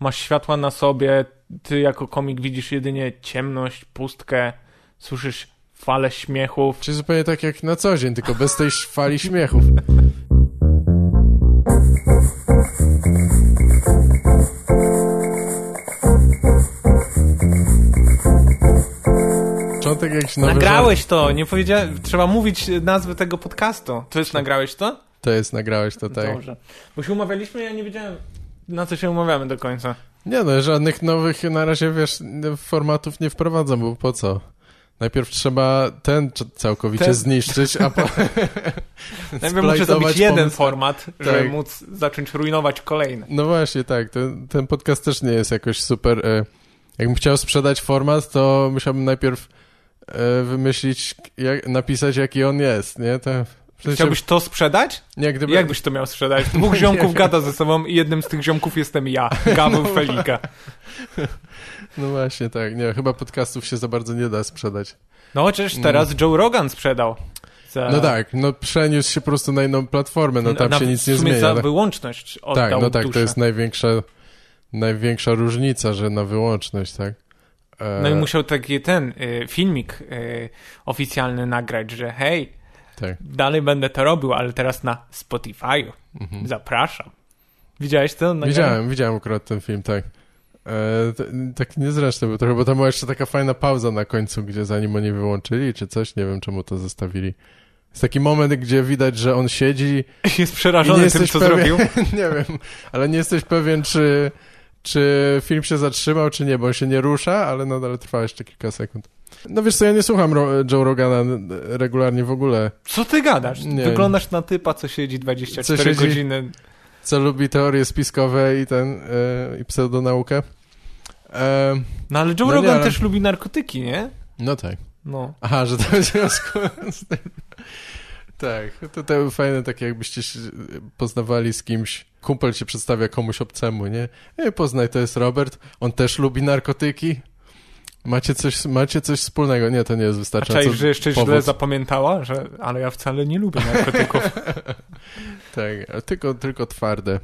masz światła na sobie, ty jako komik widzisz jedynie ciemność, pustkę, słyszysz falę śmiechów. Czyli zupełnie tak jak na co dzień, tylko bez tej fali śmiechów. Początek jakiś nowy Nagrałeś to, nie powiedziałem, trzeba mówić nazwę tego podcastu. To jest nagrałeś to? To jest, nagrałeś to, tak. Dobrze. Bo się umawialiśmy, ja nie wiedziałem na co się umawiamy do końca. Nie no, żadnych nowych na razie, wiesz, formatów nie wprowadzam, bo po co? Najpierw trzeba ten całkowicie Ten- zniszczyć, a po... Najpierw muszę zrobić jeden pomysł. format, żeby Tak. móc zacząć rujnować kolejne. No właśnie, tak. Ten, ten podcast też nie jest jakoś super. E, jakbym chciał sprzedać format, to musiałbym najpierw e, wymyślić, jak, napisać jaki on jest, nie? To, sensie- Chciałbyś to sprzedać? Nie, gdyby... Jak byś to miał sprzedać? Dwóch ziomków gada ze sobą i jednym z tych ziomków jestem ja, Gaweł Felika. No właśnie, tak. Nie, chyba podcastów się za bardzo nie da sprzedać. No chociaż teraz Joe Rogan sprzedał. Za, No tak, no przeniósł się po prostu na inną platformę, no tam na- się nic nie zmienia. za tak? wyłączność oddał Tak, no tak, duszę. to jest największa, największa różnica, że na wyłączność, tak? E, No i musiał taki ten y, filmik y, oficjalny nagrać, że hej, Tak. dalej będę to robił, ale teraz na Spotify'u. Zapraszam. Widziałeś to? nagranie? Mhm. Widziałem, widziałem akurat ten film, tak. E, tak niezręczny był trochę, bo tam była jeszcze taka fajna pauza na końcu, gdzie zanim oni wyłączyli, czy coś, nie wiem czemu to zostawili. Jest taki moment, gdzie widać, że on siedzi Jest przerażony tym, co pewien, zrobił. nie wiem, ale nie jesteś pewien, czy, czy film się zatrzymał, czy nie, bo on się nie rusza, ale nadal trwa jeszcze kilka sekund. No wiesz co, ja nie słucham Ro Joe Rogana regularnie w ogóle, Co ty gadasz? Nie. Wyglądasz na typa, co siedzi 24 Co siedzi- godziny. co lubi teorie spiskowe i ten, e, i pseudonaukę. E, No ale Joe No nie, Rogan ale- też lubi narkotyki, nie? no tak. No. Aha, że to w związku z tym. Tak, to, to fajne, takie jakbyście się poznawali z kimś. Kumpel się przedstawia komuś obcemu, nie? Ej, poznaj, to jest Robert, on też lubi narkotyki. Macie coś, macie coś wspólnego? Nie, to nie jest A wystarczająco. czaisz, że jeszcze źle powód. zapamiętała? Że, ale ja wcale nie lubię narkotyków. Tak, a tylko, tylko twarde.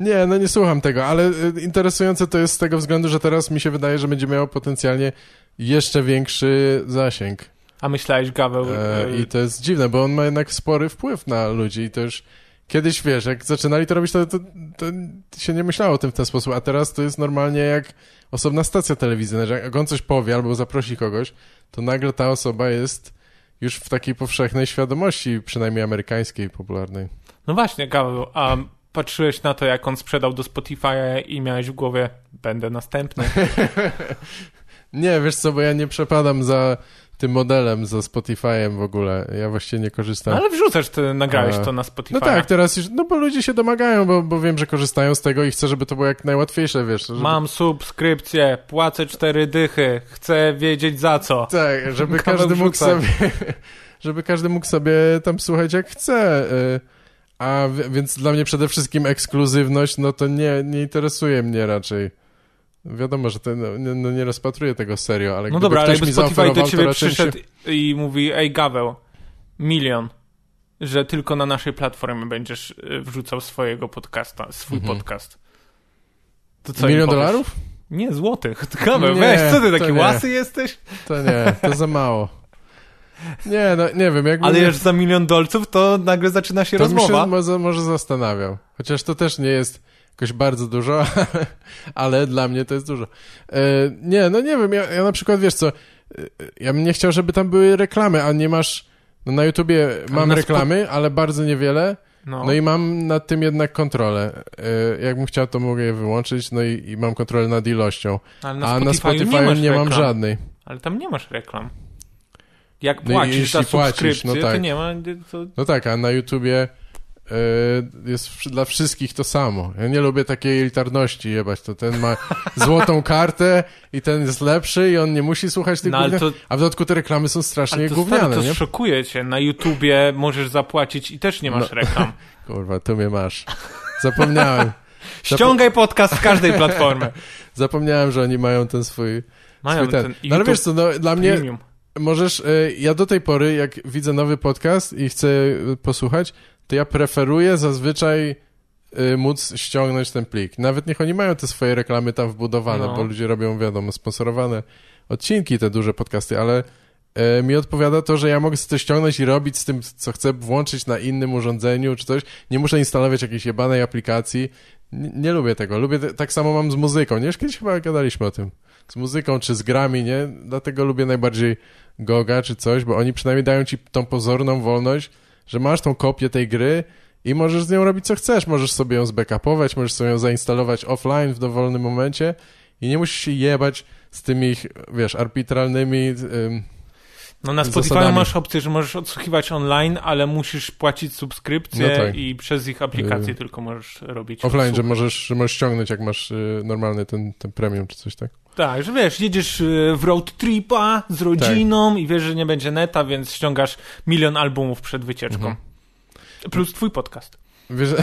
Nie, no nie słucham tego, ale y, interesujące to jest z tego względu, że teraz mi się wydaje, że będzie miało potencjalnie jeszcze większy zasięg. A myślałeś, Gaweł, E, e, I to jest dziwne, bo on ma jednak spory wpływ na ludzi i to już kiedyś, wiesz, jak zaczynali to robić, to, to, to się nie myślało o tym w ten sposób, a teraz to jest normalnie jak osobna stacja telewizyjna, że jak on coś powie albo zaprosi kogoś, to nagle ta osoba jest już w takiej powszechnej świadomości, przynajmniej amerykańskiej, popularnej. No właśnie, Gaweł, a patrzyłeś na to, jak on sprzedał do Spotify'a i miałeś w głowie, będę następny. Nie, wiesz co, bo ja nie przepadam za tym modelem, za Spotify'em w ogóle. Ja właściwie nie korzystam. Ale wrzucasz, ty nagrałeś to na Spotify. No tak, teraz już, no bo ludzie się domagają, bo, bo wiem, że korzystają z tego i chcę, żeby to było jak najłatwiejsze, wiesz. Żeby, Mam subskrypcję, płacę cztery dychy, chcę wiedzieć za co. Tak, żeby Kawał każdy mógł sobie, żeby każdy mógł sobie tam słuchać jak chce. y, A więc dla mnie przede wszystkim ekskluzywność, no to nie, nie interesuje mnie raczej. Wiadomo, że to, no, nie- no nie rozpatruję tego serio, ale No gdyby dobra, ale ktoś jakby Spotify do ciebie przyszedł się... i mówi, ej Gaweł, milion, że tylko na naszej platformie będziesz y, wrzucał swojego podcasta, swój Mhm. podcast. To co Milion dolarów? Nie, złotych. Gaweł, Nie, weź, co ty taki nie. łasy jesteś? To nie, to za mało. Nie, no nie wiem, jakby... Ale już za milion dolców, to nagle zaczyna się To rozmowa. się może, może zastanawiał. Chociaż to też nie jest jakoś bardzo dużo, ale dla mnie to jest dużo. E, nie, no nie wiem, ja, ja na przykład, wiesz co, e, ja bym nie chciał, żeby tam były reklamy, a nie masz, no na YouTubie mam na reklamy, ale bardzo niewiele, No. no i mam nad tym jednak kontrolę. E, jakbym chciał, to mogę je wyłączyć, no i, i mam kontrolę nad ilością. Ale na a na Spotify nie, nie mam żadnej. Ale tam nie masz reklam. Jak No płacisz jeśli za płacisz, no to tak. nie ma... To... No tak, a na YouTubie jest wszy- dla wszystkich to samo. Ja nie lubię takiej elitarności jebać, to ten ma złotą kartę i ten jest lepszy i on nie musi słuchać tych No, to- A w dodatku te reklamy są strasznie Ale to, gówniane, stary, to nie? szokuje cię. Na YouTubie możesz zapłacić i też nie masz No. reklam. Kurwa, tu mnie masz. Zapomniałem. Ściągaj podcast z każdej platformy. Zapomniałem, że oni mają ten swój, Mają swój ten. ten No ale wiesz co, no, dla mnie Premium. możesz, e, ja do tej pory, jak widzę nowy podcast i chcę e, posłuchać, to ja preferuję zazwyczaj y, móc ściągnąć ten plik. Nawet niech oni mają te swoje reklamy tam wbudowane, No. bo ludzie robią, wiadomo, sponsorowane odcinki, te duże podcasty, ale y, mi odpowiada to, że ja mogę to ściągnąć i robić z tym, co chcę, włączyć na innym urządzeniu czy coś. Nie muszę instalować jakiejś jebanej aplikacji. Nie, nie lubię tego. Lubię, te, tak samo mam z muzyką. Nie, już kiedyś chyba gadaliśmy o tym. Z muzyką czy z grami, nie? Dlatego lubię najbardziej Goga czy coś, bo oni przynajmniej dają ci tą pozorną wolność, że masz tą kopię tej gry i możesz z nią robić co chcesz. Możesz sobie ją zbackupować, możesz sobie ją zainstalować offline w dowolnym momencie i nie musisz się jebać z tymi, ich, wiesz, arbitralnymi... No na Spotify zasadami. masz opcję, że możesz odsłuchiwać online, ale musisz płacić subskrypcję No tak. i przez ich aplikację Y, tylko możesz robić offline, że odsłuch. możesz, że możesz ściągnąć, jak masz y, normalny ten, ten premium czy coś tak. Tak, że wiesz, jedziesz y, w road tripa z rodziną i wiesz, że nie będzie neta, więc ściągasz milion albumów przed wycieczką. Mhm. Plus twój podcast. Wiesz,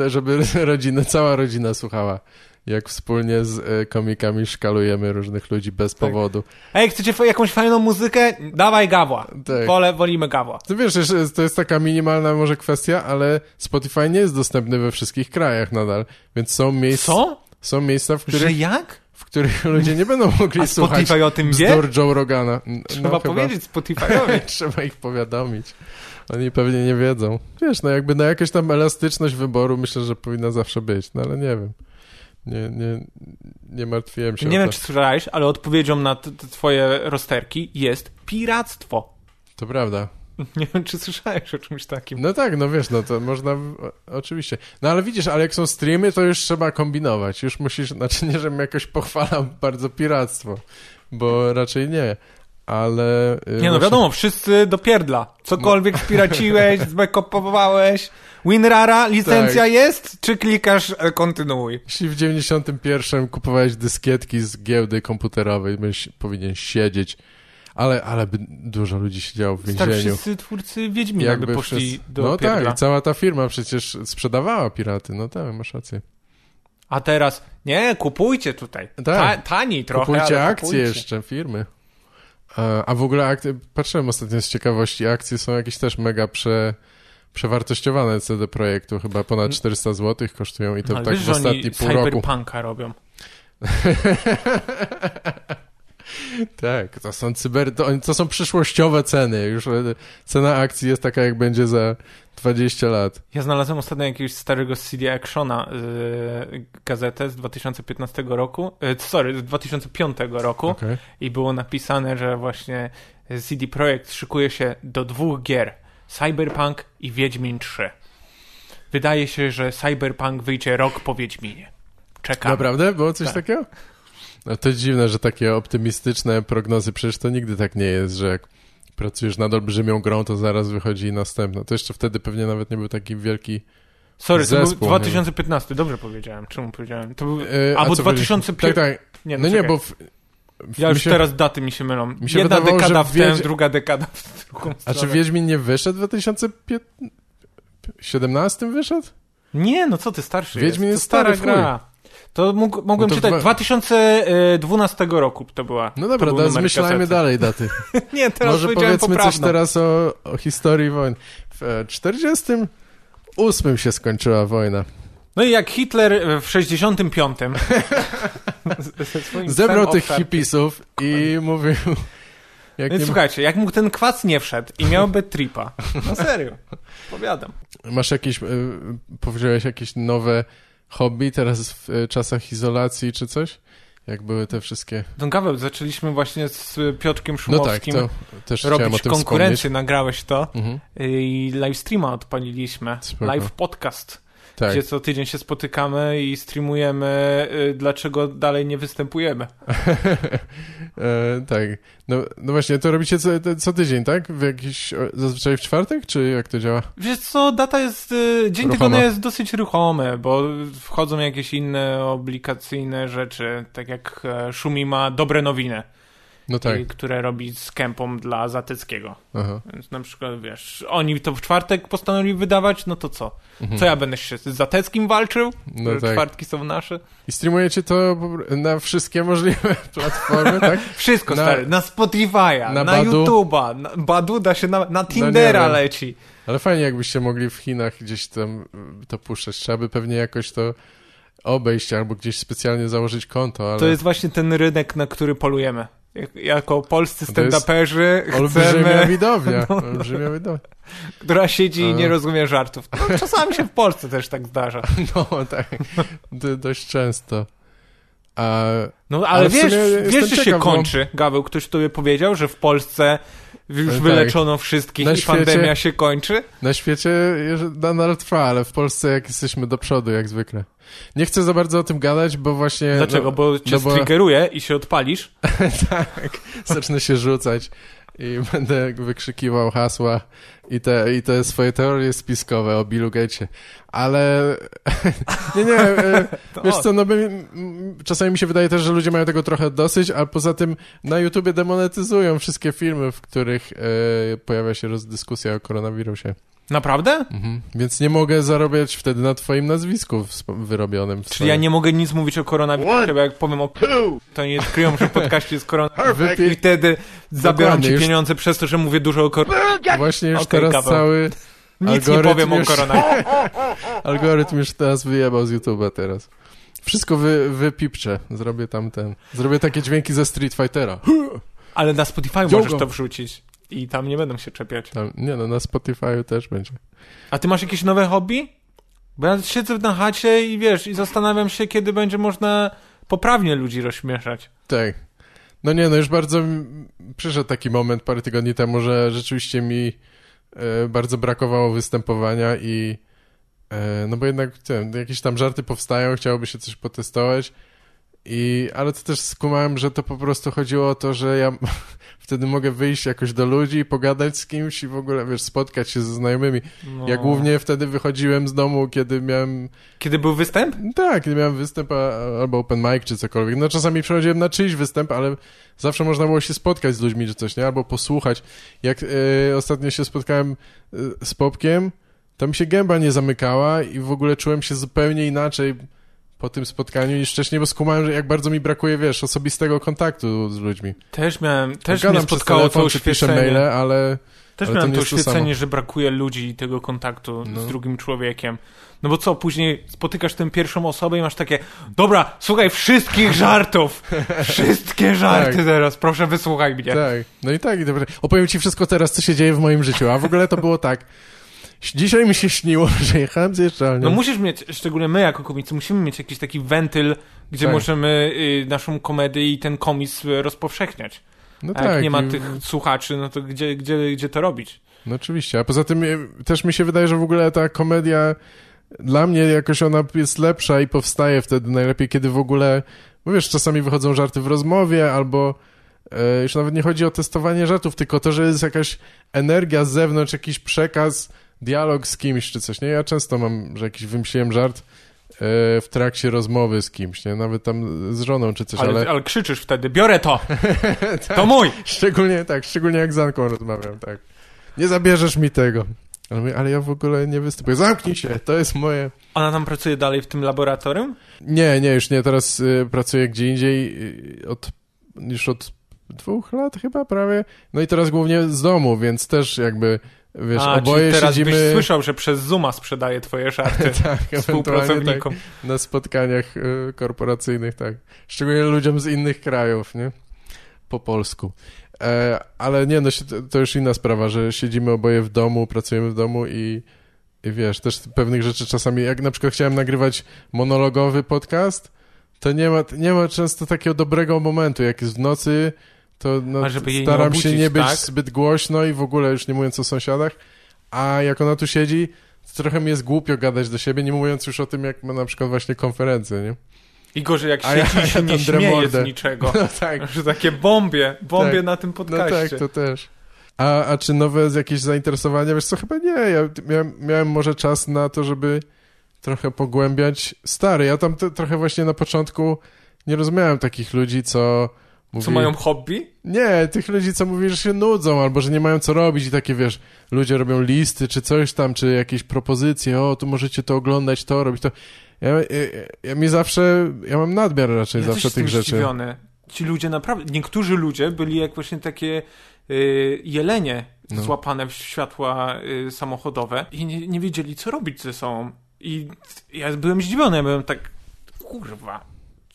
e, żeby rodzina, cała rodzina słuchała, jak wspólnie z e, komikami szkalujemy różnych ludzi bez Tak. powodu. Ej, chcecie jakąś fajną muzykę? Dawaj gawła. Tak. Wolę, wolimy gawła. To wiesz, to jest taka minimalna może kwestia, ale Spotify nie jest dostępny we wszystkich krajach nadal, więc są miejsca, Co? są miejsca w Że których, jak? w których ludzie nie będą mogli A słuchać Spotify o tym wie? Joe Rogana. Trzeba no, chyba- powiedzieć Spotify'owi. Trzeba ich powiadomić. Oni pewnie nie wiedzą. Wiesz, no jakby na jakąś tam elastyczność wyboru myślę, że powinna zawsze być, no ale nie wiem. Nie, nie, nie martwiłem się Nie wiem, czy słyszałeś, ale odpowiedzią na t- t- twoje rozterki jest piractwo. To prawda. Nie wiem, czy słyszałeś o czymś takim. No tak, no wiesz, no to można, oczywiście. No ale widzisz, ale jak są streamy, to już trzeba kombinować. Już musisz, znaczy nie, żebym jakoś pochwalam bardzo piractwo, bo raczej nie. Ale... y, Nie no, właśnie- wiadomo, wszyscy do pierdla. Cokolwiek spiraciłeś, zbekopowałeś. WinRara, licencja Tak. jest? Czy klikasz e, kontynuuj? Jeśli w 91 kupowałeś dyskietki z giełdy komputerowej, byś powinien siedzieć. Ale, ale by dużo ludzi siedziało w Tak, więzieniu. wszyscy twórcy Wiedźmina by poszli wszyscy- do No pierdla. tak, i cała ta firma przecież sprzedawała piraty. No tak, masz rację. A teraz, nie, kupujcie tutaj. Tak. Ta, taniej trochę, Kupujcie akcje kupujcie. jeszcze, firmy. A, w ogóle patrzyłem ostatnio z ciekawości, akcje są jakieś też mega prze, przewartościowane CD Projektu, chyba ponad 400 zł kosztują i to ale tak wiesz, w ostatni pół roku. cyberpunka robią. Tak, to są cyber, to, są przyszłościowe ceny. Już e, cena akcji jest taka, jak będzie za 20 lat. Ja znalazłem ostatnio jakiegoś starego CD Actiona, yy, gazetę z 2015 roku, yy, sorry, z 2005 roku Okej. i było napisane, że właśnie CD Projekt szykuje się do dwóch gier, Cyberpunk i Wiedźmin 3. Wydaje się, że Cyberpunk wyjdzie rok po Wiedźminie. Czekam. Naprawdę? Było coś Tak. takiego? No to dziwne, że takie optymistyczne prognozy, przecież to nigdy tak nie jest, że jak pracujesz nad olbrzymią grą, to zaraz wychodzi następna. To jeszcze wtedy pewnie nawet nie był taki wielki... Sorry, to był Zespół, 2015, dobrze powiedziałem. Czemu powiedziałem? To był... A Albo co 2005. Tak, tak. Nie, No nie, czekaj. bo... W, Ja już się, teraz daty mi się mylą. mi się Jedna wydawało, dekada w tę, druga dekada w drugą A czy. Wiedźmin nie wyszedł w 2017 wyszedł? Nie, no co ty, starszy Wiedźmin jest. jest stara gra. To mógł, mogłem No to czytać. dwa- 2012 roku to była. No dobra, numer zmyślajmy dalej daty. Nie, teraz Może powiedzmy coś teraz o, o historii wojen. W e, 48 się skończyła wojna. No i jak Hitler w 65 ze- ze swoim Zebrał tych owczarkiem. hipisów i mówił... Jak Więc nie... słuchajcie, jak mu ten kwac nie wszedł i miałby tripa. No serio, powiadam. Masz jakieś, y, powiedziałeś jakieś nowe hobby teraz w y, czasach izolacji czy coś? Jak były te wszystkie... Gaweł, zaczęliśmy właśnie z Piotrkiem No tak, Szumowskim to też robić konkurencję, nagrałeś to wspomnieć. Mhm. i live streama odpaliliśmy. Spoko. Live podcast. Tak. gdzie co tydzień się spotykamy i streamujemy, y, dlaczego dalej nie występujemy. e, tak. No, no właśnie, to robicie co, co tydzień, tak? W jakiś, zazwyczaj w czwartek, czy jak to działa? Wiesz co, data jest, y, dzień tygodnia jest dosyć ruchomy, bo wchodzą jakieś inne obligacyjne rzeczy, tak jak e, Szumi ma dobre nowiny. No tak. i, które robi z kępą dla Zateckiego. Aha. Więc na przykład, wiesz, oni to w czwartek postanowili wydawać, no to co? Co ja będę się z Zateckim walczył? Mhm. No tak. Czwartki są nasze? I streamujecie to na wszystkie możliwe platformy, tak? Wszystko, Na- stary. Na Spotify'a, na na, Badu. YouTube'a, na Badu da się na, na No Tindera wiem. leci. Ale fajnie, jakbyście mogli w Chinach gdzieś tam y, to puszczać. Trzeba by pewnie jakoś to obejść albo gdzieś specjalnie założyć konto, ale To jest właśnie ten rynek, na który polujemy. Jak, jako polscy stand-uperzy chcemy, widownia. Olbrzymia widownia. która siedzi i nie rozumie żartów. No, czasami się w Polsce też tak zdarza. No tak, dość często. A, No ale, Ale wiesz, wiesz, że się ciekaw, bo- kończy, Gaweł, ktoś tobie powiedział, że w Polsce już Tak. wyleczono wszystkich Na i świecie- pandemia się kończy? na świecie nadal trwa, ale w Polsce jak jesteśmy do przodu, jak zwykle. Nie chcę za bardzo o tym gadać, bo właśnie... Dlaczego? No, Bo cię no bo- i się odpalisz? tak, zacznę się rzucać i będę wykrzykiwał hasła i te, i te swoje teorie spiskowe o Billu Gatesie. Ale nie, nie, e, To wiesz co, no by, czasami mi się wydaje też, że ludzie mają tego trochę dosyć, a poza tym na YouTubie demonetyzują wszystkie filmy, w których e, pojawia się rozdyskusja o koronawirusie. Naprawdę? Mhm. Więc nie mogę zarabiać wtedy na twoim nazwisku wyrobionym. Czyli ja swoim- nie mogę nic mówić o koronawirusie, bo jak powiem o to nie odkryją, że w podcaście jest koronawirus i wtedy zabiorą Dokładnie, ci już- pieniądze przez to, że mówię dużo o koronawiruse. Właśnie już Okej, teraz kawał. cały Nic nie Algorytm powiem o już- koronawirusie. algorytm już teraz wyjebał z YouTube'a teraz. Wszystko wy, wypipczę. Zrobię tam ten. Zrobię takie dźwięki ze Street Fightera. Ale na Spotify możesz to wrzucić i tam nie będą się czepiać. Tam, nie no, na Spotify też będzie. A ty masz jakieś nowe hobby? Bo ja siedzę na chacie i wiesz, i zastanawiam się, kiedy będzie można poprawnie ludzi rozśmieszać. Tak. No nie, no już bardzo przyszedł taki moment parę tygodni temu, że rzeczywiście mi bardzo brakowało występowania i e, no bo jednak wiem, jakieś tam żarty powstają, chciałoby się coś potestować i ale to też skumałem, że to po prostu chodziło o to, że ja wtedy mogę wyjść jakoś do ludzi, pogadać z kimś i w ogóle, wiesz, spotkać się ze znajomymi. No. Ja głównie wtedy wychodziłem z domu, kiedy miałem Kiedy był występ? tak, kiedy miałem występ a, albo open mic czy cokolwiek. No czasami przychodziłem na czyjś występ, ale zawsze można było się spotkać z ludźmi czy coś, nie? Albo posłuchać. Jak e, ostatnio się spotkałem e, z Popkiem, to mi się gęba nie zamykała i w ogóle czułem się zupełnie inaczej po tym spotkaniu niż wcześniej, bo skumałem, że jak bardzo mi brakuje, wiesz, osobistego kontaktu z ludźmi. Też miałem, też Gadam mnie spotkało to telefon, piszę oświecenie. maile, ale Też ale to miałem to to oświecenie, samo. że brakuje ludzi i tego kontaktu No. z drugim człowiekiem. No bo co, później spotykasz tę pierwszą osobę i masz takie, dobra, słuchaj wszystkich żartów! Wszystkie żarty Tak. teraz, proszę wysłuchaj mnie. Tak, no i tak. i dobrze. Opowiem ci wszystko teraz, co się dzieje w moim życiu. A w ogóle to było tak. Dzisiaj mi się śniło, że jechałem zjeżdżalnią. No musisz mieć, szczególnie my jako komicy, musimy mieć jakiś taki wentyl, gdzie Tak. możemy y, naszą komedię i ten komis y, rozpowszechniać. no A jak nie ma tych słuchaczy, no to gdzie, gdzie, gdzie to robić? No oczywiście. A poza tym e, też mi się wydaje, że w ogóle ta komedia dla mnie jakoś ona jest lepsza i powstaje wtedy najlepiej, kiedy w ogóle, bo wiesz, czasami wychodzą żarty w rozmowie albo e, już nawet nie chodzi o testowanie żartów, tylko to, że jest jakaś energia z zewnątrz, jakiś przekaz, dialog z kimś czy coś, nie? Ja często mam, że jakiś wymyśliłem żart e, w trakcie rozmowy z kimś, nie? Nawet tam z żoną czy coś, Ale, ale... ale... krzyczysz wtedy, biorę to! Tak. To mój! Szczególnie tak, szczególnie jak z Anką rozmawiam, tak. Nie zabierzesz mi tego. Ale, mówię, ale ja w ogóle nie występuję. Zamknij się, to jest moje... Ona tam pracuje dalej w tym laboratorium? Nie, nie, już nie, teraz y, pracuję gdzie indziej y, od, już od dwóch lat chyba prawie. No i teraz głównie z domu, więc też jakby, wiesz, A, oboje teraz siedzimy... byś słyszał, że przez Zooma sprzedaje twoje żarty tak, ewentualnie tak, współpracownikom. na spotkaniach y, korporacyjnych, tak. Szczególnie ludziom z innych krajów, nie? Po polsku. E, ale nie, no to już inna sprawa, że siedzimy oboje w domu, pracujemy w domu i, i wiesz, też pewnych rzeczy czasami, jak na przykład chciałem nagrywać monologowy podcast, to nie ma, nie ma często takiego dobrego momentu, jak jest w nocy, to no, staram się obudzić, nie być tak? zbyt głośno i w ogóle już nie mówiąc o sąsiadach, a jak ona tu siedzi, to trochę mi jest głupio gadać do siebie, nie mówiąc już o tym, jak ma na przykład właśnie konferencję, nie? I gorzej jak ja- siedzi i się ja nie śmieje dremordę. z niczego. No tak, Że takie bombie, bombie Tak. na tym no podcaście. tak, to też. A, a czy nowe jakieś zainteresowania? Wiesz co, chyba nie. Ja miałem, miałem może czas na to, żeby trochę pogłębiać stary. Ja tam trochę właśnie na początku nie rozumiałem takich ludzi, co mówi... Co mają hobby? Nie, tych ludzi, co mówi, że się nudzą, albo że nie mają co robić i takie, wiesz, ludzie robią listy, czy coś tam, czy jakieś propozycje, o, tu możecie to oglądać, to robić, to... Ja, ja, ja mi zawsze, ja mam nadmiar raczej Ja zawsze tych rzeczy. zdziwiony. Ci ludzie naprawdę, niektórzy ludzie byli jak właśnie takie y, jelenie No. złapane w światła y, samochodowe i nie, nie wiedzieli, co robić ze sobą. I ja byłem zdziwiony, ja byłem tak, kurwa,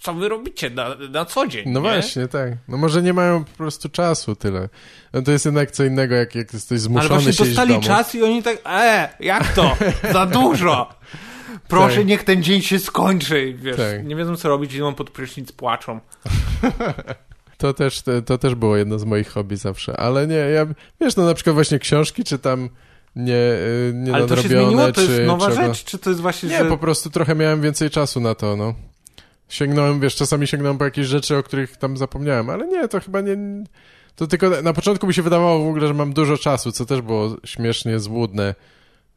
co wy robicie na, na co dzień, No nie? właśnie, tak. No może nie mają po prostu czasu tyle. No to jest jednak co innego, jak, jak jesteś zmuszony Ale właśnie dostali czas i oni tak, e, jak to? Za dużo! Proszę, Tak. niech ten dzień się skończy. Wiesz, Tak. nie wiedzą co robić, idą pod prysznic, płaczą. To też, to, to też było jedno z moich hobby zawsze, ale nie, ja, wiesz, no na przykład właśnie książki czytam nie, y, nie Ale to się zmieniło? To czy, jest nowa czy rzecz? Czy to jest właśnie, Nie, że... po prostu trochę miałem więcej czasu na to, no. Sięgnąłem, wiesz, czasami sięgnąłem po jakieś rzeczy, o których tam zapomniałem, ale nie, to chyba nie... To tylko na początku mi się wydawało w ogóle, że mam dużo czasu, co też było śmiesznie złudne,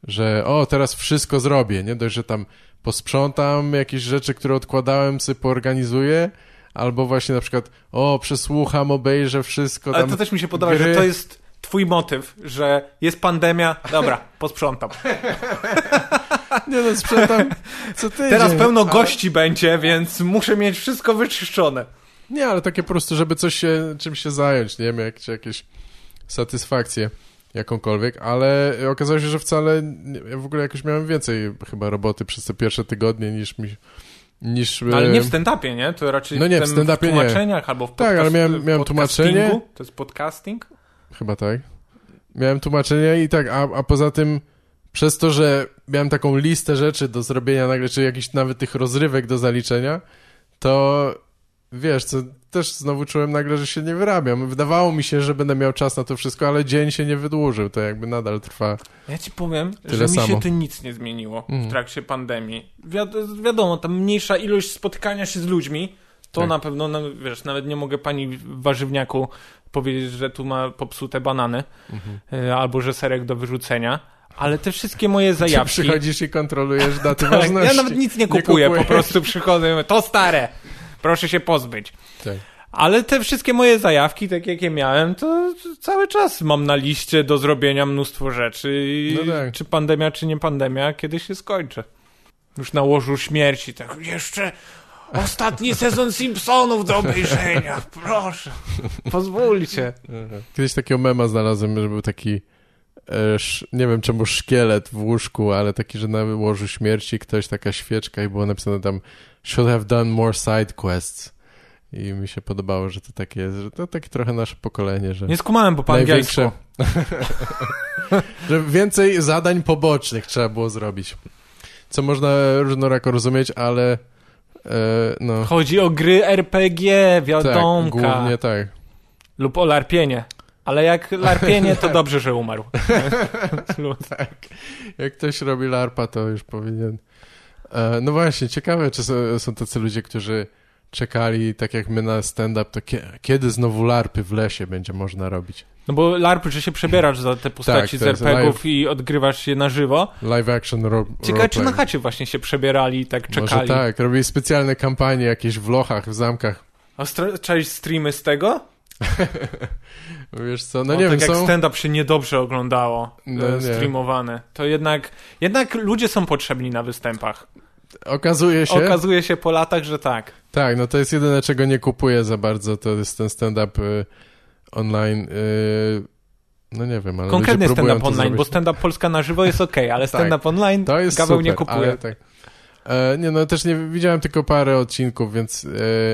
że o, teraz wszystko zrobię, nie dość, że tam posprzątam jakieś rzeczy, które odkładałem, sobie poorganizuję, albo właśnie na przykład o, przesłucham, obejrzę wszystko Ale tam. to też mi się podoba, gry. że to jest twój motyw, że jest pandemia, dobra, posprzątam. Nie no, sprzątam co tydzień. Teraz pełno ale- gości będzie, więc muszę mieć wszystko wyczyszczone. Nie, ale takie po prostu, żeby coś się, czymś się zająć, nie wiem, jak, jakieś satysfakcję jakąkolwiek, ale okazało się, że wcale, ja w ogóle jakoś miałem więcej chyba roboty przez te pierwsze tygodnie niż mi, niż... No, ale nie w e, stand-upie, nie? To raczej No nie, w tym stand-upie nie. tłumaczeniach albo w Tak, ale podcast- miałem- miałem tłumaczenie. To jest podcasting? Chyba tak. Miałem tłumaczenie i tak, a, a poza tym przez to, że miałem taką listę rzeczy do zrobienia nagle, czy jakichś nawet tych rozrywek do zaliczenia, to wiesz, co też znowu czułem nagle, że się nie wyrabiam. Wydawało mi się, że będę miał czas na to wszystko, ale dzień się nie wydłużył, to jakby nadal trwa. Ja ci powiem, że mi się samo. to nic nie zmieniło Mhm. w trakcie pandemii. Wiad- wiadomo, tam mniejsza ilość spotykania się z ludźmi, to Tak. na pewno, no, wiesz, nawet nie mogę pani w warzywniaku powiedzieć, że tu ma popsute banany, y, albo że serek do wyrzucenia, ale te wszystkie moje Ty zajawki... przychodzisz i kontrolujesz daty Tak, ważności. ja nawet nic nie kupuję, kupujesz. po prostu przychodzę to stare, proszę się pozbyć. Tak. Ale te wszystkie moje zajawki, tak jakie miałem, to cały czas mam na liście do zrobienia mnóstwo rzeczy. No tak. Czy pandemia, czy nie pandemia, kiedy się skończy. Już na łożu śmierci, tak jeszcze ostatni sezon Simpsonów do obejrzenia, proszę, pozwólcie. Kiedyś takiego mema znalazłem, że był taki, nie wiem czemu szkielet w łóżku, ale taki, że na łożu śmierci ktoś, taka świeczka i było napisane tam should have done more side quests. I mi się podobało, że to takie jest, że to takie trochę nasze pokolenie, że Nie skumałem, bo po największe, że więcej zadań pobocznych trzeba było zrobić. Co można różnorako rozumieć, ale e, no, Chodzi o gry RPG, tak, wiadomka. głównie tak. Lub o larpienie. Ale jak larpienie, to dobrze, że umarł. Tak. Jak ktoś robi larpa, to już powinien. E, no właśnie, ciekawe, czy są, tacy ludzie, którzy czekali, tak jak my na stand-up, to kie, kiedy znowu larpy w lesie będzie można robić? No bo larp, że się przebierasz za te postaci Tak, z RPGów i odgrywasz je na żywo. Live action ro- Ciekawe, czy na chacie właśnie się przebierali i tak Może czekali. tak, robili specjalne kampanie jakieś w lochach, w zamkach. A streamy z tego? Wiesz co, no O, nie tak wiem, jak są... stand-up się niedobrze oglądało, No e, streamowane. To jednak, jednak ludzie są potrzebni na występach. Okazuje się... Okazuje się po latach, że tak. Tak, no to jest jedyne, czego nie kupuję za bardzo, to jest ten stand-up y, online. Y, no nie wiem, ale Konkretnie stand-up online, bo stand-up Polska na żywo jest okej, ale stand-up online To jest Gaweł super, nie kupuje. tak. E, nie, no też nie widziałem tylko parę odcinków, więc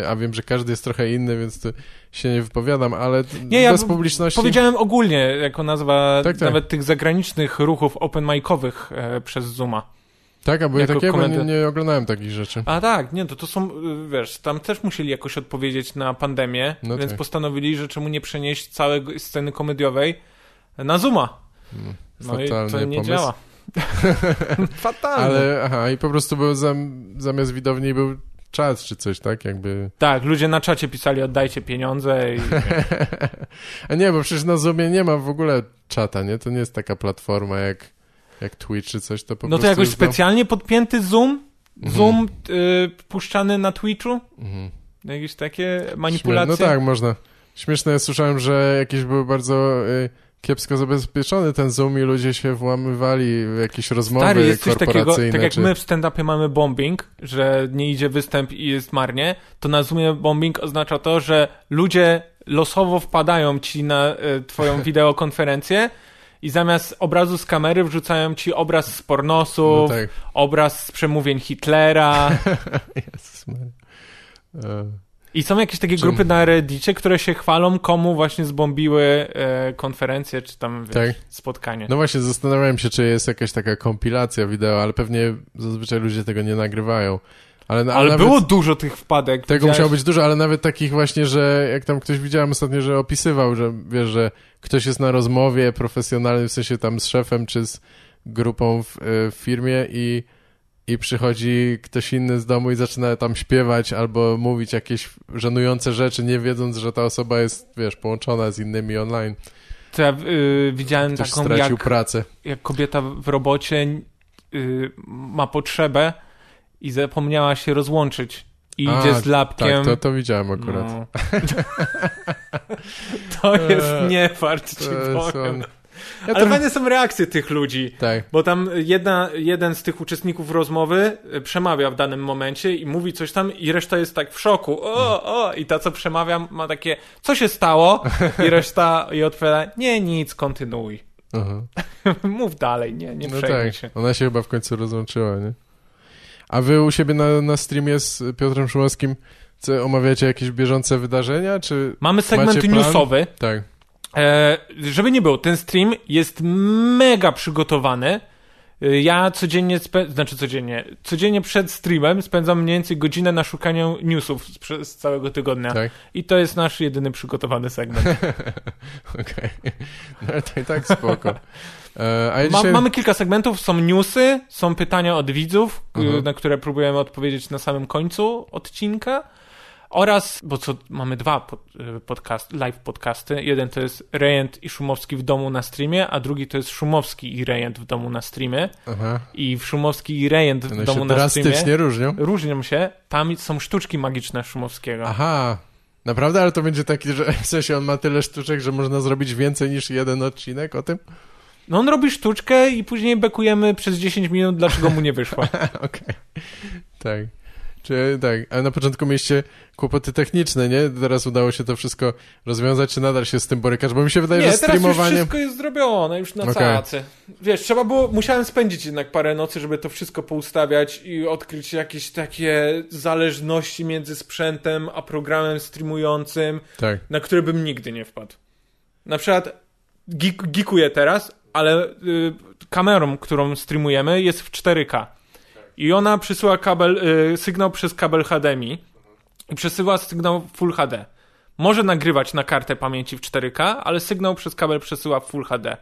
e, a wiem, że każdy jest trochę inny, więc to się nie wypowiadam, ale Nie, ja bez b- publiczności. Powiedziałem ogólnie, jako nazwa Tak, tak. nawet tych zagranicznych ruchów open micowych e, przez Zooma. Tak, albo ja takiego nie, nie oglądałem takich rzeczy. A tak, nie, to to są, y, wiesz, tam też musieli jakoś odpowiedzieć na pandemię, No więc tak. postanowili, że czemu nie przenieść całej sceny komediowej na Zooma. No i Fatalny to nie pomysł. działa. Fatalne. Ale aha, i po prostu był zam, zamiast widowni był czat czy coś, tak? Jakby. Tak, ludzie na czacie pisali oddajcie pieniądze i A nie, bo przecież na Zoomie nie ma w ogóle czata, nie? To nie jest taka platforma jak, jak Twitch czy coś, to po No to jakoś jest, no- specjalnie podpięty Zoom, Zoom y, puszczany na Twitchu, Mhm. Jakieś takie Śmie- manipulacje? No tak, można. Śmieszne, ja słyszałem, że jakieś były bardzo y, kiepsko zabezpieczony ten Zoom i ludzie się włamywali w jakieś rozmowy Stary, jest coś takiego, tak jak czy... my w stand-upie mamy bombing, że nie idzie występ i jest marnie, to na Zoomie bombing oznacza to, że ludzie losowo wpadają ci na e, twoją wideokonferencję i zamiast obrazu z kamery wrzucają ci obraz z No pornosów, tak. obraz z przemówień Hitlera Jezus Maria. E, i są jakieś takie Czym? grupy na Reddicie, które się chwalą, komu właśnie zbombiły e, konferencję, czy tam wiesz, Tak. spotkanie. No właśnie, zastanawiałem się, czy jest jakaś taka kompilacja wideo, ale pewnie zazwyczaj ludzie tego nie nagrywają. Ale, ale, Ale było dużo tych wpadek. Tego widziałeś? musiało być dużo, ale nawet takich właśnie, że jak tam ktoś widziałem ostatnio, że opisywał, że wiesz, że ktoś jest na rozmowie profesjonalnej, w sensie tam z szefem czy z grupą w, y, w firmie i, i przychodzi ktoś inny z domu i zaczyna tam śpiewać albo mówić jakieś żenujące rzeczy, nie wiedząc, że ta osoba jest, wiesz, połączona z innymi online. To ja y, widziałem Ktoś taką, stracił jak, pracę. jak kobieta w robocie y, ma potrzebę i zapomniała się rozłączyć. I A, idzie z lapkiem. Tak, to, to widziałem akurat. No. to jest niefart, ci powiem. Ja Ale to... fajne są reakcje tych ludzi. Tak. Bo tam jedna, jeden z tych uczestników rozmowy y, przemawia w danym momencie i mówi coś tam i reszta jest tak w szoku. O, o! I ta, co przemawia, ma takie, co się stało? I reszta jej odpowiada, nie, nic, kontynuuj. Aha. Mów dalej, nie, nie No przejmuj tak, się. ona się chyba w końcu rozłączyła, nie? A wy u siebie na, na streamie z Piotrem Szumowskim co, omawiacie jakieś bieżące wydarzenia, czy... Mamy segment newsowy. Tak. E, żeby nie było, ten stream jest mega przygotowany. E, Ja codziennie, spe- znaczy codziennie, codziennie przed streamem spędzam mniej więcej godzinę na szukaniu newsów z, z całego tygodnia. Tak. I to jest nasz jedyny przygotowany segment. Okej. No ale to i tak spoko. E, a ja Ma, dzisiaj... mamy kilka segmentów, są newsy, są pytania od widzów, Mhm. na które próbujemy odpowiedzieć na samym końcu odcinka. Oraz, bo co, mamy dwa pod, y, podcast, live podcasty. Jeden to jest Rejent i Szumowski w domu na streamie, a drugi to jest Szumowski i Rejent w domu na streamie. Aha. I w Szumowski i Rejent w One domu na drastycznie streamie różnią. różnią się. Tam są sztuczki magiczne Szumowskiego. Aha. Naprawdę? Ale to będzie taki, że w sensie on ma tyle sztuczek, że można zrobić więcej niż jeden odcinek o tym? No on robi sztuczkę i później bekujemy przez 10 minut, dlaczego mu nie wyszła. Okej. Tak. Czy, tak, ale na początku mieliście kłopoty techniczne, nie? Teraz udało się to wszystko rozwiązać, czy nadal się z tym borykasz? Bo mi się wydaje, Nie, że teraz już streamowanie... wszystko jest zrobione, już na Okej. cacy. Wiesz, trzeba było, musiałem spędzić jednak parę nocy, żeby to wszystko poustawiać i odkryć jakieś takie zależności między sprzętem a programem streamującym, Tak. na który bym nigdy nie wpadł. Na przykład geek, geekuję teraz, ale y, kamerą, którą streamujemy jest w 4K. I ona przesyła kabel, y, sygnał przez kabel HDMI i przesyła sygnał Full HD. Może nagrywać na kartę pamięci w 4K, ale sygnał przez kabel przesyła w Full HD.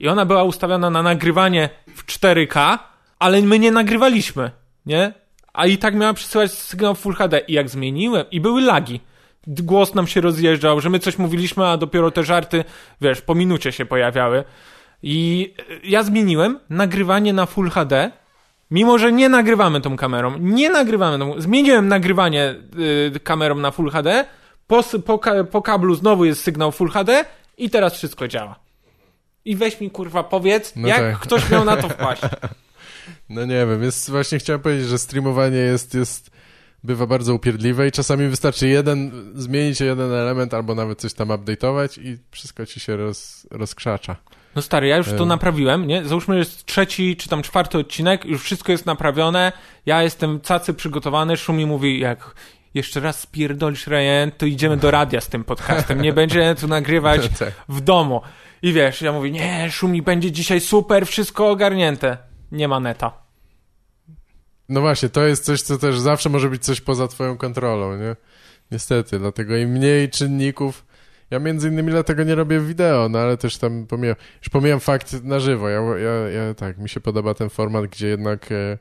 I ona była ustawiona na nagrywanie w 4K, ale my nie nagrywaliśmy, nie? A i tak miała przesyłać sygnał Full HD. I jak zmieniłem, i były lagi. Głos nam się rozjeżdżał, że my coś mówiliśmy, a dopiero te żarty, wiesz, po minucie się pojawiały. I ja zmieniłem nagrywanie na Full HD, mimo że nie nagrywamy tą kamerą. Nie nagrywamy tą. Zmieniłem nagrywanie y, kamerą na Full HD, po, po, po kablu znowu jest sygnał Full HD i teraz wszystko działa. I weź mi kurwa powiedz, No jak tak. ktoś miał na to wpaść. No nie wiem, jest, właśnie chciałem powiedzieć, że streamowanie jest, jest, bywa bardzo upierdliwe i czasami wystarczy jeden, zmienić jeden element albo nawet coś tam update'ować i wszystko ci się roz, rozkrzacza. No stary, ja już to naprawiłem, nie? Załóżmy, że jest trzeci czy tam czwarty odcinek, już wszystko jest naprawione, ja jestem cacy przygotowany, Szumi mówi, jak jeszcze raz spierdolisz Ryan, to idziemy do radia z tym podcastem, nie będzie tu nagrywać Tak. w domu. I wiesz, ja mówię, nie, Szumi, będzie dzisiaj super, wszystko ogarnięte. Nie ma neta. No właśnie, to jest coś, co też zawsze może być coś poza twoją kontrolą, nie? Niestety, dlatego im mniej czynników. Ja między innymi dlatego nie robię wideo, no ale też tam pomijam, już pomijam fakt na żywo. Ja, ja, ja tak, mi się podoba ten format, gdzie jednak e,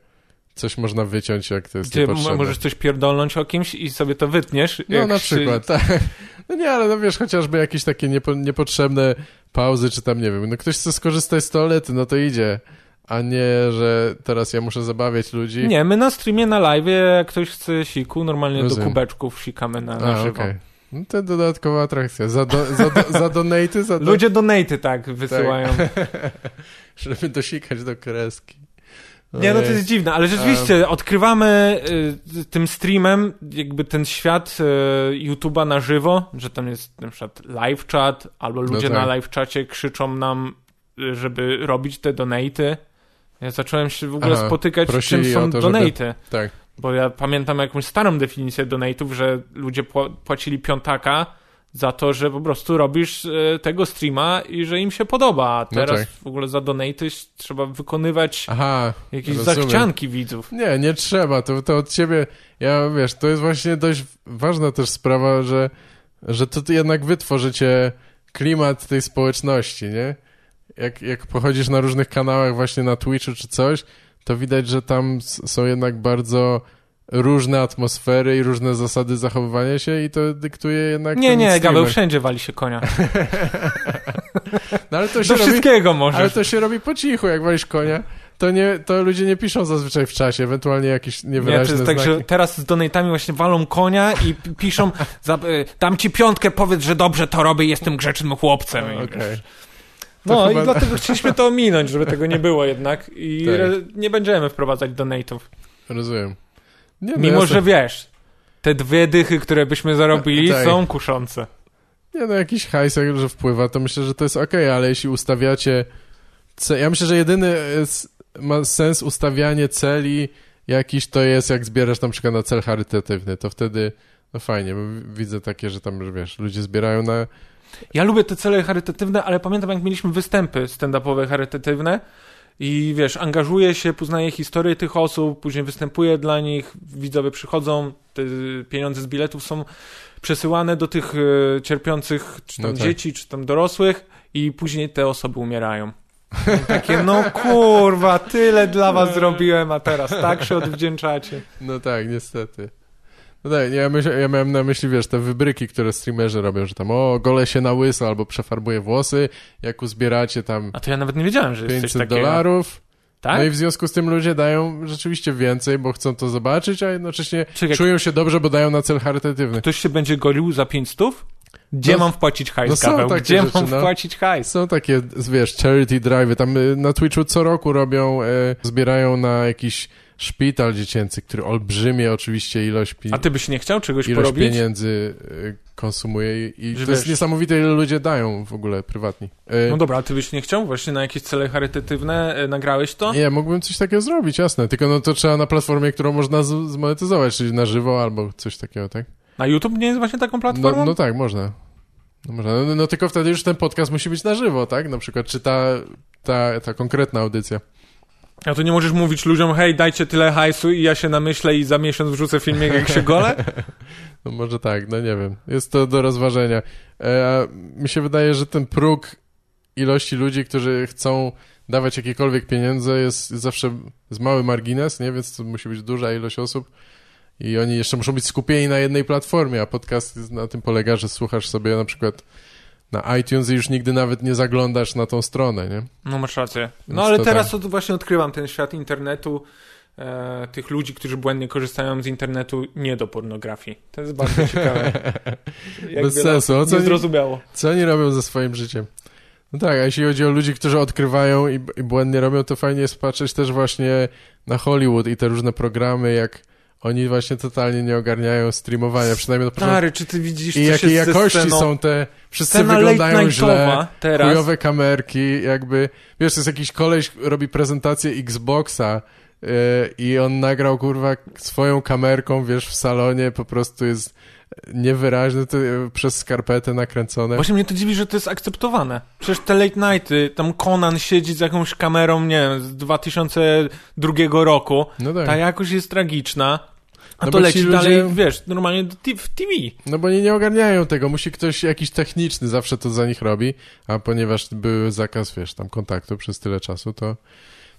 coś można wyciąć, jak to jest Gdzie mo- możesz coś pierdolnąć o kimś i sobie to wytniesz. No na przykład, tak. No nie, ale no wiesz, chociażby jakieś takie niepo, niepotrzebne pauzy, czy tam, nie wiem, no ktoś chce skorzystać z toalety, no to idzie. a nie, że teraz ja muszę zabawiać ludzi. Nie, my na streamie, na live, jak ktoś chce siku, normalnie Rozumiem. do kubeczków sikamy na, na A, żywo. okej. No to dodatkowa atrakcja. Za, do, za, do, za donaty, za do, Ludzie donaty tak wysyłają. żeby dosikać do kreski. Nie, no to jest dziwne, ale rzeczywiście odkrywamy y, tym streamem jakby ten świat y, YouTube'a na żywo, że tam jest na przykład live chat, albo ludzie tak. na live czacie krzyczą nam, y, żeby robić te donaty. Ja zacząłem się w ogóle Aha, spotykać, czym są żeby- donaty. Tak. Bo ja pamiętam jakąś starą definicję donatów, że ludzie pła- płacili piątaka za to, że po prostu robisz e, tego streama i że im się podoba. A No teraz tak. w ogóle za donaty trzeba wykonywać Aha, jakieś rozumiem. zachcianki widzów. Nie, nie trzeba, to, to od ciebie, ja wiesz, to jest właśnie dość ważna też sprawa, że, że to jednak wy tworzycie klimat tej społeczności, nie? Jak, jak pochodzisz na różnych kanałach właśnie na Twitchu czy coś, to widać, że tam są jednak bardzo różne atmosfery i różne zasady zachowywania się i to dyktuje jednak Nie, nie. Gaweł, wszędzie wali się konia. No ale to się Do robi, wszystkiego możesz. ale to się robi po cichu, jak walisz konia. To, nie, to ludzie nie piszą zazwyczaj w czasie, ewentualnie jakieś Nie, niewyraźne to jest tak, znaki. że teraz z donatami właśnie walą konia i piszą, e, dam ci piątkę, powiedz, że dobrze to robię, jestem grzecznym chłopcem. Okej. wiesz. No chyba- i dlatego chcieliśmy to ominąć, żeby tego nie było jednak i Tak. nie będziemy wprowadzać donatów. Rozumiem. Nie, no Mimo, że wiesz, te dwie dychy, które byśmy zarobili Tak. są kuszące. Nie, no jakiś hajs, jak- że wpływa, to myślę, że to jest okej, ale jeśli ustawiacie... Ja myślę, że jedyny jest, ma sens ustawianie celi jakiś to jest, jak zbierasz na przykład na cel charytatywny, to wtedy, no fajnie, widzę takie, że tam, że wiesz, ludzie zbierają na... Ja lubię te cele charytatywne, ale pamiętam jak mieliśmy występy stand-upowe charytatywne i wiesz, angażuję się, poznaję historię tych osób, później występuję dla nich, widzowie przychodzą, te pieniądze z biletów są przesyłane do tych e, cierpiących, czy tam No tak. dzieci, czy tam dorosłych i później te osoby umierają. I Takie, no kurwa, tyle dla was zrobiłem, a teraz tak się odwdzięczacie. No tak, niestety. No tak, ja, myśl, ja miałem na myśli, wiesz, te wybryki, które streamerzy robią, że tam, o, gole się na łyso, albo przefarbuję włosy, jak uzbieracie tam A to ja nawet nie wiedziałem, że jest coś 500 takiego. dolarów, Tak? No i w związku z tym ludzie dają rzeczywiście więcej, bo chcą to zobaczyć, a jednocześnie Czekaj, czują się dobrze, bo dają na cel charytatywny. Ktoś się będzie golił za 5 stów? Gdzie No, mam wpłacić hajs, no są takie Gdzie rzeczy, mam no. wpłacić hajs? Są takie, wiesz, charity drive, tam y, na Twitchu co roku robią, e, zbierają na jakiś szpital dziecięcy, który olbrzymie oczywiście ilość, pi- A ty byś nie chciał czegoś ilość porobić? pieniędzy y, konsumuje i, i to jest niesamowite, ile ludzie dają w ogóle prywatni. E, No dobra, a ty byś nie chciał właśnie na jakieś cele charytatywne? e, Nagrałeś to? Nie, mógłbym coś takiego zrobić, jasne. Tylko no to trzeba na platformie, którą można z- zmonetyzować, czyli na żywo albo coś takiego, tak? Na YouTube nie jest właśnie taką No, platformą? no tak, można. No, można. No, no tylko wtedy już ten podcast musi być na żywo, tak? Na przykład, czy ta, ta, ta konkretna audycja. A to nie możesz mówić ludziom, hej, dajcie tyle hajsu i ja się namyślę i za miesiąc wrzucę filmik, jak się gole? No może tak, no nie wiem. Jest to do rozważenia. E, mi się wydaje, że ten próg ilości ludzi, którzy chcą dawać jakiekolwiek pieniądze jest zawsze z mały margines, nie? Więc to musi być duża ilość osób i oni jeszcze muszą być skupieni na jednej platformie, a podcast na tym polega, że słuchasz sobie na przykład na iTunes i już nigdy nawet nie zaglądasz na tą stronę, nie? No masz rację. No ale to teraz tak. od, właśnie odkrywam ten świat internetu, e, tych ludzi, którzy błędnie korzystają z internetu nie do pornografii. To jest bardzo ciekawe. Jak Bez wiele sensu. O co nie nie- zrozumiało. Co oni robią ze swoim życiem? No tak, a jeśli chodzi o ludzi, którzy odkrywają i, i błędnie robią, to fajnie jest patrzeć też właśnie na Hollywood i te różne programy, jak oni właśnie totalnie nie ogarniają streamowania, przynajmniej na początku. Stary, czy ty widzisz, I jakiej jakości sceną... są te... Wszyscy Scena wyglądają źle, teraz. chujowe kamerki, jakby... Wiesz, jest jakiś koleś, robi prezentację Xboxa yy, i on nagrał, kurwa, swoją kamerką, wiesz, w salonie, po prostu jest niewyraźny, to, yy, przez skarpetę nakręcone. Właśnie mnie to dziwi, że to jest akceptowane. Przecież te late nighty, tam Conan siedzi z jakąś kamerą, nie wiem, z 2002 roku. No tak. Ta jakość jest tragiczna. A No to leci ci ludzie- dalej, wiesz, normalnie w TV. No bo oni nie ogarniają tego, musi ktoś jakiś techniczny zawsze to za nich robi, a ponieważ był zakaz, wiesz, tam kontaktu przez tyle czasu, to,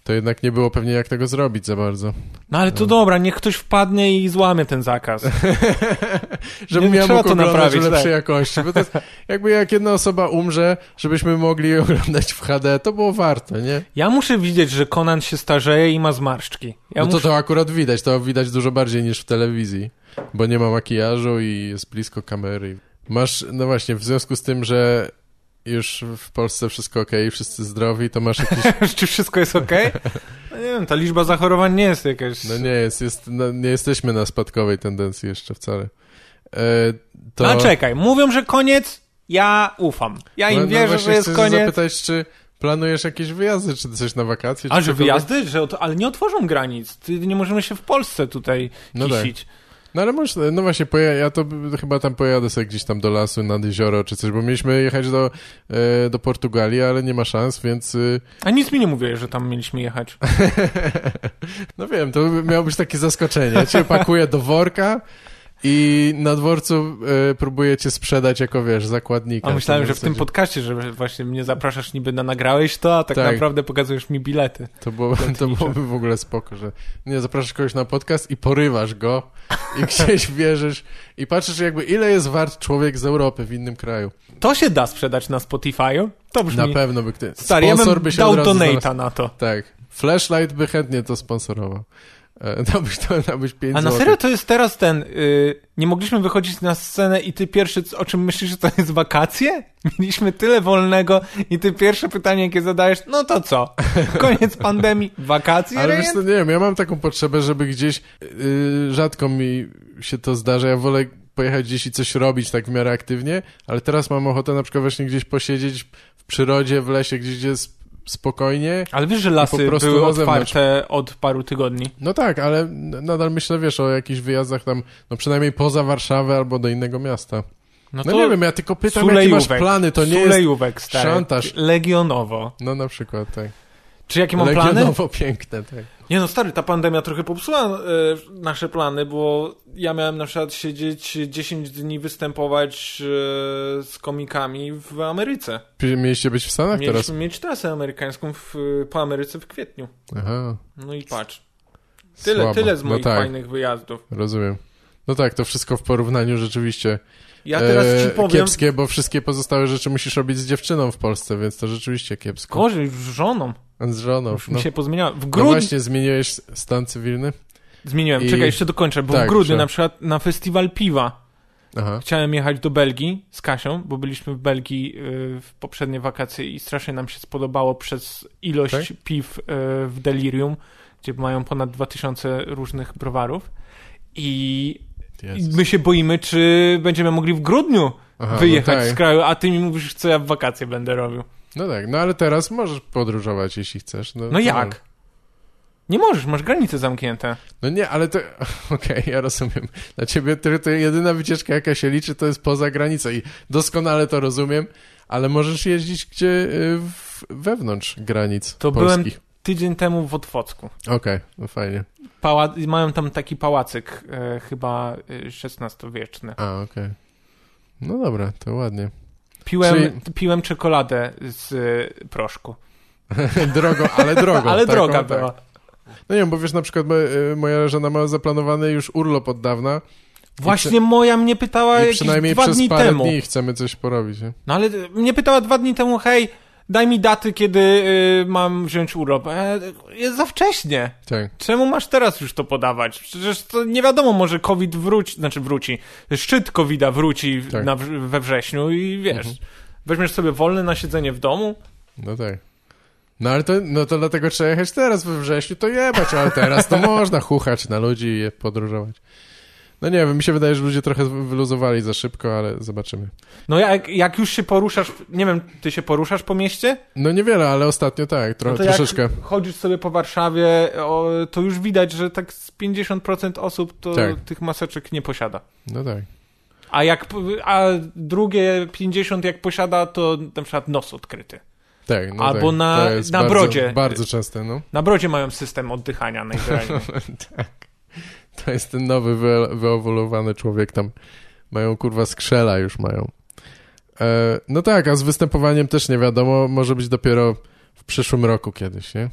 to jednak nie było pewnie jak tego zrobić za bardzo. No ale to dobra, niech ktoś wpadnie i złamie ten zakaz. Żebym Nie, trzeba mógł to naprawić, lepszej tak. jakości. Bo to jest, jakby jak jedna osoba umrze, żebyśmy mogli oglądać w HD, to było warto, nie? Ja muszę widzieć, że Conan się starzeje i ma zmarszczki. Ja no to muszę... to akurat widać, to widać dużo bardziej niż w telewizji, bo nie ma makijażu i jest blisko kamery. Masz, no właśnie, w związku z tym, że już w Polsce wszystko ok, wszyscy zdrowi, to masz jakiś... Czy wszystko jest okej? No nie wiem, ta liczba zachorowań nie jest jakaś... No nie jest, jest no, nie jesteśmy na spadkowej tendencji jeszcze wcale. E, to... No czekaj, mówią, że koniec, ja ufam. Ja im No- no wierzę, że jest koniec. zapytać, czy planujesz jakieś wyjazdy, czy coś na wakacje? A, że wyjazdy? Że, ale nie otworzą granic. Ty, nie możemy się w Polsce tutaj No tak. No ale może, no właśnie, ja to chyba tam pojadę sobie gdzieś tam do lasu, nad jezioro czy coś, bo mieliśmy jechać do, e, do Portugalii, ale nie ma szans, więc y, A nic mi nie mówiłeś, że tam mieliśmy jechać. no wiem, to miało być takie zaskoczenie. Cię pakuję do worka i na dworcu e, próbuję cię sprzedać jako, wiesz, zakładnika. A myślałem, To że w tym podcaście, że właśnie mnie zapraszasz niby na nagrałeś to, a tak, Tak. naprawdę pokazujesz mi bilety. To, było, to byłoby w ogóle spoko, że nie zapraszasz kogoś na podcast i porywasz go i gdzieś wierzysz i patrzysz jakby ile jest wart człowiek z Europy w innym kraju. To się da sprzedać na Spotify'u? To brzmi... Na pewno by ktoś... Stary, ja sponsor bym by się dał donate'a na to. Tak. Flashlight by chętnie to sponsorował. E, Dałbyś to, dałbyś 5 A na serio to jest teraz ten... y, nie mogliśmy wychodzić na scenę i ty pierwszy, o czym myślisz, że to jest wakacje? Mieliśmy tyle wolnego i ty pierwsze pytanie, jakie zadajesz, no to co? Koniec pandemii, wakacje, Ale wiesz co, nie wiem, ja mam taką potrzebę, żeby gdzieś, yy, rzadko mi się to zdarza, ja wolę pojechać gdzieś i coś robić tak w miarę aktywnie, ale teraz mam ochotę na przykład właśnie gdzieś posiedzieć w przyrodzie, w lesie, gdzieś gdzie jest spokojnie. Ale wiesz, że po lasy prostu były otwarte od paru tygodni. No tak, ale nadal myślę, wiesz, o jakichś wyjazdach tam, no przynajmniej poza Warszawę albo do innego miasta. No, No nie wiem, ja tylko pytam, jakie masz Sulejówek. plany, to nie jest... Sulejówek, stary. szantaż. Legionowo. No na przykład, tak. Czy jakie mam plany? Legionowo piękne, tak. Nie no, stary, ta pandemia trochę popsuła e, nasze plany, bo ja miałem na przykład siedzieć 10 dni, występować e, z komikami w Ameryce. Mieliście być w Stanach Mieliśmy teraz? mieć trasę amerykańską w, po Ameryce w kwietniu. Aha, No i patrz. Tyle, słabo. tyle z moich no tak, fajnych wyjazdów. rozumiem. No tak, to wszystko w porównaniu rzeczywiście Ja teraz e, ci powiem, kiepskie, bo wszystkie pozostałe rzeczy musisz robić z dziewczyną w Polsce, więc to rzeczywiście kiepsko. gorzej, z żoną. Z żoną. Już No, mi się pozmieniało. W no grudniu... właśnie, zmieniłeś stan cywilny? Zmieniłem, I- czekaj, jeszcze dokończę, bo Tak, w grudniu proszę. na przykład na festiwal piwa Aha. chciałem jechać do Belgii z Kasią, bo byliśmy w Belgii y, w poprzednie wakacje i strasznie nam się spodobało przez ilość Tak? piw y, w Delirium, gdzie mają ponad 2000 różnych browarów. I Jezus. my się boimy, czy będziemy mogli w grudniu Aha, wyjechać no, tak. z kraju, a ty mi mówisz, co ja w wakacje będę robił. no tak, no ale teraz możesz podróżować, jeśli chcesz. No, No to- jak? Nie możesz, masz granice zamknięte. No nie, ale to... Okej, ja rozumiem. Dla ciebie to, to jedyna wycieczka, jaka się liczy, to jest poza granicą i doskonale to rozumiem, ale możesz jeździć gdzie y, w, wewnątrz granic To byłem polskich. tydzień temu w Otwocku. Okej, no fajnie. Pała mają tam taki pałacyk, e, chyba e, XVI-wieczny. A, okej. No dobra, to ładnie. Piłem, Czyli- piłem czekoladę z e, proszku. Drogo, ale drogo. Ale taką, droga tak. była. No nie wiem, bo wiesz, na przykład y, moja żona ma zaplanowany już urlop od dawna Właśnie moja mnie pytała i jakieś przynajmniej dwa przez dni parę temu. dni chcemy coś porobić, nie? No ale e, mnie pytała dwa dni temu, hej, daj mi daty, kiedy e, mam wziąć urlop. E, jest za wcześnie. Tak. Czemu masz teraz już to podawać? Przecież to nie wiadomo, może COVID wróci, znaczy wróci, szczyt COVID-a wróci Tak. na, we wrześniu i wiesz, Mhm. weźmiesz sobie wolne na siedzenie w domu, No tak. No ale to, no to dlatego trzeba jechać teraz we wrześniu, to jebać, ale teraz to można chuchać na ludzi i podróżować. No nie wiem, mi się wydaje, że ludzie trochę wyluzowali za szybko, ale zobaczymy. No jak, jak już się poruszasz, nie wiem, ty się poruszasz po mieście? No niewiele, ale ostatnio tak, tro, No to troszeczkę. jak chodzisz sobie po Warszawie, o, to już widać, że tak z 50% osób to Tak. tych maseczek nie posiada. No tak. A jak, a drugie 50 jak posiada, to na przykład nos odkryty. Tak, no Albo tak. na- na bardzo, brodzie. Bardzo częste, no. Na brodzie mają system oddychania najwyraźniej. tak. To jest ten nowy, wy, wyewoluowany człowiek tam. Mają kurwa skrzela już mają. E, no tak, a z występowaniem też nie wiadomo, może być dopiero w przyszłym roku kiedyś, nie?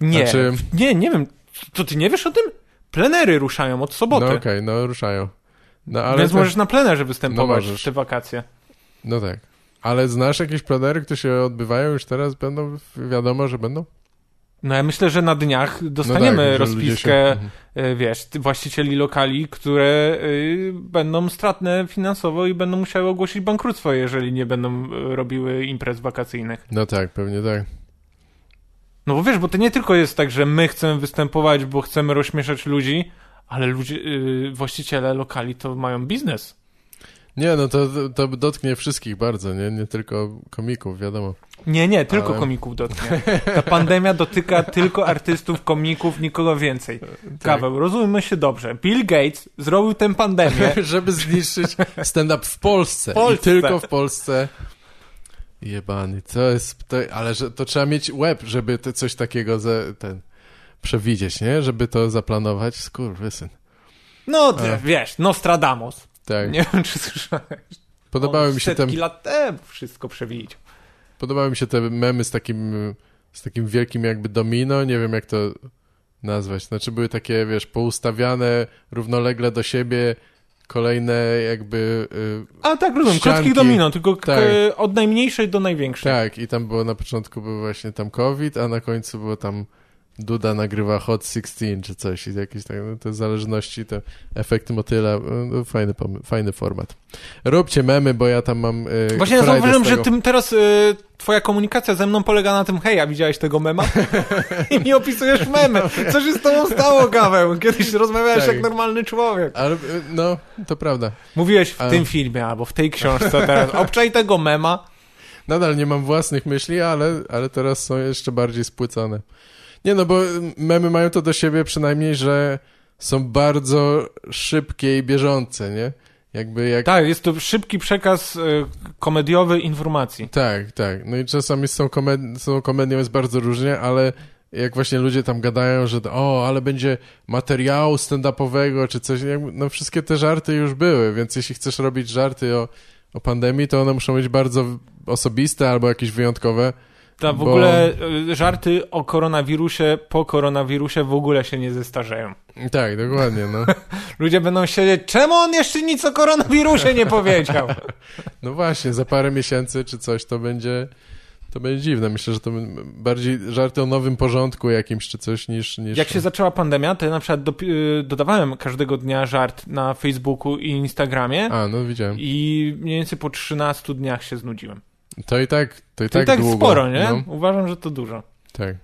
Nie, Znaczy- nie, nie wiem. To ty nie wiesz o tym? Plenery ruszają od soboty. No okej, no ruszają. No ale Więc możesz na plenerze występować No w te wakacje. No tak. Ale znasz jakieś planery, które się odbywają już teraz? Będą, wiadomo, że będą? No ja myślę, że na dniach dostaniemy No tak, rozpiskę, się- e, wiesz, właścicieli lokali, które y, będą stratne finansowo i będą musiały ogłosić bankructwo, jeżeli nie będą y, robiły imprez wakacyjnych. No tak, pewnie tak. No bo wiesz, bo to nie tylko jest tak, że my chcemy występować, bo chcemy rozśmieszać ludzi, ale ludzie, właściciele lokali to mają biznes. Nie, no to, to dotknie wszystkich bardzo, nie? Nie tylko komików, wiadomo. Nie, nie, tylko Ale- komików dotknie. Ta pandemia dotyka tylko artystów, komików, nikogo więcej. Tak. Kaweł, rozumiemy się dobrze. Bill Gates zrobił tę pandemię. Żeby zniszczyć stand-up w Polsce. W Polsce. I tylko w Polsce. Jebany, to jest... To, ale że, to trzeba mieć łeb, żeby te coś takiego ze, ten, przewidzieć, nie? Żeby to zaplanować. Skurwysyn. No, ty, A. wiesz, Nostradamus. Tak. Nie wiem, czy słyszałeś. Podobały On mi się te, setki lat temu wszystko przewidział. Podobały mi się te memy z takim, z takim wielkim jakby domino. Nie wiem, jak to nazwać. Znaczy były takie, wiesz, poustawiane równolegle do siebie kolejne jakby... Y, A tak, rozumiem, Ścianki. krótkich domino, tylko Tak. od najmniejszej do największej. Tak, i tam było na początku był właśnie tam COVID, a na końcu było tam Duda nagrywa Hot 16 czy coś i jakieś tak, no, te zależności, te efekty motyla, no, fajny, pom- fajny format. Róbcie memy, bo ja tam mam y, Właśnie ja zauważyłem, że tym teraz y, twoja komunikacja ze mną polega na tym, hej, a widziałeś tego mema? I mi opisujesz memy. Co się z tobą stało, Gaweł? Kiedyś rozmawiałeś Tak. jak normalny człowiek. Ale, no, to prawda. Mówiłeś w A- tym filmie albo w tej książce teraz, obczaj tego mema. Nadal nie mam własnych myśli, ale, ale teraz są jeszcze bardziej spłycone. Nie no, bo memy mają to do siebie przynajmniej, że są bardzo szybkie i bieżące, nie? Jakby jak Tak, jest to szybki przekaz y, komediowy informacji. Tak, tak. No i czasami z tą, komed- z tą komedią jest bardzo różnie, ale jak właśnie ludzie tam gadają, że o, ale będzie materiału stand-upowego czy coś, no wszystkie te żarty już były, więc jeśli chcesz robić żarty o, o pandemii, to one muszą być bardzo osobiste albo jakieś wyjątkowe. Ta w Bo- ogóle y, żarty o koronawirusie po koronawirusie w ogóle się nie zestarzeją. Tak, dokładnie, no. Ludzie będą siedzieć, czemu on jeszcze nic o koronawirusie nie powiedział? No właśnie, za parę miesięcy czy coś to będzie, to będzie dziwne. Myślę, że to bardziej żarty o nowym porządku jakimś czy coś niż... niż... Jak się zaczęła pandemia, to ja na przykład dopi- y, dodawałem każdego dnia żart na Facebooku i Instagramie A, no widziałem. i mniej więcej po 13 dniach się znudziłem. To i tak, to i To tak i tak długo. sporo, nie? No, Uważam, że to dużo. tak.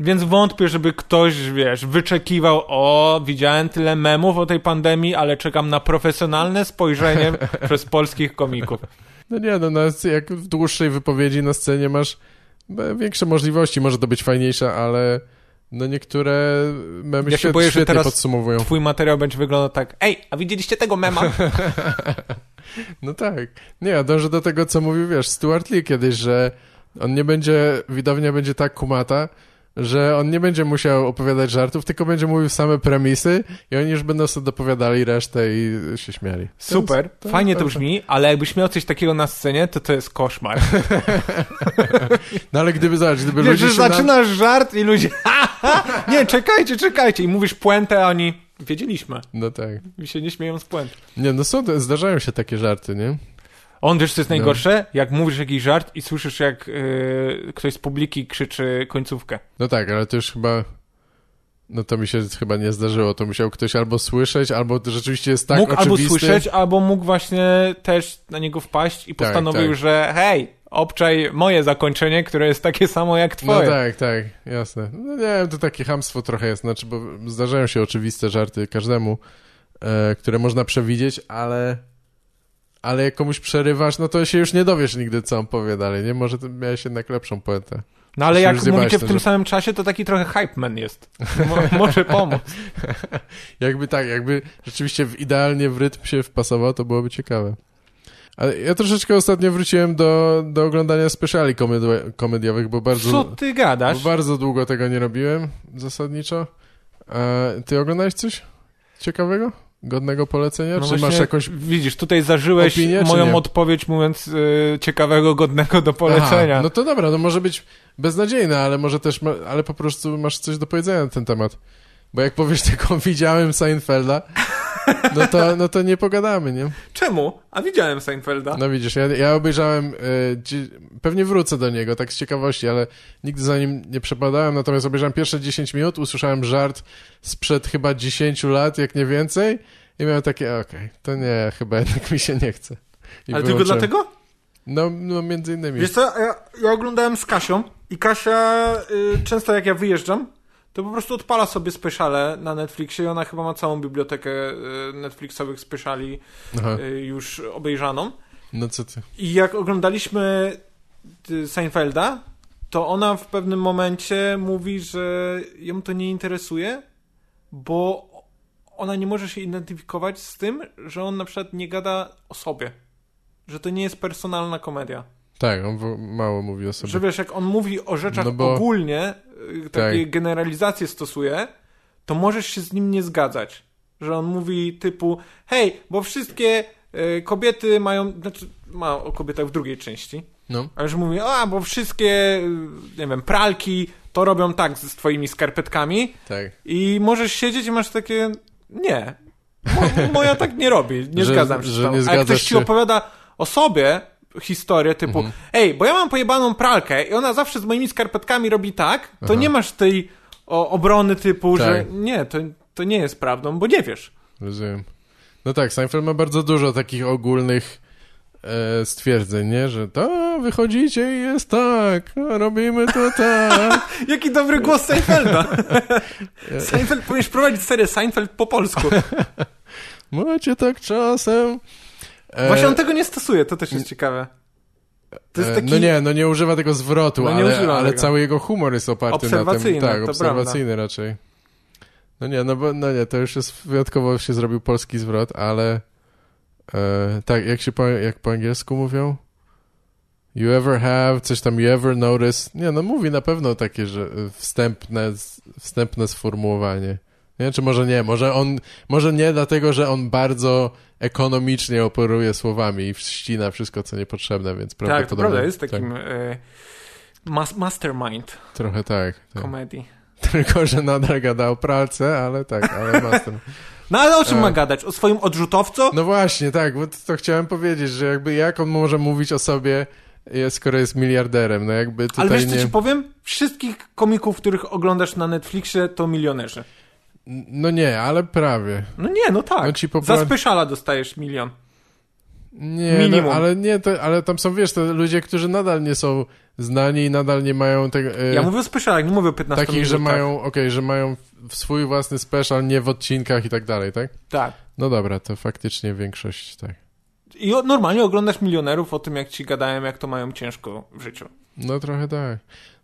Więc wątpię, żeby ktoś, wiesz, wyczekiwał, o, widziałem tyle memów o tej pandemii, ale czekam na profesjonalne spojrzenie przez polskich komików. No nie, no, no jak w dłuższej wypowiedzi na scenie masz e, większe możliwości, może to być fajniejsze, ale no niektóre memy Ja się boję, że teraz podsumowują. Twój materiał będzie wyglądał tak, ej, a widzieliście tego mema? No tak. Nie, ja dążę do tego, co mówił, wiesz, Stuart Lee kiedyś, że on nie będzie, widownia będzie tak kumata, że on nie będzie musiał opowiadać żartów, tylko będzie mówił same premisy i oni już będą sobie dopowiadali resztę i się śmiali. Super, to- fajnie to, to- brzmi, ale jakbyś miał coś takiego na scenie, to to jest koszmar. No ale gdyby, zobacz, gdyby Wiesz, ludzie że się na... zaczynasz żart i ludzie, nie, czekajcie, czekajcie i mówisz puentę, a oni, wiedzieliśmy, No tak. i się nie śmieją z puent. Nie, no są, zdarzają się takie żarty, nie? On wiesz, co No. jest najgorsze? Jak mówisz jakiś żart i słyszysz, jak yy, ktoś z publiki krzyczy końcówkę. No tak, ale to już chyba... No to mi się chyba nie zdarzyło. To musiał ktoś albo słyszeć, albo rzeczywiście jest tak mógł albo oczywisty. słyszeć, albo mógł właśnie też na niego wpaść i Tak, postanowił, tak. że hej, obczaj moje zakończenie, które jest takie samo jak No twoje. tak, tak, jasne. No nie to takie hamstwo trochę jest, znaczy, bo zdarzają się oczywiste żarty każdemu, e, które można przewidzieć, ale ale jak komuś przerywasz, no to się już nie dowiesz nigdy, co on powie dalej, nie? Może ty miałeś jednak lepszą poetę. No ale jak mówicie w tym że- samym czasie, to taki trochę hype man jest. Mo może pomóc. Jakby tak, jakby rzeczywiście w, idealnie w rytm się wpasował, to byłoby ciekawe. Ale ja troszeczkę ostatnio wróciłem do, do oglądania speciali komedi- komediowych, bo bardzo... Co ty gadasz? Bo bardzo długo tego nie robiłem, zasadniczo. E, ty oglądałeś coś ciekawego? Godnego polecenia? No Czy właśnie, masz jakąś... Widzisz, tutaj zażyłeś opinię, moją odpowiedź mówiąc y, ciekawego, godnego do polecenia. Aha, no to dobra, no może być beznadziejne, ale może też, ma, ale po prostu masz coś do powiedzenia na ten temat. Bo jak powiesz tylko widziałem Seinfelda, no to, no to nie pogadamy, nie? Czemu? A widziałem Seinfelda. No widzisz, ja, ja obejrzałem, dzi- pewnie wrócę do niego, tak z ciekawości, ale nigdy za nim nie przepadałem, natomiast obejrzałem pierwsze 10 minut, usłyszałem żart sprzed chyba 10 lat, jak nie więcej i miałem takie, okej, to nie, chyba jednak mi się nie chce. I Ale tylko wyłączyłem. dlatego? No, no między innymi. Wiesz co, ja, ja oglądałem z Kasią i Kasia y, często jak ja wyjeżdżam, to po prostu odpala sobie speciale na Netflixie i ona chyba ma całą bibliotekę y, Netflixowych speciali Aha, y, już obejrzaną. no co ty? I jak oglądaliśmy y, Seinfelda, to ona w pewnym momencie mówi, że ją to nie interesuje, bo ona nie może się identyfikować z tym, że on na przykład nie gada o sobie. Że to nie jest personalna komedia. Tak, on mało mówi o sobie. Że wiesz, jak on mówi o rzeczach No bo- ogólnie, takie Tak. generalizacje stosuje, to możesz się z nim nie zgadzać. Że on mówi typu, hej, bo wszystkie y, kobiety mają, znaczy ma o kobietach w drugiej części, No, ale że mówi, a, bo wszystkie, y, nie wiem, pralki to robią tak z, twoimi skarpetkami tak. i możesz siedzieć i masz takie, nie, mo, moja tak nie robi, nie Że- zgadzam się że z tą. nie A jak ktoś ci się. opowiada o sobie historię typu, Mhm. ej, bo ja mam pojebaną pralkę i ona zawsze z moimi skarpetkami robi tak, to Aha. nie masz tej o, obrony typu, że Tak. nie, to, to nie jest prawdą, bo nie wiesz. Rozumiem. No tak, Seinfeld ma bardzo dużo takich ogólnych e, stwierdzeń, nie? Że to wychodzicie i jest tak, robimy to tak. Jaki dobry głos Seinfelda. Seinfeld, powinieneś prowadzić serię Seinfeld po polsku. Macie tak czasem. E, Właśnie on tego nie stosuje, to też jest ciekawe. E, taki... No nie, no nie używa tego zwrotu, No ale, ale tego. cały jego humor jest oparty na tym. Obserwacyjny, Tak, obserwacyjny raczej. No nie, no bo no nie, to już jest wyjątkowo się zrobił polski zwrot, ale e, tak, jak się po, jak po angielsku mówią? You ever have, coś tam, you ever notice. Nie, no mówi na pewno takie, że e, wstępne, wstępne sformułowanie. Nie, czy może nie, może on, może nie dlatego, że on bardzo ekonomicznie operuje słowami i ścina wszystko, co niepotrzebne, więc Tak, to prawdopodobnie... prawda, jest tak, takim mas mastermind trochę tak. tak. komedii. Tylko, że nadal gada o pralce, ale tak, ale master. No ale o czym E. ma gadać? O swoim odrzutowcu? No właśnie, tak, bo to, to chciałem powiedzieć, że jakby jak on może mówić o sobie, e, skoro jest miliarderem, no jakby tutaj ale wiesz, co nie... ci powiem? Wszystkich komików, których oglądasz na Netflixie, to milionerzy. No nie, ale prawie. No nie, no tak. No ci Za popular- speciala dostajesz milion. Nie, Minimum. no, ale nie, to, ale tam są, wiesz, to ludzie, którzy nadal nie są znani i nadal nie mają tego... e, Ja mówię o specialach, nie mówię o 15 Takich, że minutach. mają, okej, że mają swój własny special, nie w odcinkach i tak dalej, tak? Tak. No dobra, to faktycznie większość, tak. I normalnie oglądasz milionerów o tym, jak ci gadają, jak to mają ciężko w życiu. No trochę tak.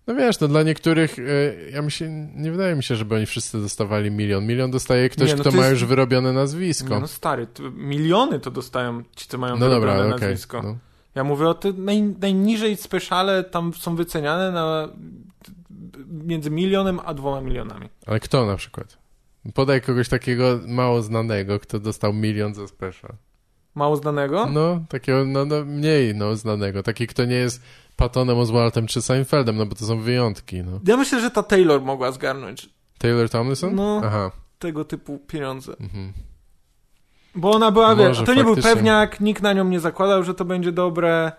No wiesz, no dla niektórych, e, ja myślę, nie wydaje mi się, żeby oni wszyscy dostawali milion. Milion dostaje ktoś, Nie, no kto to ma jest- już wyrobione nazwisko. Nie, no stary, to miliony to dostają ci, co mają No dobra, wyrobione okej. nazwisko. no. Ja mówię o tym naj, najniżej speciale tam są wyceniane na między milionem a dwoma milionami. Ale kto na przykład? Podaj kogoś takiego mało znanego, kto dostał milion za special. Mało znanego? No, takiego no, no, mniej no, znanego. Taki, kto nie jest Patonem Oswaltem czy Seinfeldem, no bo to są wyjątki, no. Ja myślę, że ta Taylor mogła zgarnąć Taylor Tomlinson? No. Aha. tego typu pieniądze. Mhm. Bo ona była, Może wiesz, to nie był faktycznie. pewniak, nikt na nią nie zakładał, że to będzie dobre.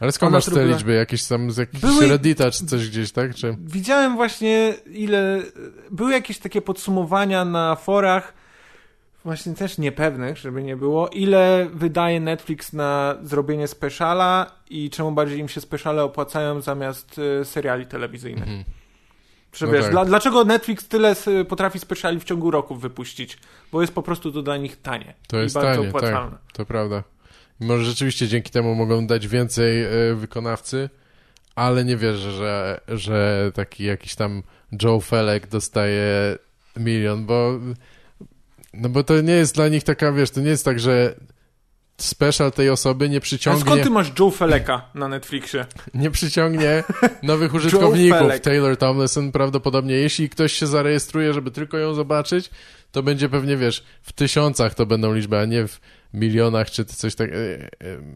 Ale skąd masz te liczby? Jakieś tam z jakiegoś Były- Reddita czy coś gdzieś, tak? Czy... Widziałem właśnie ile... Były jakieś takie podsumowania na forach, właśnie też niepewnych, żeby nie było, ile wydaje Netflix na zrobienie speciala i czemu bardziej im się speciale opłacają zamiast y, seriali telewizyjnych. Mhm. No wiesz, tak. dla, dlaczego Netflix tyle potrafi speciali w ciągu roku wypuścić? Bo jest po prostu to dla nich tanie. To jest bardzo tanie, tak. opłacalne. To prawda. I może rzeczywiście dzięki temu mogą dać więcej e, wykonawcy, ale nie wierzę, że, że taki jakiś tam Joe Felek dostaje milion, bo no bo to nie jest dla nich taka, wiesz, to nie jest tak, że special tej osoby nie przyciągnie, skąd ty masz Joe Feleka na Netflixie? nie przyciągnie nowych użytkowników. Taylor Tomlinson prawdopodobnie, jeśli ktoś się zarejestruje, żeby tylko ją zobaczyć, to będzie pewnie, wiesz, w tysiącach to będą liczby, a nie w milionach czy coś tak. e, e,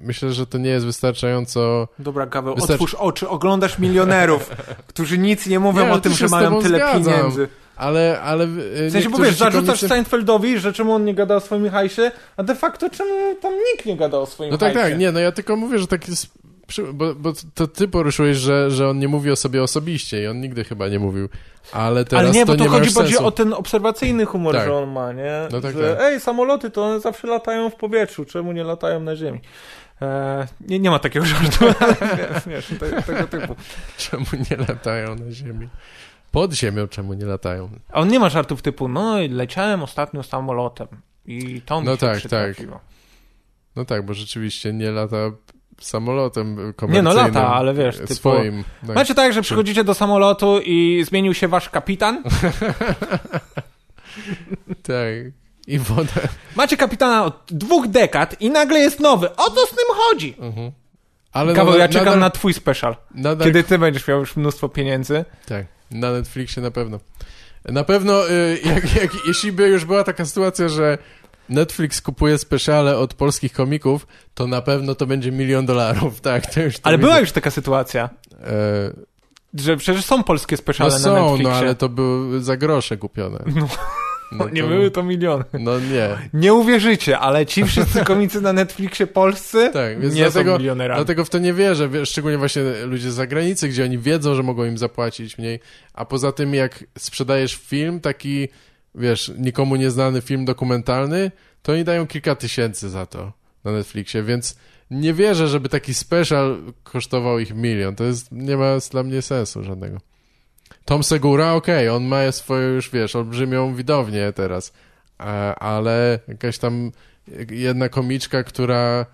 Myślę, że to nie jest wystarczająco. Dobra, Gaweł, Wystarczy- otwórz oczy, oglądasz milionerów, którzy nic nie mówią Nie, o tym, że mają tyle zgadzam. pieniędzy. Ale, ale. e, W sensie, bo wiesz, zarzucasz komicy- Seinfeldowi, że czemu on nie gada o swoim hajsie, a de facto czemu tam nikt nie gada o swoim No tak, hajsie. tak, nie, no ja tylko mówię, że sp- przy- Bo, bo to ty poruszyłeś, że, że on nie mówi o sobie osobiście i on nigdy chyba nie mówił. Ale teraz Ale nie, bo to to nie chodzi bardziej sensu. o ten obserwacyjny humor, Tak. że on ma, nie? No tak, że, tak. ej, samoloty to one zawsze latają w powietrzu, czemu nie latają na ziemi? E, nie, nie ma takiego żartu, ale wiesz, wiesz te, tego typu. Czemu nie latają na ziemi? Pod ziemią czemu nie latają? A on nie ma żartów typu, no i leciałem ostatnio samolotem i to mi No się tak, przytrafiło. No tak, bo rzeczywiście nie lata samolotem Nie komercyjnym. no, lata, ale wiesz, typu... Swoim. Tak. Macie tak, że przychodzicie do samolotu i zmienił się wasz kapitan? tak. I woda. Macie kapitana od dwóch dekad i nagle jest nowy. O co z tym chodzi? Mhm. Ale Kawał, nadal- ja czekam nadal, na twój special. nadal, Kiedy ty będziesz miał już mnóstwo pieniędzy. Tak, na Netflixie na pewno. Na pewno, y, jak, jak, jeśli by już była taka sytuacja, że Netflix kupuje speciale od polskich komików, to na pewno to będzie milion dolarów, tak. To już to Ale widzę. była już taka sytuacja, E, że przecież są polskie no speciale na są, Netflixie. no ale to były za grosze kupione. No. No Nie to- były to miliony. No nie. Nie uwierzycie, ale ci wszyscy komicy na Netflixie polscy Tak, więc nie dlatego, są milionerami. dlatego w to nie wierzę, wie- szczególnie właśnie ludzie z zagranicy, gdzie oni wiedzą, że mogą im zapłacić mniej, a poza tym jak sprzedajesz film, taki, wiesz, nikomu nieznany film dokumentalny, to oni dają kilka tysięcy za to na Netflixie, więc nie wierzę, żeby taki special kosztował ich milion, to jest, nie ma dla mnie sensu żadnego. Tom Segura, okej, on ma swoją już, wiesz, olbrzymią widownię teraz, ale jakaś tam jedna komiczka, która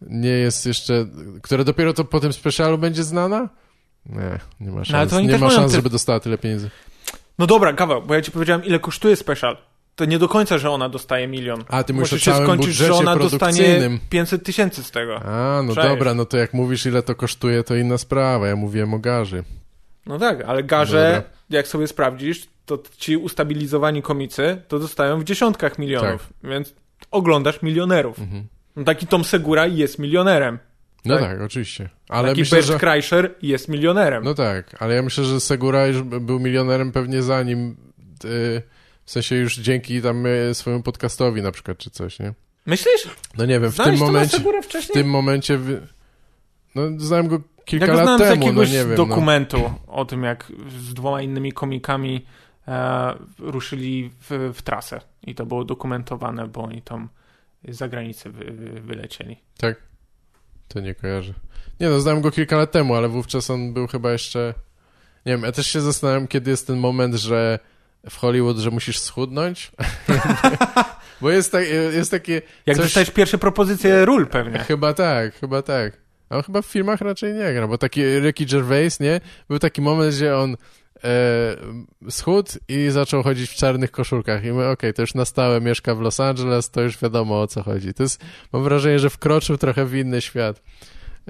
nie jest jeszcze, która dopiero to po tym specialu będzie znana? Nie, nie ma ale szans, oni nie ma szans, żeby dostała tyle pieniędzy. No dobra, Gaweł, bo ja ci powiedziałem, ile kosztuje special. To nie do końca, że ona dostaje milion. A, ty mówisz Może o się skończyć, że ona dostanie produkcyjnym. 500 tysięcy z tego. A, no Cześć. dobra, no to jak mówisz, ile to kosztuje, to inna sprawa, ja mówiłem o garzy. No tak, ale garze, Dobra. jak sobie sprawdzisz, to ci ustabilizowani komicy to dostają w dziesiątkach milionów. Więc oglądasz milionerów. Tak. Mhm. No taki Tom Segura jest milionerem. No Tak. tak, oczywiście. Ale taki myślę, Bert że... Kreischer jest milionerem. No tak, ale ja myślę, że Segura już był milionerem pewnie zanim, y, w sensie już dzięki tam y, swojemu podcastowi na przykład, czy coś, nie? Myślisz? No nie wiem, w tym momencie... W tym momencie... No, znałem go kilka ja lat znałem z temu, no jakiegoś nie wiem. dokumentu o tym, jak z dwoma innymi komikami e, ruszyli w, w trasę. I to było dokumentowane, bo oni tam za granicę wy, wy, wylecieli. No. Tak? To nie kojarzę. Nie no, znałem go kilka lat temu, ale wówczas on był chyba jeszcze... Nie wiem, ja też się zastanawiam, kiedy jest ten moment, że w Hollywood, że musisz schudnąć. Bo jest, tak, jest takie... Jak Coś- dostajesz pierwsze propozycje ról pewnie. Chyba tak, chyba tak. A on chyba w filmach raczej nie gra, bo taki Ricky Gervais, nie? Był taki moment, gdzie on e, schudł i zaczął chodzić w czarnych koszulkach. I my, okej, to już na stałe mieszka w Los Angeles, to już wiadomo o co chodzi. To jest, mam wrażenie, że wkroczył trochę w inny świat.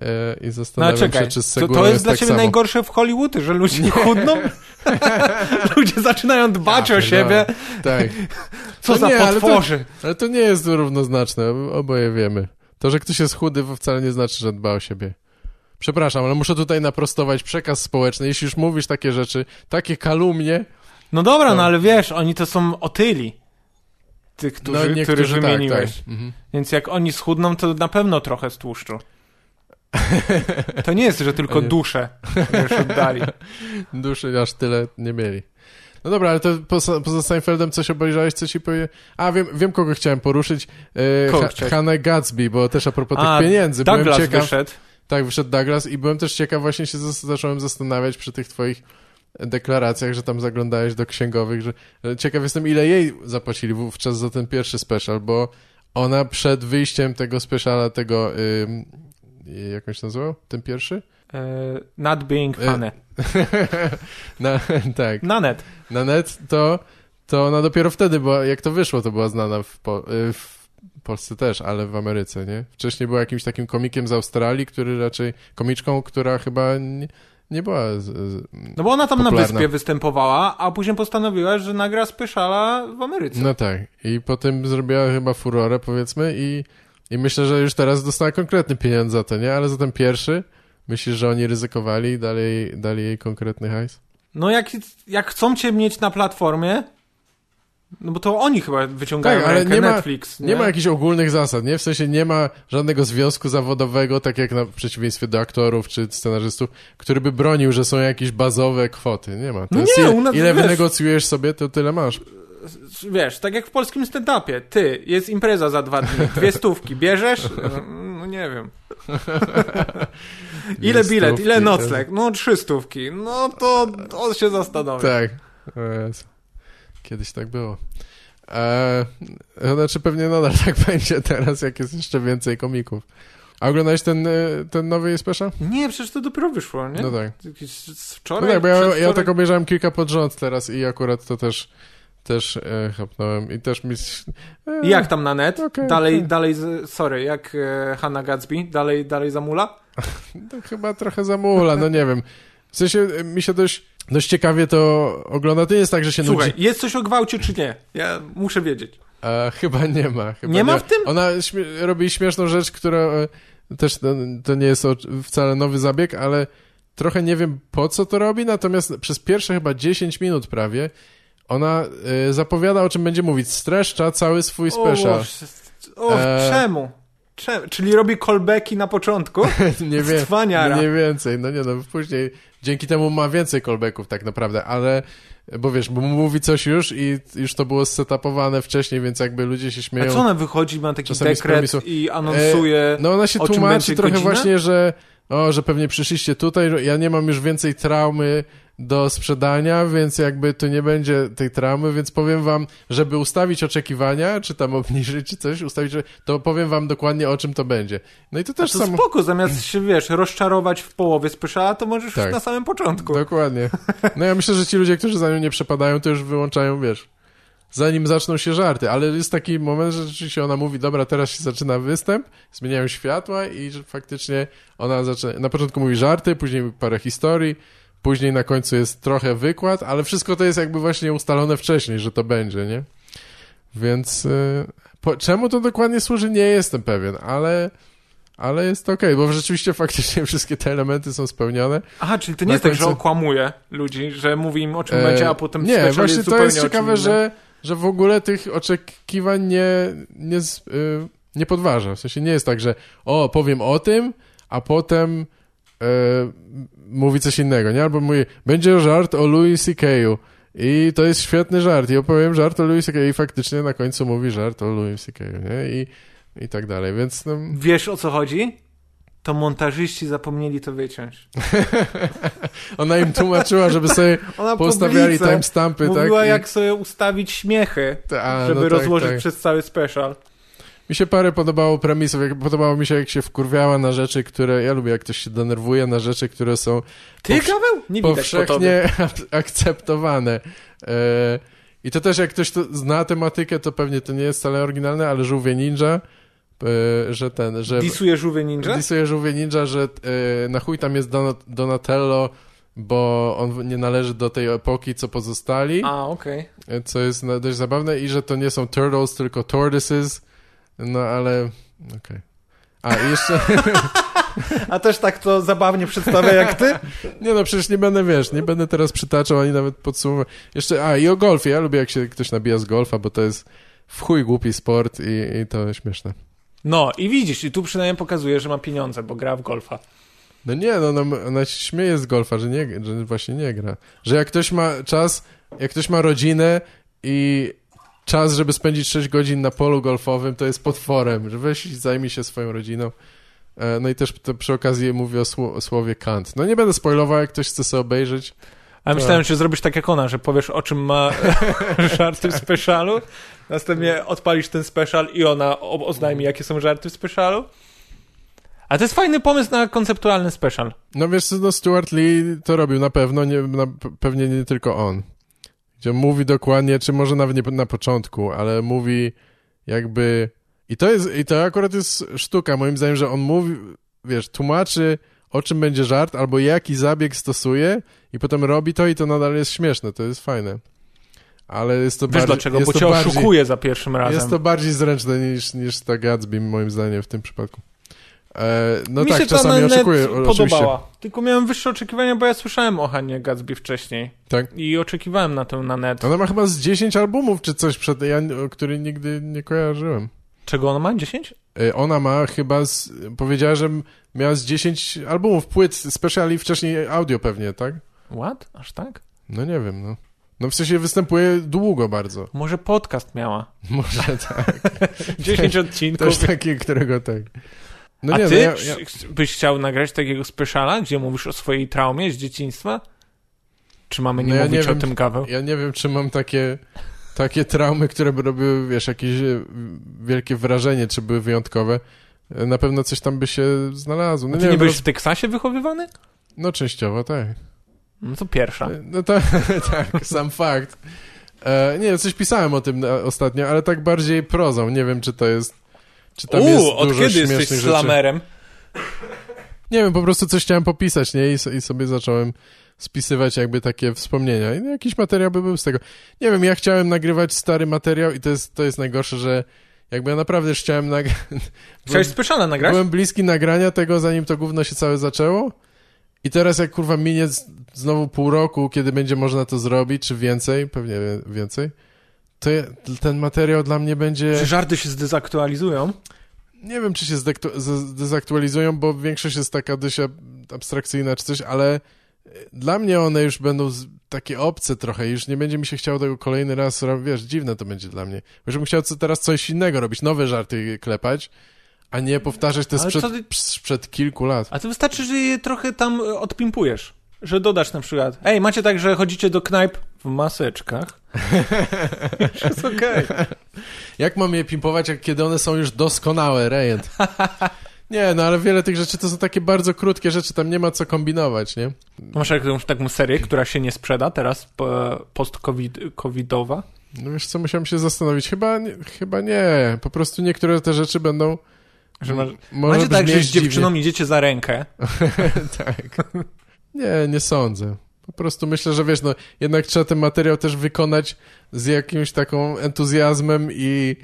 E, I No zastanawiam czekaj, się, czy z to, to jest dla tak ciebie samo. najgorsze w Hollywood, że ludzie chudną? ludzie zaczynają dbać Ja o siebie. pierdolę. Tak. Co No za nie, ale to- potworzy. Ale to nie jest równoznaczne, oboje wiemy. To, że ktoś jest chudy, wcale nie znaczy, że dba o siebie. Przepraszam, ale muszę tutaj naprostować przekaz społeczny. Jeśli już mówisz takie rzeczy, takie kalumnie, No dobra, no No. ale wiesz, oni to są otyli. Tych, którzy, no których niektórzy tak, wymieniłeś. tak. Mhm. Więc jak oni schudną, to na pewno trochę z tłuszczu. To nie jest, że tylko duszę wiesz, oddali. Duszy aż tyle nie mieli. No dobra, ale to poza, poza Seinfeldem coś obejrzałeś, co ci powie... A, wiem, wiem kogo chciałem poruszyć. E, ha, Gatsby, bo też a propos A, tych pieniędzy. Douglas byłem ciekaw, wyszedł. Tak, wyszedł Douglas i byłem też ciekaw, właśnie się zacząłem zastanawiać przy tych twoich deklaracjach, że tam zaglądałeś do księgowych, że ciekaw jestem, ile jej zapłacili wówczas za ten pierwszy special, bo ona przed wyjściem tego speciala, tego, ym, jak on się nazywał? Ten pierwszy? E, not being E, funny. na, tak, Na net. na net, to, to ona dopiero wtedy była, jak to wyszło, to była znana w, po, y, w Polsce też, ale w Ameryce, nie? Wcześniej była jakimś takim komikiem z Australii, który raczej, komiczką, która chyba nie, nie była... Z, z, No bo ona tam na popularna. wyspie występowała, a później postanowiła, że nagra speciala w Ameryce. No tak. I potem zrobiła chyba furorę, powiedzmy, i, i myślę, że już teraz dostała konkretny pieniądz za to, nie? Ale za ten pierwszy, myślisz, że oni ryzykowali i dali, dali jej konkretny hajs? No jak, jak chcą cię mieć na platformie, no bo to oni chyba wyciągają Tak, ale rękę nie ma- Netflix. Nie? Nie ma jakichś ogólnych zasad, nie? W sensie nie ma żadnego związku zawodowego, tak jak na w przeciwieństwie do aktorów czy scenarzystów, który by bronił, że są jakieś bazowe kwoty. Nie ma. To No jest nie, ile, u nas, ile wiesz- wynegocjujesz sobie, to tyle masz. Wiesz, tak jak w polskim stand-upie. Ty, jest impreza za dwa dni, dwie stówki, bierzesz? No nie wiem. Ile bilet, ile nocleg? No trzy stówki. No to on się zastanowi. Tak. Kiedyś tak było. E, znaczy pewnie nadal tak będzie teraz, jak jest jeszcze więcej komików. A oglądałeś ten, e, ten nowy special? Nie, przecież to dopiero wyszło, nie? No tak. Z No Wczoraj, tak, bo ja, ja tak obejrzałem kilka pod rząd teraz i akurat to też też e, chapnąłem i też mi... E, I jak tam na net? Okej, dalej, okej. dalej, sorry, jak e, Hannah Gatsby? Dalej, dalej zamula? To chyba trochę zamula, no nie wiem. W sensie e, mi się dość, dość ciekawie to ogląda. To nie jest tak, że się Słuchaj, nudzi. jest coś o gwałcie czy nie? Ja muszę wiedzieć. E, chyba nie ma. Chyba Nie ma w tym? Ona śmie- robi śmieszną rzecz, która e, też to, to nie jest o, wcale nowy zabieg, ale trochę nie wiem po co to robi, natomiast przez pierwsze chyba 10 minut prawie ona e, zapowiada o czym będzie mówić. Streszcza cały swój special. O, o E. czemu? czemu? Czyli robi callbacki na początku? nie wiem. Cwaniara. Nie więcej, no nie no, później dzięki temu ma więcej callbacków tak naprawdę, ale bo wiesz, bo mówi coś już i już to było setupowane wcześniej, więc jakby ludzie się A śmieją. co ona wychodzi, ma taki dekret i anonsuje... No ona się tłumaczy trochę godzinę? właśnie, że o, że pewnie przyszliście tutaj, ja nie mam już więcej traumy do sprzedania, więc jakby tu nie będzie tej traumy, więc powiem wam, żeby ustawić oczekiwania, czy tam obniżyć, czy coś, ustawić, to powiem wam dokładnie o czym to będzie. No i to A też to samo... spoko, zamiast się, wiesz, rozczarować w połowie speszala, to możesz Tak. już na samym początku. Dokładnie. No ja myślę, że ci ludzie, którzy za nią nie przepadają, to już wyłączają, wiesz, zanim zaczną się żarty, ale jest taki moment, że rzeczywiście ona mówi, dobra, teraz się zaczyna występ, zmieniają światła i że faktycznie ona zaczyna, na początku mówi żarty, później parę historii, później na końcu jest trochę wykład, ale wszystko to jest jakby właśnie ustalone wcześniej, że to będzie, nie? Więc y, po, czemu to dokładnie służy, nie jestem pewien, ale, ale jest okej, bo rzeczywiście faktycznie wszystkie te elementy są spełnione. Aha, czyli to nie Na jest tak, że końcu- okłamuje ludzi, że mówi im o czym E, będzie, a potem Nie, właśnie jest to jest ciekawe, że, że w ogóle tych oczekiwań nie, nie, y, nie podważa. W sensie nie jest tak, że o, powiem o tym, a potem e, mówi coś innego, nie? Albo mówi, będzie żart o Louis C.K.'u i to jest świetny żart i opowiem żart o Louis C.K. i faktycznie na końcu mówi żart o Louis C.K., nie? I, i tak dalej, więc no, Wiesz o co chodzi? To montażyści zapomnieli to wyciąć. ona im tłumaczyła, żeby sobie postawiali timestampy, tak? Mówiła I- jak sobie ustawić śmiechy, Ta, żeby no tak, rozłożyć tak. przez cały special. Mi się parę podobało premisów, jak, podobało mi się jak się wkurwiała na rzeczy, które, ja lubię jak ktoś się denerwuje na rzeczy, które są Ty, Powsz-? Nie widać po powszechnie akceptowane. E, I to też jak ktoś to zna tematykę, to pewnie to nie jest wcale oryginalne, ale Żółwie Ninja, e, że ten, że... Disuje żółwie ninja? Disuje Żółwie Ninja, że e, na chuj tam jest Don Donatello, bo on nie należy do tej epoki, co pozostali. A, okej. co jest dość zabawne i że to nie są turtles, tylko tortoises, no ale okej. A i jeszcze, A też tak to zabawnie przedstawia jak ty? nie no przecież nie będę, wiesz, nie będę teraz przytaczał ani nawet podsumowywał. Jeszcze, a i o golfie, ja lubię jak się ktoś nabija z golfa, bo to jest w chuj głupi sport i, i to śmieszne. No i widzisz, i tu przynajmniej pokazuje, że ma pieniądze, bo gra w golfa. No nie, no, no ona się śmieje z golfa, że, nie, że właśnie nie gra. Że jak ktoś ma czas, jak ktoś ma rodzinę i czas, żeby spędzić 6 godzin na polu golfowym, to jest potworem, że weź i zajmij się swoją rodziną. E, No i też to przy okazji mówię o, sło, o słowie Kant. No nie będę spoilował, jak ktoś chce sobie obejrzeć. A myślałem, że zrobisz tak jak ona, że powiesz o czym ma żarty w specialu, następnie odpalisz ten special i ona oznajmi, jakie są żarty w specialu. A to jest fajny pomysł na konceptualny special. No wiesz, no Stuart Lee to robił na pewno, nie, na, pewnie nie tylko on. Gdzie mówi dokładnie, czy może nawet nie na początku, ale mówi jakby... I to jest, i to akurat jest sztuka, moim zdaniem, że on mówi, wiesz, tłumaczy o czym będzie żart, albo jaki zabieg stosuje i potem robi to i to nadal jest śmieszne, to jest fajne. Ale jest to Wiesz bardziej... dlaczego? Bo cię bardziej, oszukuje za pierwszym razem. Jest to bardziej zręczne niż, niż ta Gatsby, moim zdaniem, w tym przypadku. E, no Mi tak, się czasami ta net oszukuję, o- oczywiście. podobała. Tylko miałem wyższe oczekiwania, bo ja słyszałem o Hanie Gatsby wcześniej. Tak. I oczekiwałem na tę na net. Ona ma chyba z 10 albumów czy coś, przed, ja, o których nigdy nie kojarzyłem. Czego ona ma? 10? E, Ona ma chyba, z, powiedziała, że miała z 10 albumów, płyt, speciali wcześniej audio pewnie, tak? What? Aż tak? No nie wiem, no. No w sensie występuje długo bardzo. Może podcast miała. Może tak. 10 odcinków. Też taki, którego tak. No A nie, ty no ja, ja, byś chciał nagrać takiego speciala, gdzie mówisz o swojej traumie z dzieciństwa? Czy mamy nie No ja mówić nie o wiem, tym, Gaweł? ja nie wiem, czy mam takie, takie traumy, które by robiły, wiesz, jakieś e, wielkie wrażenie, czy były wyjątkowe. E, Na pewno coś tam by się znalazło. No A nie ty nie wiem, byłeś roz- w Teksasie wychowywany? No częściowo, tak. No to pierwsza. No to, tak, sam fakt. E, nie, coś pisałem o tym e, ostatnio, ale tak bardziej prozą. Nie wiem, czy to jest. Czy tam jest Uuu, od dużo kiedy jesteś rzeczy. slamerem? Nie wiem, po prostu coś chciałem popisać, nie? I, I sobie zacząłem spisywać jakby takie wspomnienia. I jakiś materiał by był z tego. Nie wiem, ja chciałem nagrywać stary materiał i to jest, to jest najgorsze, że jakby ja naprawdę już chciałem nagrać. Chciałeś speciala nagrać? Byłem bliski nagrania tego, zanim to gówno się całe zaczęło. I teraz jak kurwa minie znowu pół roku, kiedy będzie można to zrobić, czy więcej, pewnie więcej, to ten materiał dla mnie będzie... Czy żarty się zdezaktualizują? Nie wiem, czy się zdezaktualizują, bo większość jest taka dość ab- abstrakcyjna czy coś, ale e, dla mnie one już będą takie obce trochę, już nie będzie mi się chciało tego kolejny raz, wiesz, dziwne to będzie dla mnie. Już bym chciał teraz coś innego robić, nowe żarty klepać, a nie powtarzać te sprzed, ty- sprzed kilku lat. A to wystarczy, że je trochę tam e, odpimpujesz. Że dodasz na przykład, ej, macie tak, że chodzicie do knajp w maseczkach? Już jest okej. Jak mam je pimpować, jak kiedy one są już doskonałe, rejent? Nie, no ale wiele tych rzeczy to są takie bardzo krótkie rzeczy, tam nie ma co kombinować, nie? Masz jakąś taką serię, która się nie sprzeda teraz, po- post-covidowa? No wiesz co, musiałem się zastanowić. Chyba, nie- chyba nie. Po prostu niektóre te rzeczy będą... Że masz, Może macie tak, że z dziewczyną idziecie za rękę. tak. Nie, nie sądzę. Po prostu myślę, że wiesz, no jednak trzeba ten materiał też wykonać z jakimś taką entuzjazmem i,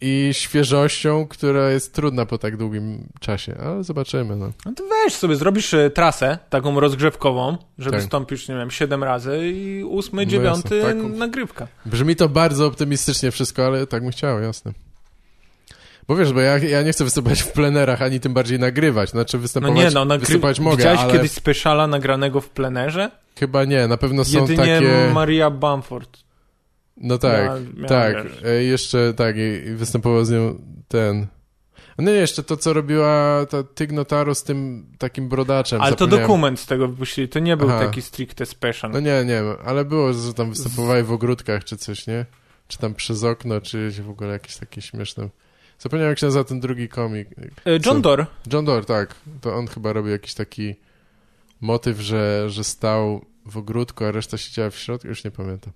i świeżością, która jest trudna po tak długim czasie, ale zobaczymy, no. No to weź sobie, zrobisz e, trasę taką rozgrzewkową, że Tak. wystąpisz, nie wiem, siedem razy i ósmy, No dziewiąty jasne, tak. nagrywka. Brzmi to bardzo optymistycznie wszystko, ale tak bym chciał, jasne. Bo wiesz, bo ja, ja nie chcę występować w plenerach, ani tym bardziej nagrywać. Znaczy No występować, nie, no, nagry... występować mogę, widziałeś ale kiedyś speciala nagranego w plenerze? chyba nie. Na pewno są Jedynie takie... Maria Bamford. No tak, tak. E, Jeszcze tak, i, i występował z nią ten... No nie, jeszcze to, co robiła ta Tygnotaro z tym takim brodaczem. Ale to dokument z tego wypuścili, to nie był Aha. taki stricte special. No nie, nie, ale było, że tam występowali w ogródkach czy coś, nie? Czy tam przez okno, czy w ogóle jakieś takie śmieszne... Zapomniałem, jak się nazywa ten drugi komik. E, John? Doe. John Doerr, tak. To on chyba robił jakiś taki motyw, że, że stał w ogródku, a reszta siedziała w środku. Już nie pamiętam.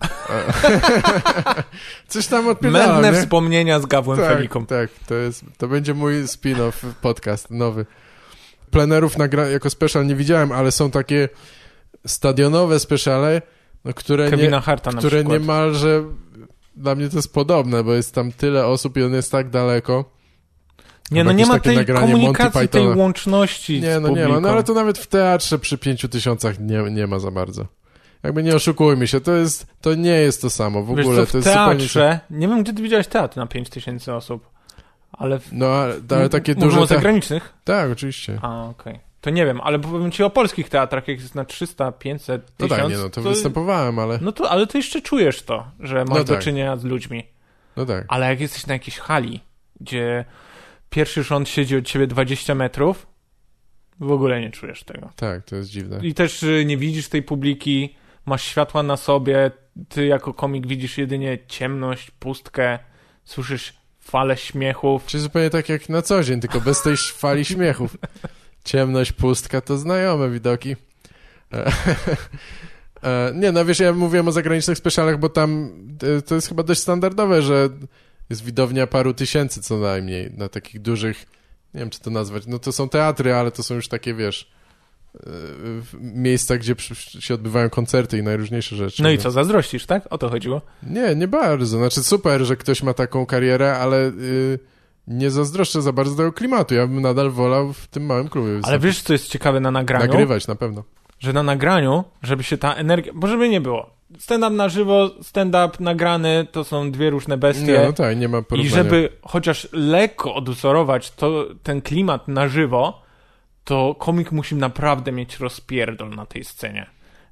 Coś tam odpierdala, Mędne nie? wspomnienia z Gawłem tak, tak, to, jest, to będzie mój spin-off podcast nowy. Plenerów nagra jako special nie widziałem, ale są takie stadionowe speciale, no, które, nie, Harta które niemalże dla mnie to jest podobne, bo jest tam tyle osób i on jest tak daleko. Nie, no nie ma tej komunikacji, tej łączności Nie, no nie ma. No ale to nawet w teatrze przy pięciu tysiącach nie, nie ma za bardzo. Jakby nie oszukujmy się, to jest, to nie jest to samo w Wiesz ogóle. co, to w jest zupełnie... teatrze, nie wiem, gdzie ty widziałeś teatr na 5 tysięcy osób, ale... W... No ale, ale takie duże... Te... zagranicznych? Tak, oczywiście. A, okej. To nie wiem, ale powiem ci o polskich teatrach, jak jest na 300, 500, No 1000, tak, nie no, to, występowałem, ale... No to, ale to jeszcze czujesz to, że masz No do tak. czynienia z ludźmi. No tak. Ale jak jesteś na jakiejś hali, gdzie pierwszy rząd siedzi od ciebie 20 metrów, w ogóle nie czujesz tego. Tak, to jest dziwne. I też y, nie widzisz tej publiki, masz światła na sobie, ty jako komik widzisz jedynie ciemność, pustkę, słyszysz falę śmiechów. Czyli zupełnie tak jak na co dzień, tylko bez tej fali śmiechów. Ciemność, pustka to znajome widoki. E, e, Nie, no wiesz, ja mówiłem o zagranicznych specialach, bo tam e, to jest chyba dość standardowe, że jest widownia paru tysięcy co najmniej na takich dużych, nie wiem czy to nazwać, no to są teatry, ale to są już takie, wiesz, miejsca, gdzie się odbywają koncerty i najróżniejsze rzeczy. No i co, zazdrościsz, tak? O to chodziło. Nie, nie bardzo. Znaczy super, że ktoś ma taką karierę, ale y, nie zazdroszczę za bardzo tego klimatu. Ja bym nadal wolał w tym małym klubie Ale wystąpić. wiesz, co jest ciekawe na nagraniu? Nagrywać na pewno. Że na nagraniu, żeby się ta energia... Bo żeby nie było. Stand-up na żywo, stand-up nagrany to są dwie różne bestie. Nie, no tak, nie ma I porównania. żeby chociaż lekko odwzorować to, ten klimat na żywo, to komik musi naprawdę mieć rozpierdol na tej scenie.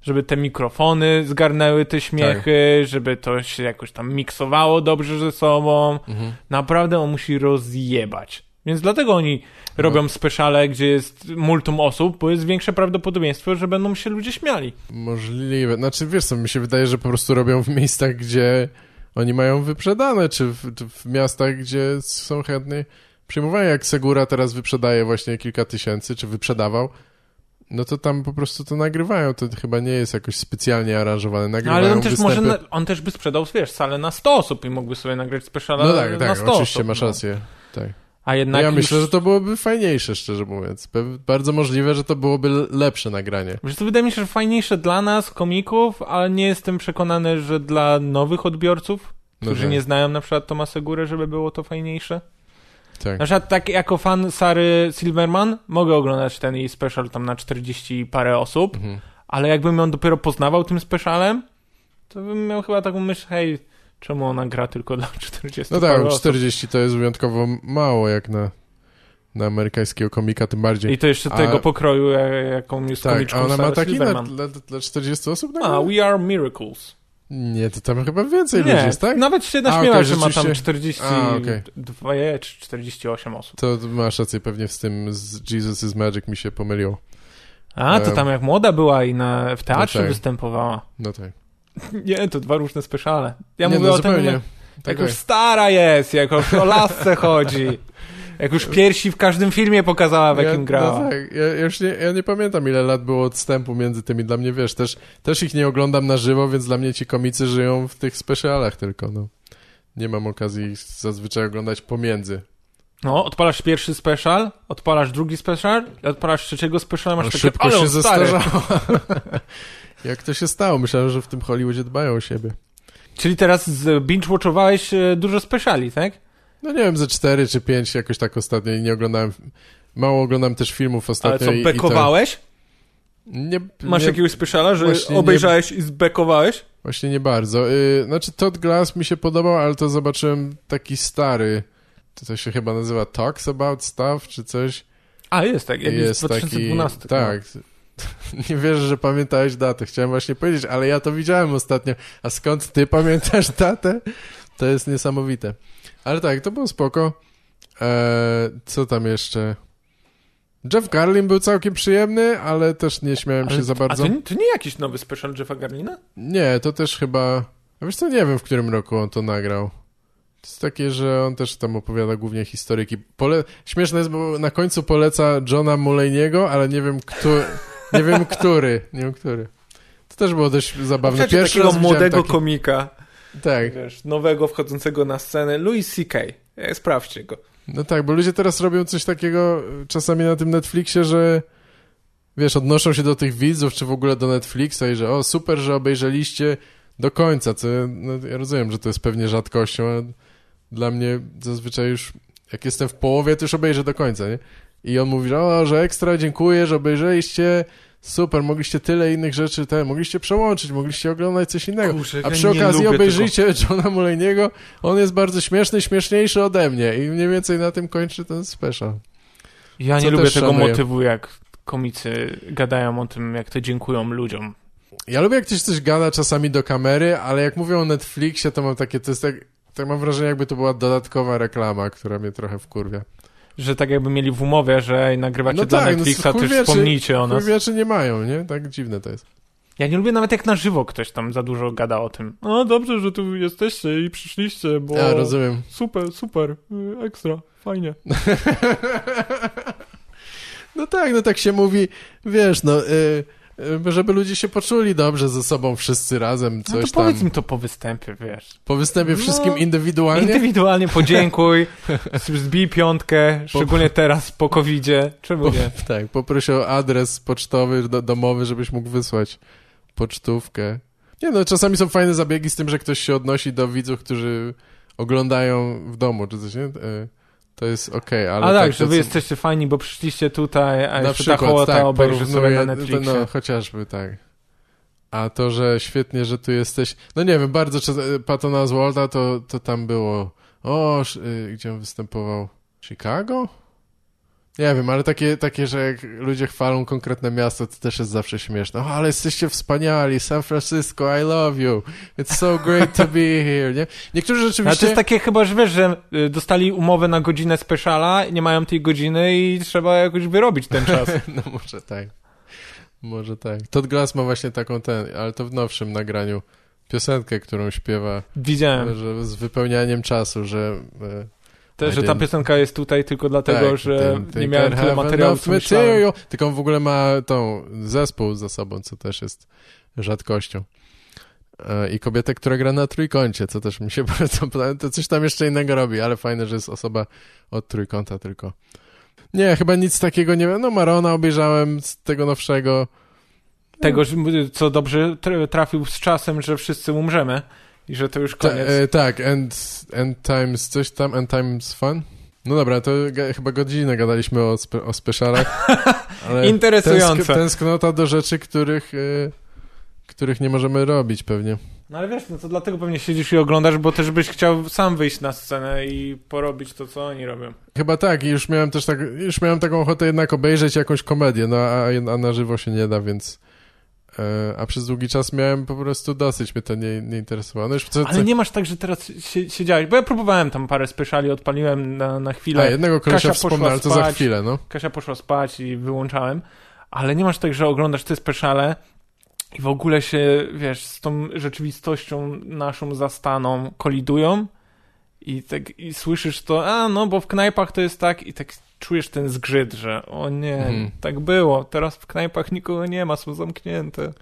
Żeby te mikrofony zgarnęły te śmiechy, Tak. żeby to się jakoś tam miksowało dobrze ze sobą. Mhm. Naprawdę on musi rozjebać. Więc dlatego oni No. robią speszale, gdzie jest multum osób, bo jest większe prawdopodobieństwo, że będą się ludzie śmiali. Możliwe. Znaczy, wiesz co, mi się wydaje, że po prostu robią w miejscach, gdzie oni mają wyprzedane, czy w, czy w miastach, gdzie są chętni przyjmowani. Jak Segura teraz wyprzedaje właśnie kilka tysięcy, czy wyprzedawał, no to tam po prostu to nagrywają. To chyba nie jest jakoś specjalnie aranżowane. No, Nagrywają ale on też występy... może, on też by sprzedał, wiesz, salę na 100 osób i mógłby sobie nagrać speszala No tak, na tak, 100 oczywiście osób, masz no. rację. Tak. A jednak ja już- myślę, że to byłoby fajniejsze, szczerze mówiąc. Bardzo możliwe, że to byłoby lepsze nagranie. Wiesz, to wydaje mi się, że fajniejsze dla nas, komików, ale nie jestem przekonany, że dla nowych odbiorców, No którzy tak. nie znają na przykład Tomasa Górę, żeby było to fajniejsze. Tak. Na przykład tak jako fan Sary Silverman mogę oglądać ten jej special tam na 40 parę osób, Mhm. ale jakbym ją dopiero poznawał tym specialem, to bym miał chyba taką myśl, hej, czemu ona gra tylko dla 40 No tak, osób? 40 to jest wyjątkowo mało jak na, na amerykańskiego komika, tym bardziej. I to jeszcze A- tego pokroju, jak- jaką jest tak, komiczką a ona ma Sarah taki dla, Silverman. dla, dla 40 osób? A, nagranie? We Are Miracles. Nie, to tam chyba więcej Nie, ludzi jest, tak? nawet się A, naśmiała, okej, że ma tam rzeczywiście. 42 A, okej. czy 48 osób. To masz rację, pewnie z tym z Jesus is Magic mi się pomyliło. A, to Em. tam jak młoda była i na, w teatrze No tak. występowała. No tak. Nie, to dwa różne speszale. Ja nie, mówię no o tym, jak Tak, już tak. stara jest, jak już o lasce chodzi. Jak już piersi w każdym filmie pokazała, w jakim ja, grała. No tak, ja, ja już nie, ja nie pamiętam ile lat było odstępu między tymi. Dla mnie, wiesz, też, też ich nie oglądam na żywo, więc dla mnie ci komicy żyją w tych specjalach tylko, no. Nie mam okazji ich zazwyczaj oglądać pomiędzy. No, odpalasz pierwszy special, odpalasz drugi special, i odpalasz trzeciego speciala, masz No, takie, szybko się zestarzało. Jak to się stało? Myślałem, że w tym Hollywoodzie dbają o siebie. Czyli teraz binge-watchowałeś e, dużo speciali, tak? No nie wiem, ze cztery czy pięć jakoś tak ostatnio nie oglądałem... Mało oglądam też filmów Ale ostatnio co, i, i bekowałeś? Nie, Masz nie, jakiegoś speciala, że właśnie nie- obejrzałeś i zbekowałeś? Właśnie nie bardzo. Y, znaczy Todd Glass mi się podobał, ale to zobaczyłem taki stary. To, to się chyba nazywa Talks About Stuff, czy coś. A, jest tak, jak jest, jest 2012. taki... Tak. Nie wierzę, że pamiętałeś datę. Chciałem właśnie powiedzieć, ale ja to widziałem ostatnio. A skąd ty pamiętasz datę? To jest niesamowite. Ale tak, to było spoko. Eee, co tam jeszcze? Jeff Garlin był całkiem przyjemny, ale też nie śmiałem Ale- się za bardzo. A to, nie- to nie jakiś nowy special Jeffa Garlina? Nie, to też chyba... A wiesz co, nie wiem, w którym roku on to nagrał. To jest takie, że on też tam opowiada głównie historyki. Pole... Śmieszne jest, bo na końcu poleca Johna Mulaney'ego, ale nie wiem, kto... nie wiem, który. Nie wiem, który. To też było dość zabawne. Pierwszy raz młodego taki... komika, Tak, wiesz, nowego wchodzącego na scenę, Louis C.K. E, Sprawdźcie go. no tak, bo ludzie teraz robią coś takiego czasami na tym Netflixie, że wiesz, odnoszą się do tych widzów, czy w ogóle do Netflixa i że o, super, że obejrzeliście do końca, co no, ja rozumiem, że to jest pewnie rzadkością, ale dla mnie zazwyczaj już, jak jestem w połowie, to już obejrzę do końca, nie? I on mówi, że o, że ekstra, dziękuję, że obejrzeliście, super, mogliście tyle innych rzeczy, te, mogliście przełączyć, mogliście oglądać coś innego. Kurczę, A przy okazji obejrzyjcie Johna Mulaney'ego, on jest bardzo śmieszny, śmieszniejszy ode mnie i mniej więcej na tym kończy ten special. Ja Co nie lubię tego szanuję. motywu, jak komicy gadają o tym, jak to dziękują ludziom. Ja lubię, jak ktoś coś gada czasami do kamery, ale jak mówią o Netflixie, to mam takie, to jest tak, tak mam wrażenie, jakby to była dodatkowa reklama, która mnie trochę wkurwia. Że tak jakby mieli w umowie, że nagrywacie No dla tak, no Netflixa, to już chuj wie, czy- wspomnijcie o nas. Kurwiacze nie mają, nie? Tak dziwne to jest. Ja nie lubię nawet jak na żywo ktoś tam za dużo gada o tym. No dobrze, że tu jesteście i przyszliście, bo Ja rozumiem. super, super, y, ekstra, fajnie. No tak, no tak się mówi, wiesz, no, y, żeby ludzie się poczuli dobrze ze sobą wszyscy razem, No coś to powiedz tam. mi to po występie, wiesz. Po występie wszystkim No, indywidualnie? Indywidualnie podziękuj, zbij piątkę, szczególnie teraz po covidzie. Czemu Po, nie? tak, poproś o adres pocztowy, do, domowy, żebyś mógł wysłać pocztówkę. Nie no, czasami są fajne zabiegi z tym, że ktoś się odnosi do widzów, którzy oglądają w domu, czy coś, nie? E, To jest okej, ale... A tak, że to wy jesteście fajni, bo przyszliście tutaj, a Na jeszcze przykład, ta hołota tak, obejrzy sobie na Netflixie. No, chociażby, tak. A to, że świetnie, że tu jesteś... No nie wiem, bardzo często... Patton Oswalda to, to tam było... O, y, gdzie on występował? Chicago? Nie wiem, ale takie, takie, że jak ludzie chwalą konkretne miasto, to też jest zawsze śmieszne. O, ale jesteście wspaniali, San Francisco, I love you. It's so great to be here, nie? Niektórzy Ale rzeczywiście... to jest takie chyba, że wiesz, że y, dostali umowę na godzinę speciala, nie mają tej godziny i trzeba jakoś wyrobić ten czas. No może tak. Może tak. Todd Glass ma właśnie taką ten, ale to w nowszym nagraniu, piosenkę, którą śpiewa, Widziałem że z wypełnianiem czasu, że... też, że ta piosenka jest tutaj tylko dlatego, tak, że ten- nie miałem tyle materiału, co myślałem. material. Tylko on w ogóle ma tą zespół za sobą, co też jest rzadkością. E, I kobietę, która gra na trójkącie, co też mi się bardzo podoba. To coś tam jeszcze innego robi, ale fajne, że jest osoba od trójkąta tylko. Nie, chyba nic takiego nie wiem. No Marona obejrzałem z tego nowszego. Tego, co dobrze tr- trafił z czasem, że wszyscy umrzemy i że to już Ta, koniec. e, tak, end, end Times, coś tam, End Times Fun. No dobra, to chyba godzinę gadaliśmy o, spe, o specialach. ale Interesujące. Tęsk, tęsknota do rzeczy, których, e, których nie możemy robić pewnie. No ale wiesz, no to dlatego pewnie siedzisz i oglądasz, bo też byś chciał sam wyjść na scenę i porobić to, co oni robią. Chyba tak, i już miałem też tak, już miałem taką ochotę jednak obejrzeć jakąś komedię, no a, a na żywo się nie da, więc... E, a przez długi czas miałem po prostu dosyć, mnie to nie, nie interesowało. No już co, co, Ale nie masz tak, że teraz sie- siedziałeś, bo ja próbowałem tam parę speciali, odpaliłem na, na a, chwilę. jednego kolesia wspomnę, ale to za chwilę, no. Kasia poszła spać i wyłączałem, ale nie masz tak, że oglądasz te speciale i w ogóle się, wiesz, z tą rzeczywistością naszą zastaną kolidują i tak i słyszysz to, a no, bo w knajpach to jest tak i tak czujesz ten zgrzyt, że o nie, Mhm. tak było, teraz w knajpach nikogo nie ma, są zamknięte.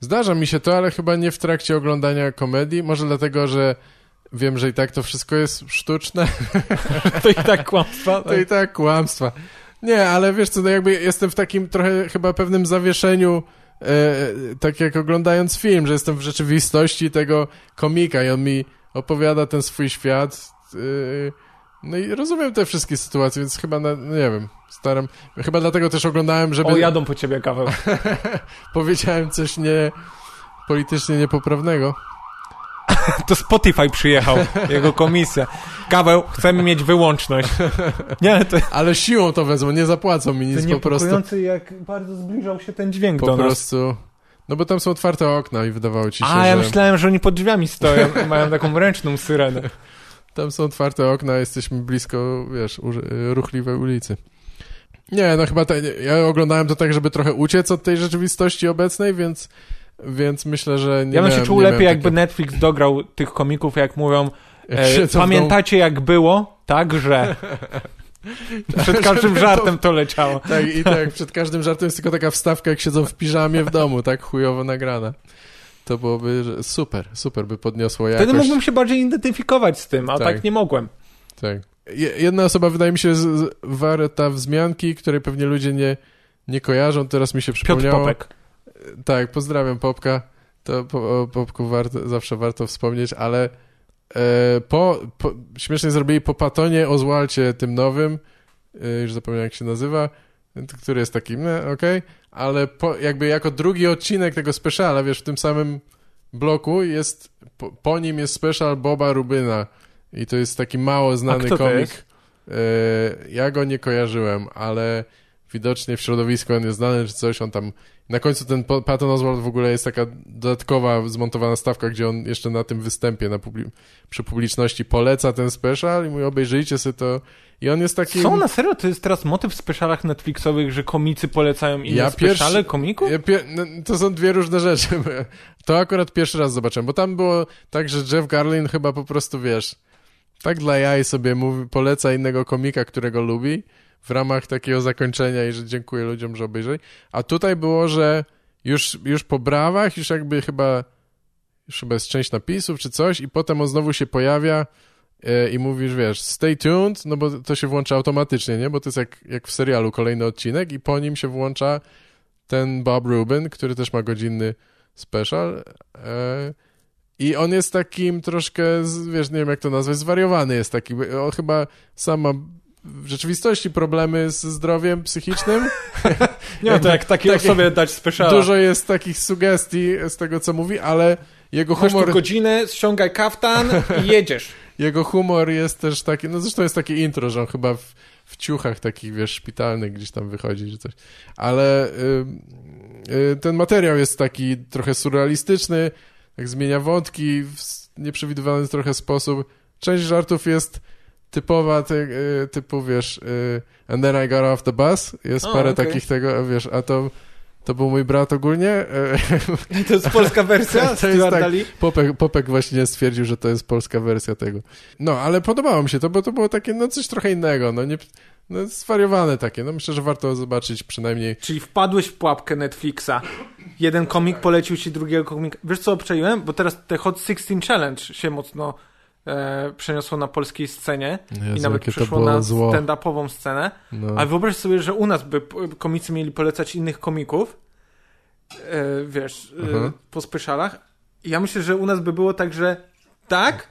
Zdarza mi się to, ale chyba nie w trakcie oglądania komedii. Może dlatego, że wiem, że i tak to wszystko jest sztuczne. To i tak kłamstwa. To i tak kłamstwa. Nie, ale wiesz co, no jakby jestem w takim trochę chyba pewnym zawieszeniu, e, tak jak oglądając film, że jestem w rzeczywistości tego komika i on mi opowiada ten swój świat. E, no i rozumiem te wszystkie sytuacje, więc chyba, na, no nie wiem, staram... Chyba dlatego też oglądałem, żeby... O, jadą po ciebie kawał. Powiedziałem coś nie... politycznie niepoprawnego. To Spotify przyjechał, jego komisja. Kaweł, chcemy mieć wyłączność. Nie, to, Ale siłą to wezmą, nie zapłacą mi nic, po prostu... jak bardzo zbliżał się ten dźwięk Po do nas. prostu... No bo tam są otwarte okna i wydawało ci się, A, ja że... myślałem, że oni pod drzwiami stoją i mają taką ręczną syrenę. Tam są otwarte okna, jesteśmy blisko, wiesz, ruchliwej ulicy. Nie, no chyba ta, ja oglądałem to tak, żeby trochę uciec od tej rzeczywistości obecnej, więc, więc myślę, że nie Ja bym się czuł lepiej, jakby Netflix dograł tych komików, jak mówią, e, pamiętacie jak było, tak, że... Przed każdym żartem to leciało. Tak, i tak, przed każdym żartem jest tylko taka wstawka, jak siedzą w piżamie w domu, tak chujowo nagrana. To byłoby super, super by podniosło jakość. Wtedy mógłbym się bardziej identyfikować z tym, a Tak. tak, nie mogłem. Tak. Je- Jedna osoba wydaje mi się warta wzmianki, której pewnie ludzie nie, nie kojarzą, teraz mi się Piotr przypomniało. Popek. Tak, pozdrawiam Popka. To o Popku warto, zawsze warto wspomnieć, ale e, po, po, śmiesznie zrobili po Patonie Ozwalcie tym nowym, e, już zapomniałem jak się nazywa, który jest taki, no, okej, ale po, jakby jako drugi odcinek tego speciala, wiesz, w tym samym bloku jest, po, po nim jest special Boba Rubyna i to jest taki mało znany komik. E, ja go nie kojarzyłem, ale widocznie w środowisku on jest znany czy coś, on tam na końcu ten Patton Oswalt w ogóle jest taka dodatkowa zmontowana stawka, gdzie on jeszcze na tym występie na publi- przy publiczności poleca ten special i mówi obejrzyjcie sobie to i on jest taki... Są na serio? To jest teraz motyw w specialach Netflixowych, że komicy polecają inne Ja pierwszy- speciale komików? Ja pie- no, to są dwie różne rzeczy. To akurat pierwszy raz zobaczyłem, bo tam było tak, że Jeff Garlin chyba po prostu, wiesz, tak dla jaj sobie mówi, poleca innego komika, którego lubi, w ramach takiego zakończenia i że dziękuję ludziom, że obejrzeli. A tutaj było, że już, już po brawach, już jakby chyba, już chyba jest część napisów czy coś i potem on znowu się pojawia e, i mówisz, wiesz, stay tuned, no bo to się włącza automatycznie, nie? Bo to jest jak, jak w serialu kolejny odcinek i po nim się włącza ten Bob Rubin, który też ma godzinny special e, i on jest takim troszkę, wiesz, nie wiem jak to nazwać, zwariowany jest taki, on chyba sam ma w rzeczywistości problemy z zdrowiem psychicznym. Nie no to jak takiej takie- osobie dać speciala. Dużo jest takich sugestii z tego, co mówi, ale jego Chodź tu humor, godzinę, ściągaj kaftan i jedziesz. jego humor jest też taki, no zresztą jest takie intro, że on chyba w, w ciuchach takich, wiesz, szpitalnych gdzieś tam wychodzi, czy coś. Ale y, y, ten materiał jest taki trochę surrealistyczny, tak zmienia wątki w nieprzewidywalny trochę sposób. Część żartów jest typowa, ty, y, typu, wiesz, y, and then I got off the bus. Jest O, parę okej. takich tego, wiesz, a to, to był mój brat ogólnie. y, To jest polska wersja To jest tak. Popek, Popek właśnie stwierdził, że to jest polska wersja tego. No, ale podobało mi się to, bo to było takie, no coś trochę innego, no nie, no zwariowane takie, no myślę, że warto zobaczyć przynajmniej. Czyli wpadłeś w pułapkę Netflixa. Jeden komik polecił ci drugiego komika. Wiesz co obczaiłem? Bo teraz te Hot 16 Challenge się mocno e, przeniosło na polskiej scenie Jezu, i nawet było na stand-upową scenę. No. Ale wyobraź sobie, że u nas by komicy mieli polecać innych komików, e, wiesz, e, po specialach. I ja myślę, że u nas by było tak, że tak,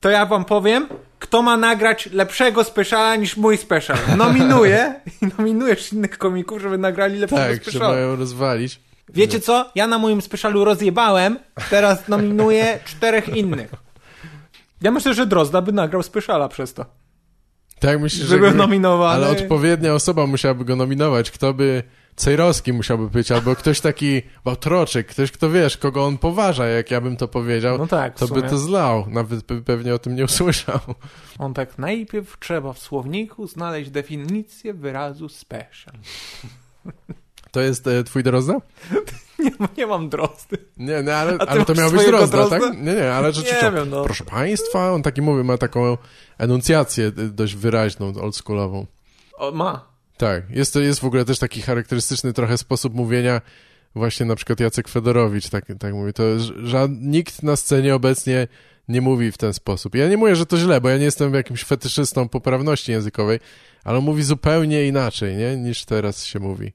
to ja wam powiem, kto ma nagrać lepszego speciala niż mój special. Nominuję i nominujesz innych komików, żeby nagrali lepszego Tak, speciala. mają rozwalić. Wiecie co? Ja na moim specialu rozjebałem, teraz nominuję czterech innych. Ja myślę, że Drozda by nagrał speciala przez to. Tak, myślę, że... Gdyby- nominowany. Ale odpowiednia osoba musiałaby go nominować. Kto by... Cejrowski musiałby być, albo ktoś taki Bałtroczyk, ktoś, kto wiesz, kogo on poważa, jak ja bym to powiedział, No tak, to by to zlał. Nawet by pewnie o tym nie usłyszał. On tak, najpierw trzeba w słowniku znaleźć definicję wyrazu special. To jest e, twój Drozda? Nie, nie mam drozdy. Nie, nie, ale, ale to miał być Drozda, tak? Nie, nie, ale rzeczywiście. Nie wiem, no. Proszę państwa, on taki mówi, ma taką enuncjację dość wyraźną, oldschoolową. O, ma. Tak, jest to jest w ogóle też taki charakterystyczny trochę sposób mówienia, właśnie na przykład Jacek Fedorowicz tak, tak mówi, to ża- nikt na scenie obecnie nie mówi w ten sposób. Ja nie mówię, że to źle, bo ja nie jestem jakimś fetyszystą poprawności językowej, ale on mówi zupełnie inaczej, nie, niż teraz się mówi.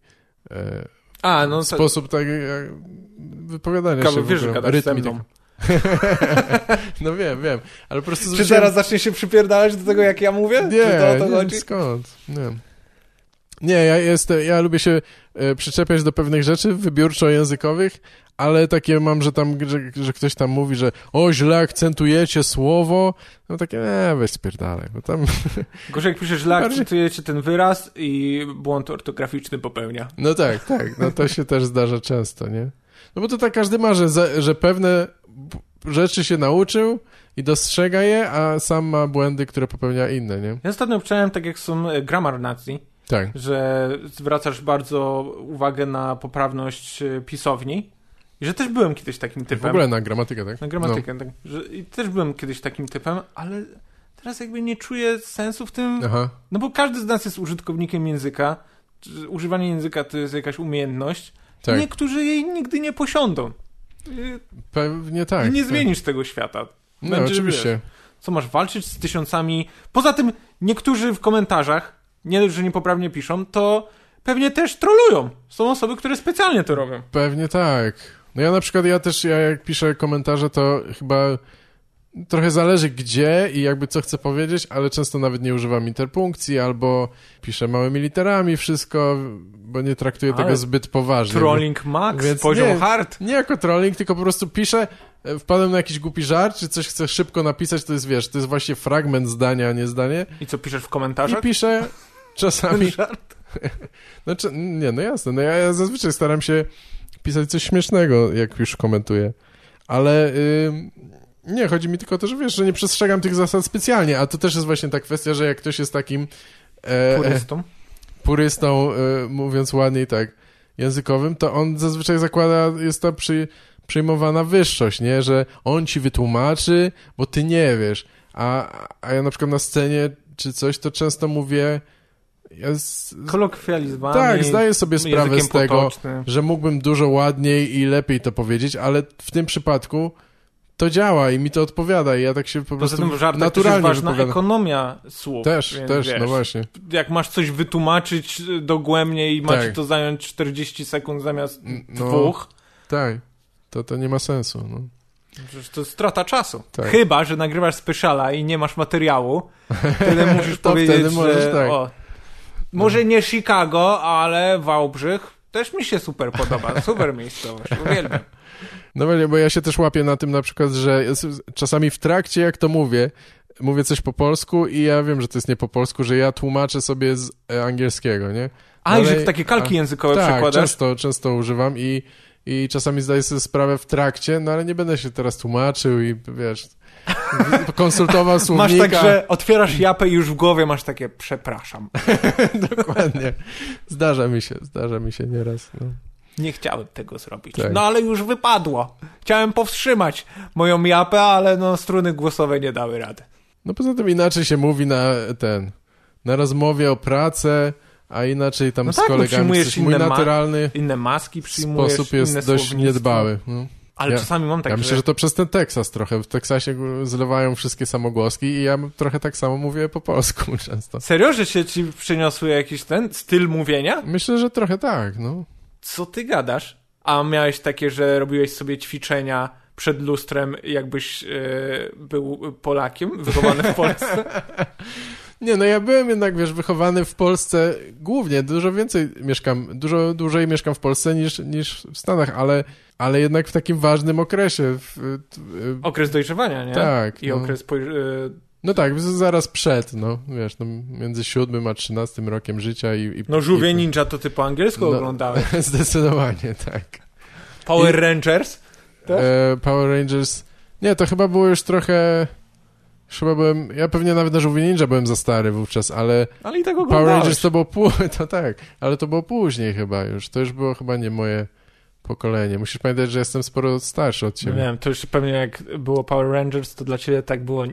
E, A, no to, sposób tak jak wypowiadania Kawał, się wiesz, że gadasz tak- No wiem, wiem, ale po prostu Czy zwróciłem- teraz zaczniesz się przypierdalać do tego, jak ja mówię? Czy nie, to o to nie, chodzi? skąd? Nie. Nie, ja jestem, ja lubię się e, przyczepiać do pewnych rzeczy wybiórczo językowych, ale takie mam, że tam, że, że ktoś tam mówi, że o, źle akcentujecie słowo, no takie, nie, weź spierdalaj, bo tam, Gorzej jak piszesz źle, Bardziej- akcentujecie ten wyraz i błąd ortograficzny popełnia. no tak, tak, no to się też zdarza często, nie? No bo to tak każdy ma, że, że pewne rzeczy się nauczył i dostrzega je, a sam ma błędy, które popełnia inne, nie? Ja ostatnio obczałem, tak jak są e, grammar nacji, Tak. że zwracasz bardzo uwagę na poprawność e, pisowni i że też byłem kiedyś takim W typem. ogóle na gramatykę, tak? Na gramatykę, tak. Że, I też byłem kiedyś takim typem, ale teraz jakby nie czuję sensu w tym, No. Aha. no bo każdy z nas jest użytkownikiem języka. Używanie języka to jest jakaś umiejętność. Tak. Niektórzy jej nigdy nie posiądą. Pewnie tak. I nie tak. zmienisz tego świata. No, Będzie, oczywiście. Co masz walczyć z tysiącami. Poza tym, niektórzy w komentarzach, nie że niepoprawnie piszą, to pewnie też trolują. Są osoby, które specjalnie to robią. Pewnie tak. No ja na przykład, ja też, ja jak piszę komentarze, to chyba trochę zależy gdzie i jakby co chcę powiedzieć, ale często nawet nie używam interpunkcji albo piszę małymi literami wszystko, bo nie traktuję Ale tego zbyt poważnie. Trolling max, Więc poziom nie. hard. Nie jako trolling, tylko po prostu piszę, e, wpadłem na jakiś głupi żart, czy coś chcę szybko napisać, to jest, wiesz, to jest właśnie fragment zdania, a nie zdanie. I co piszesz w I komentarzach? piszę czasami... Żart. Znaczy, nie, no jasne. No ja, ja zazwyczaj staram się pisać coś śmiesznego, jak już komentuję. Ale nie, chodzi mi tylko o to, że wiesz, że nie przestrzegam tych zasad specjalnie, a to też jest właśnie ta kwestia, że jak ktoś jest takim e, e, Purystą. purystą, e, mówiąc ładniej tak, językowym, to on zazwyczaj zakłada, jest ta przy, przyjmowana wyższość, nie? Że on ci wytłumaczy, bo ty nie wiesz. A, a ja na przykład na scenie czy coś, to często mówię Kolokwializmami. tak, zdaję sobie sprawę z tego, potocznym. że mógłbym dużo ładniej i lepiej to powiedzieć, ale w tym przypadku to działa i mi to odpowiada i ja tak się po Poza prostu tym w żartach też jest naturalnie ważna wypowiadam. ekonomia słów. Też, też, wiesz, no właśnie. Jak masz coś wytłumaczyć dogłębnie i macie Tak. to zająć 40 sekund zamiast No. dwóch, Tak, to, to nie ma sensu. No. przecież to strata czasu. Tak. Chyba, że nagrywasz speciala i nie masz materiału, wtedy musisz powiedzieć, wtedy możesz, że tak. o, może nie Chicago, ale Wałbrzych też mi się super podoba. Super miejscowość, uwielbiam. No właśnie, bo ja się też łapię na tym na przykład, że czasami w trakcie, jak to mówię, mówię coś po polsku i ja wiem, że to jest nie po polsku, że ja tłumaczę sobie z e, angielskiego, nie? A, i Ale- że takie kalki językowe tak, przekładasz? często, często używam i, i czasami zdaję sobie sprawę w trakcie, no ale nie będę się teraz tłumaczył i wiesz, konsultował Masz słownika. tak, że otwierasz japę i już w głowie masz takie przepraszam. Dokładnie. Zdarza mi się, zdarza mi się nieraz. No. Nie chciałem tego zrobić. Tak. No ale już wypadło. Chciałem powstrzymać moją japę, ale no struny głosowe nie dały rady. no poza tym inaczej się mówi na ten, na rozmowie o pracę, a inaczej tam No z tak, no kolegami. przyjmujesz Coś mój inne ma- naturalny Inne maski przyjmujesz, sposób jest dość słownictwo. niedbały. No. Ale Ja- czasami mam tak, ja że... myślę, że to przez ten Teksas trochę. W Teksasie zlewają wszystkie samogłoski i ja trochę tak samo mówię po polsku często. Serio, że się ci przyniosły jakiś ten styl mówienia? Myślę, że trochę tak, no. Co ty gadasz? A miałeś takie, że robiłeś sobie ćwiczenia przed lustrem, jakbyś e, był Polakiem, wychowany w Polsce? Nie, no ja byłem jednak, wiesz, wychowany w Polsce głównie, dużo więcej mieszkam, dużo dłużej mieszkam w Polsce niż, niż w Stanach, ale, ale jednak w takim ważnym okresie. W, w, Okres dojrzewania, nie? Tak, I no. okres... Po, e, no tak, zaraz przed, no, wiesz, no, między siódmym a trzynastym rokiem życia i... i no żółwie i, ninja to ty po angielsku No. oglądałeś. Zdecydowanie, tak. Power I- Rangers? E, Power Rangers... Nie, to chyba było już trochę... Chyba byłem... Ja pewnie nawet na Żółwie Ninja byłem za stary wówczas, ale Ale i tak Power oglądałeś. Rangers to było pół... To tak, ale to było później chyba już. To już było chyba nie moje pokolenie. Musisz pamiętać, że jestem sporo starszy od Nie ciebie. wiem, to już pewnie jak było Power Rangers, to dla ciebie tak było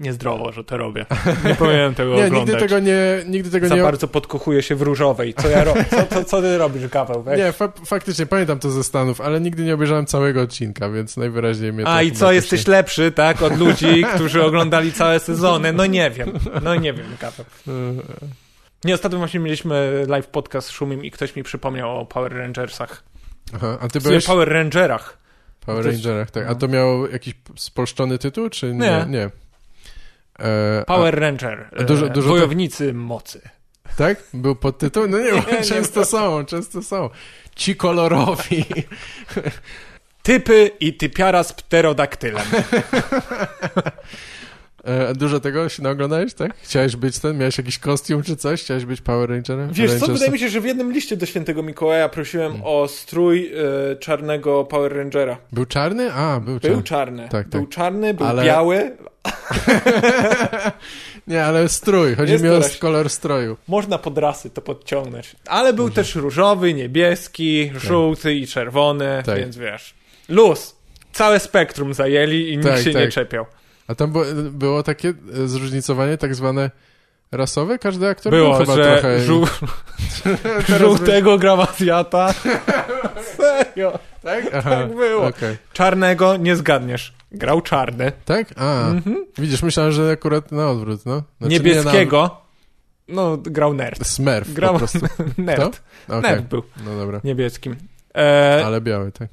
niezdrowo, że to robię. Nie powinienem tego Nie, oglądać. nigdy tego nie... Nigdy tego Za nie... bardzo podkochuję się w różowej. Co ja robię? Co, co, co ty robisz, Gaweł? Weź. Nie, fa faktycznie pamiętam to ze Stanów, ale nigdy nie obejrzałem całego odcinka, więc najwyraźniej mnie to A i co, jesteś nie- lepszy, tak? Od ludzi, którzy oglądali całe sezony? No nie wiem. No nie wiem, Gaweł. E, Nie, ostatnio właśnie mieliśmy live podcast z Szumim i ktoś mi przypomniał o Power Rangersach. Aha, a ty byłeś... Power Rangerach. Power Rangerach, tak. A no. to miał jakiś spolszczony tytuł, czy nie? Nie. Nie. E, Power Ranger. a dużo- e, dużo Wojownicy mocy. Tak? Był podtytuł? No nie, Nie, bo nie często są, często są. Ci kolorowi. Typy i typiara z pterodaktylem. E, dużo tego się naoglądałeś, tak? Chciałeś być ten? Miałeś jakiś kostium czy coś? Chciałeś być Power Rangerem? Wiesz co, Rangersem? wydaje mi się, że w jednym liście do świętego Mikołaja prosiłem Hmm. o strój e, czarnego Power Rangera. Był czarny? A, był Był czarny. czarny. Tak, Był tak. czarny, był Ale- biały. Nie, ale strój. Chodzi Jest mi o kolor stroju. Można pod rasy to podciągnąć. Ale był też różowy, niebieski, żółty i czerwony, Tak. więc wiesz. Luz. Całe spektrum zajęli i nikt Tak, się tak. nie czepiał. A tam było, było takie zróżnicowanie tak zwane rasowe? Każdy aktor Było, był chyba że trochę... żół... Żółtego grał Azjata. Serio. Tak? Aha, Tak było. okej. Czarnego nie zgadniesz. Grał czarny. Tak? A, Mhm. widzisz, myślałem, że akurat na odwrót, no. Znaczy, Niebieskiego. No, grał nerd. Na... Smurf Grał po prostu. nerd. Okej, Nerd był no dobra. niebieskim. E, Ale biały, tak.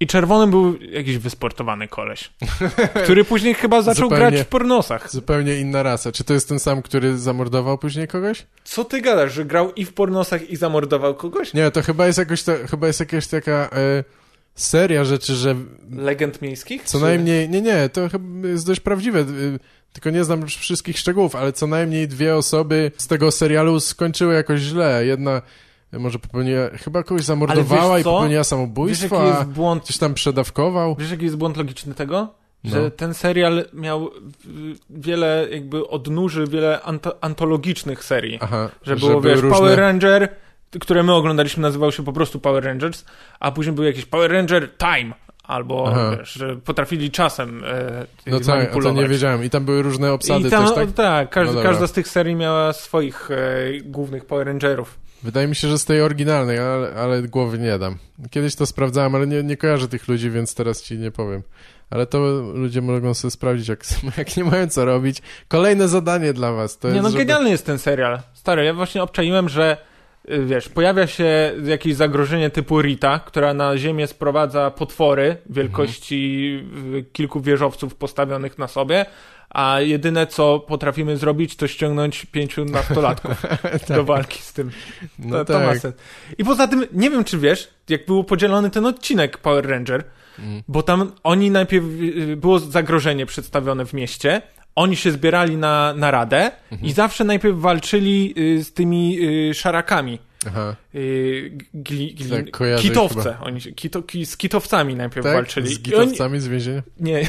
I czerwonym był jakiś wysportowany koleś, który później chyba zaczął Zupełnie. grać w pornosach. Zupełnie inna rasa. Czy to jest ten sam, który zamordował później kogoś? Co ty gadasz, że grał i w pornosach i zamordował kogoś? Nie, to chyba jest jakoś ta, chyba jest jakaś taka e, seria rzeczy, że Legend miejskich? co Czy- najmniej, nie, nie, to chyba jest dość prawdziwe, e, tylko nie znam wszystkich szczegółów, ale co najmniej dwie osoby z tego serialu skończyły jakoś źle. Jedna może popełniła, chyba kogoś zamordowała i popełniła Wiesz, samobójstwo, jaki jest błąd, coś tam przedawkował. wiesz, jaki jest błąd logiczny tego? Że No. ten serial miał y, wiele jakby odnóży, wiele anto- antologicznych serii. Aha, Że było, wiesz, różne... Power Ranger, które my oglądaliśmy, nazywał się po prostu Power Rangers, a później był jakiś Power Ranger Time, Albo, Aha. wiesz, że potrafili czasem e, No tak, to nie wiedziałem. I tam były różne obsady tam, też, tak? tak, każdy, No każda z tych serii miała swoich e, głównych Power Rangerów. Wydaje mi się, że z tej oryginalnej, ale, ale głowy nie dam. Kiedyś to sprawdzałem, ale nie, nie kojarzę tych ludzi, więc teraz ci nie powiem. Ale to ludzie mogą sobie sprawdzić, jak, jak nie mają co robić. Kolejne zadanie dla was. To nie, jest, no żeby... genialny jest ten serial. Stary, ja właśnie obczaiłem, że y, wiesz, pojawia się jakieś zagrożenie typu Rita, która na ziemię sprowadza potwory wielkości y, kilku wieżowców postawionych na sobie, a jedyne co potrafimy zrobić to ściągnąć pięciu nastolatków do walki z tym. No to, to ma tak. sens. I poza tym, nie wiem czy wiesz, jak był podzielony ten odcinek Power Ranger, Mm. bo tam oni najpierw, y, było zagrożenie przedstawione w mieście, oni się zbierali na, na radę Mhm. i zawsze najpierw walczyli y, z tymi y, szarakami. Aha. Y, gli, gli, Tak, kitowce. Oni kito, ki, z kitowcami najpierw Tak? walczyli. Z I oni, z więzienia? nie.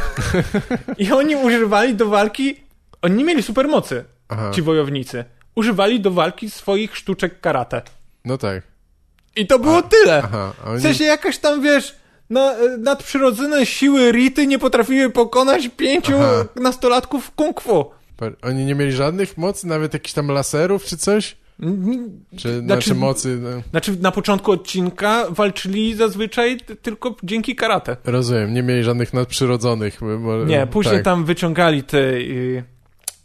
I oni używali do walki, oni nie mieli supermocy, Aha. ci wojownicy. Używali do walki swoich sztuczek karate. No tak. I to było tyle. Aha. A oni... W sensie jakaś tam, wiesz, na, nadprzyrodzone siły Rity nie potrafiły pokonać pięciu Aha. nastolatków w kung fu. Oni nie mieli żadnych mocy, nawet jakichś tam laserów czy coś? Czy Znaczy- znaczy mocy? No, Znaczy, na początku odcinka walczyli zazwyczaj tylko dzięki karate. rozumiem, nie mieli żadnych nadprzyrodzonych. bo- bo- Nie, później tak. tam wyciągali te, y,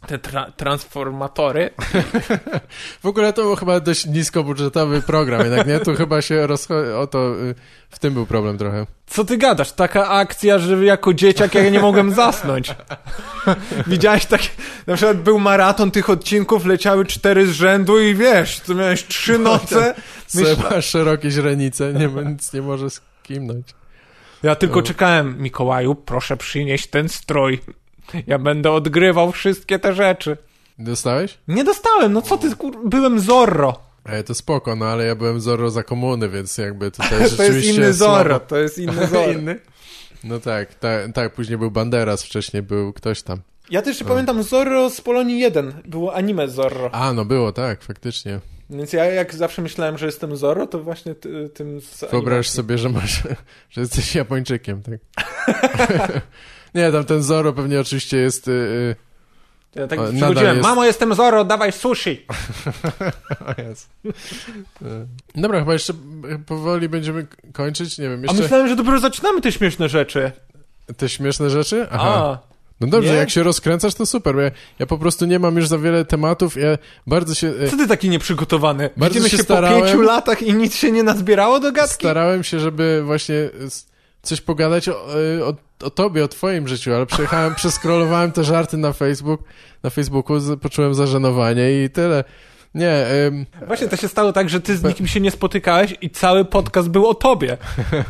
te tra- transformatory. W ogóle to był chyba dość niskobudżetowy program, jednak nie? Tu chyba się rozchodzi... O to... y, W tym był problem trochę. Co ty gadasz? Taka akcja, że jako dzieciak ja nie mogłem zasnąć. Widziałeś takie... Na przykład był maraton tych odcinków, leciały cztery z rzędu i wiesz, to miałeś trzy noce. Myśl- Myśl... ma szerokie źrenice, nie, nic nie może skimnąć. Ja tylko No. czekałem, Mikołaju, proszę przynieść ten strój. Ja będę odgrywał wszystkie te rzeczy. Dostałeś? Nie dostałem, no co ty, kur... byłem Zorro. E, to spoko, no ale ja byłem Zorro za komuny, więc jakby tutaj To jest rzeczywiście inny Zorro, słabo. to jest inny Zorro. Inny? No tak, tak, tak, później był Banderas, wcześniej był ktoś tam. Ja też jeszcze pamiętam Zorro z Polonii 1. Było anime Zorro. A, no było, tak, faktycznie. Więc ja jak zawsze myślałem, że jestem Zorro, to właśnie ty, tym z Wyobraź animacji. sobie, że masz, że jesteś Japończykiem, tak? Nie, tam ten Zorro pewnie oczywiście jest... Y, y, Ja tak przychodziłem, jest- mamo jestem Zorro, dawaj sushi. Y, Dobra, chyba jeszcze powoli będziemy kończyć, nie wiem, A jeszcze myślałem, że dopiero zaczynamy te śmieszne rzeczy. te śmieszne rzeczy? Aha. A, No dobrze, Nie? jak się rozkręcasz, to super, ja, ja po prostu nie mam już za wiele tematów, ja bardzo się... y, co ty taki nieprzygotowany? Bardzo Widzimy się się, starałem. po pięciu latach i nic się nie nazbierało do gadki? Starałem się, żeby właśnie coś pogadać o, y, o, o tobie, o twoim życiu, ale przejechałem, przeskrolowałem te żarty na Facebook, na Facebooku, poczułem zażenowanie i tyle. Nie, ym, Właśnie to się stało tak, że ty z nikim się nie spotykałeś i cały podcast był o tobie.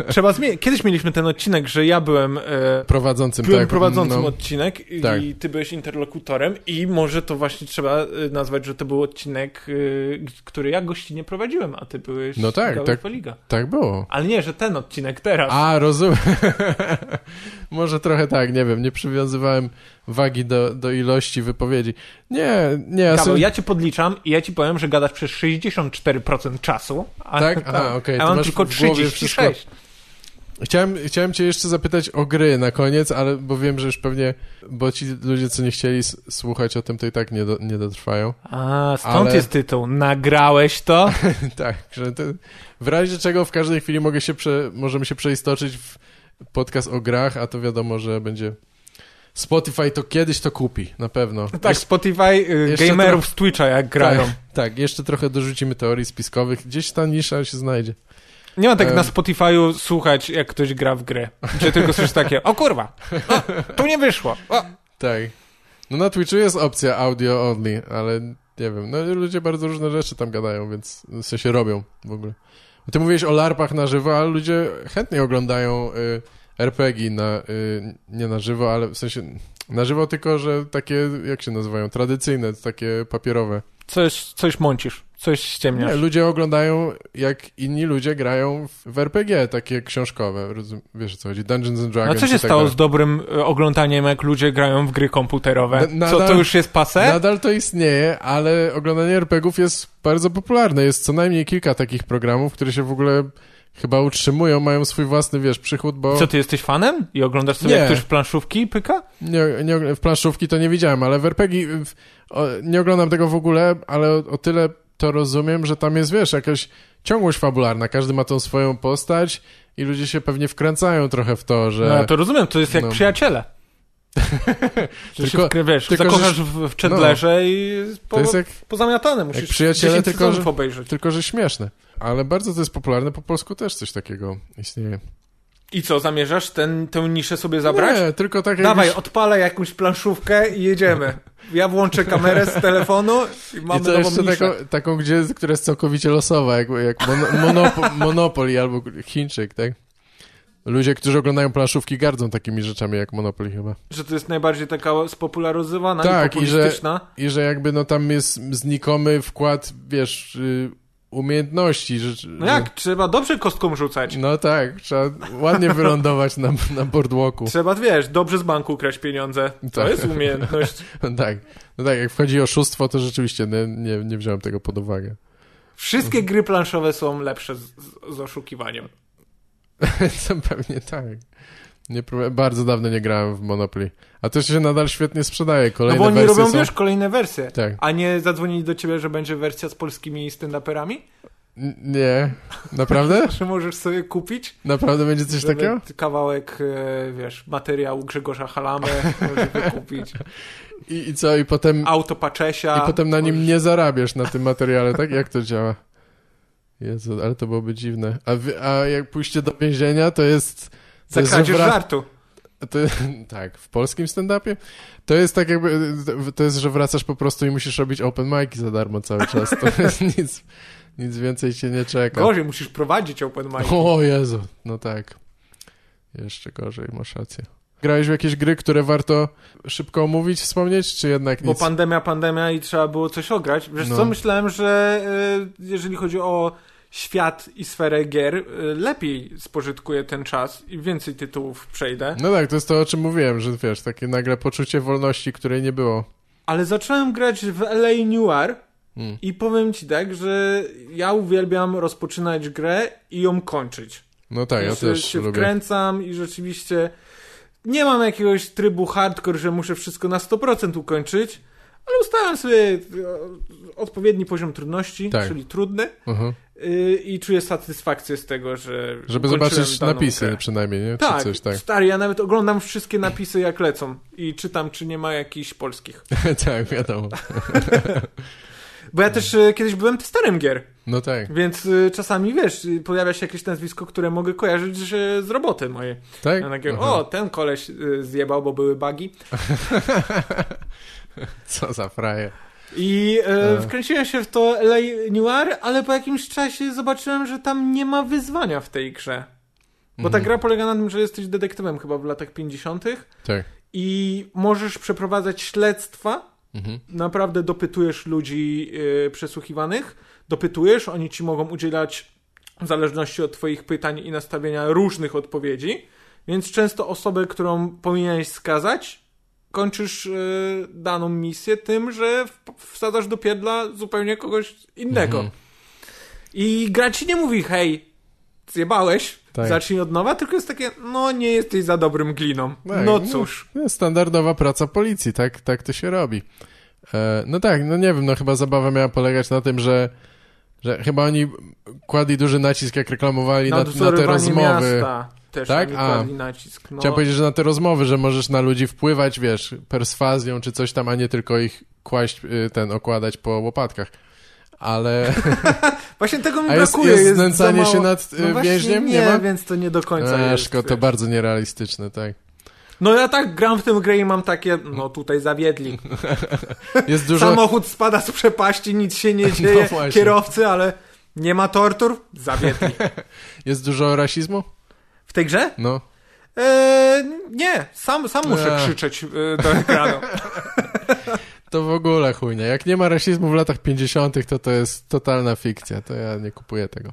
Trzeba zmienić. Kiedyś mieliśmy ten odcinek, że ja byłem, e, prowadzącym, byłem tak. prowadzącym no. odcinek i, Tak. i ty byłeś interlokutorem i może to właśnie trzeba e, nazwać, że to był odcinek, e, który ja gościnnie prowadziłem, a ty byłeś No tak, tak. Poliga. Tak było. Ale nie, że ten odcinek teraz. A, rozumiem. Może trochę tak, nie wiem, nie przywiązywałem wagi do, do ilości wypowiedzi. Nie, nie, ja sobie... ja cię podliczam i ja ci powiem, że gadasz przez 64% czasu. A, Tak? Aha, okej, A mam tylko w głowie 36. Chciałem, chciałem cię jeszcze zapytać o gry na koniec, ale bo wiem, że już pewnie, bo ci ludzie, co nie chcieli słuchać o tym, to i tak nie, do, nie dotrwają. A, stąd Ale- jest tytuł. Nagrałeś to? tak, że to, w razie czego w każdej chwili mogę się prze, możemy się przeistoczyć w podcast o grach, a to wiadomo, że będzie Spotify to kiedyś to kupi, na pewno. Tak, Spotify y, gamerów z Twitcha jak grają. Tak, tak, jeszcze trochę dorzucimy teorii spiskowych. Gdzieś ta nisza się znajdzie. Nie ma tak Em. na Spotify'u słuchać, jak ktoś gra w grę. Czy tylko słyszysz takie, o kurwa, o, tu nie wyszło. O. Tak. No na Twitchu jest opcja audio only, ale nie wiem, no ludzie bardzo różne rzeczy tam gadają, więc w sensie robią w ogóle. Ty mówiłeś o larpach na żywo, ale ludzie chętnie oglądają y, RPG na, y, nie na żywo, ale w sensie na żywo tylko, że takie, jak się nazywają, tradycyjne, takie papierowe. Coś, coś mącisz, coś ściemniasz. Nie, ludzie oglądają, jak inni ludzie grają w, RPG, takie książkowe, rozum, wiesz o co chodzi, Dungeons and A Dragons co się tak stało z dobrym y, oglądaniem, jak ludzie grają w gry komputerowe? Na- Co, to nadal- już jest pase? Nadal to istnieje, ale oglądanie RPGów jest bardzo popularne. Jest co najmniej kilka takich programów, które się w ogóle chyba utrzymują, mają swój własny, wiesz, przychód, bo... Co, ty jesteś fanem? I oglądasz sobie, Nie. jak ktoś w planszówki pyka? Nie, nie, w planszówki to nie widziałem, ale w RPG w, o, nie oglądam tego w ogóle, ale o, o tyle to rozumiem, że tam jest, wiesz, jakaś ciągłość fabularna, każdy ma tą swoją postać i ludzie się pewnie wkręcają trochę w to, że... No to rozumiem, to jest jak No. przyjaciele. Tylko- się tylko, zakochasz że- w, w Chandlerze i po, To jest jak, pozamiatane. Musisz przyjaciele, 10 tylko, że- obejrzeć. tylko, że śmieszne. Ale bardzo to jest popularne, po polsku też coś takiego istnieje. I co, zamierzasz ten, tę niszę sobie zabrać? Nie, tylko tak Dawaj, jakbyś- odpalę jakąś planszówkę i jedziemy. Ja włączę kamerę z telefonu i I mamy to nową niszę. taką, taką, gdzie, która jest całkowicie losowa, jak, jak mon, monopo, Monopoly albo Chińczyk, tak? Ludzie, którzy oglądają planszówki, gardzą takimi rzeczami jak Monopoly chyba. Że to jest najbardziej taka spopularyzowana Tak, i i że- populistyczna. I że jakby no tam jest znikomy wkład, wiesz, y, umiejętności. Że, No jak? Trzeba dobrze kostką rzucać. No tak, trzeba ładnie wylądować na, na boardwalku. Trzeba, wiesz, dobrze z banku kraść pieniądze. To Tak. jest umiejętność. tak. No tak, jak wchodzi oszustwo, to rzeczywiście nie, nie, nie wziąłem tego pod uwagę. Wszystkie gry planszowe są lepsze z, z oszukiwaniem. to pewnie tak. Nie, prób- bardzo dawno nie grałem w Monopoly. A to się nadal świetnie sprzedaje. No Kolejne bo oni wersje robią, są... wiesz, kolejne wersje. Tak. A nie zadzwonili do ciebie, że będzie wersja z polskimi stand-uperami? Nie. Naprawdę? Że możesz sobie kupić? Naprawdę będzie coś Żeby takiego? Kawałek, e, wiesz, materiału Grzegorza Halamy możesz wykupić. I, I co? I potem, Auto Paczesia. I potem na nim nie zarabiasz na tym materiale, tak? Jak to działa? Jezu, ale to byłoby dziwne. A, wy, a jak pójście do więzienia, to jest... To Za kradzież że wrac- żartu. To, tak, w polskim stand-upie? To jest tak jakby, to jest, że wracasz po prostu i musisz robić open mic'i za darmo cały czas. To jest nic, nic więcej cię nie czeka. Gorzej, musisz prowadzić open mic. O Jezu, no tak. Jeszcze gorzej, masz rację. Grałeś w jakieś gry, które warto szybko omówić, wspomnieć, czy jednak Bo nic? pandemia, pandemia i trzeba było coś ograć. Wiesz No. co, myślałem, że e, jeżeli chodzi o świat i sferę gier, e, lepiej spożytkuję ten czas i więcej tytułów przejdę. No tak, to jest to, o czym mówiłem, że wiesz, takie nagle poczucie wolności, której nie było. Ale zacząłem grać w LA Noir Hmm. i powiem ci tak, że ja uwielbiam rozpoczynać grę i ją kończyć. No tak, ja Wiesz, też się lubię. wkręcam i rzeczywiście nie mam jakiegoś trybu hardcore, że muszę wszystko na 100% ukończyć, ale ustawiam sobie e, odpowiedni poziom trudności, Tak. czyli trudny Mhm. y, i czuję satysfakcję z tego, że Żeby zobaczyć napisy grę. przynajmniej, nie? Tak, Czy coś tak. stary, ja nawet oglądam wszystkie napisy jak lecą i czytam, czy nie ma jakichś polskich. tak, wiadomo. Bo ja też y, kiedyś byłem testerem gier, No tak. więc y, czasami, wiesz, y, pojawia się jakieś nazwisko, które mogę kojarzyć że z roboty mojej. Tak? Ja takie, o, ten koleś y, zjebał, bo były bugi. Co za fraje. I e, wkręciłem się w to LA Noir, ale po jakimś czasie zobaczyłem, że tam nie ma wyzwania w tej grze. Bo ta Mhm. gra polega na tym, że jesteś detektywem chyba w latach 50. Tak. i możesz przeprowadzać śledztwa. Mhm. Naprawdę dopytujesz ludzi e, przesłuchiwanych, dopytujesz, oni ci mogą udzielać w zależności od twoich pytań i nastawienia różnych odpowiedzi, więc często osobę, którą powinieneś skazać, kończysz e, daną misję tym, że wsadzasz do piedla zupełnie kogoś innego. Mhm. I gra ci nie mówi, hej, zjebałeś, Tak. zacznij od nowa, tylko jest takie, no nie jesteś za dobrym gliną. Tak, no cóż. No, standardowa praca policji, tak, tak to się robi. E, no tak, no nie wiem, no chyba zabawa miała polegać na tym, że, że chyba oni kładli duży nacisk, jak reklamowali na, na te rozmowy. miasta też Tak? A. nacisk. No. Chciałem powiedzieć, że na te rozmowy, że możesz na ludzi wpływać, wiesz, perswazją czy coś tam, a nie tylko ich kłaść, y, ten, okładać po łopatkach. Ale... Właśnie tego mi jest- brakuje. jest za znęcanie mało- się nad, y, no właśnie więźniem? Nie, Nie ma? więc to nie do końca A, jest. szko, to bardzo nierealistyczne, tak. No ja tak gram w tę grę i mam takie, no tutaj zawiedli. Jest dużo... Samochód spada z przepaści, nic się nie dzieje, właśnie. kierowcy, ale nie ma tortur, zawiedli. Jest dużo rasizmu? W tej grze? No. Eee, nie, sam, sam muszę Eee. krzyczeć e, do ekranu. To w ogóle chujnie. Jak nie ma rasizmu w latach 50., to to jest totalna fikcja. To ja nie kupuję tego.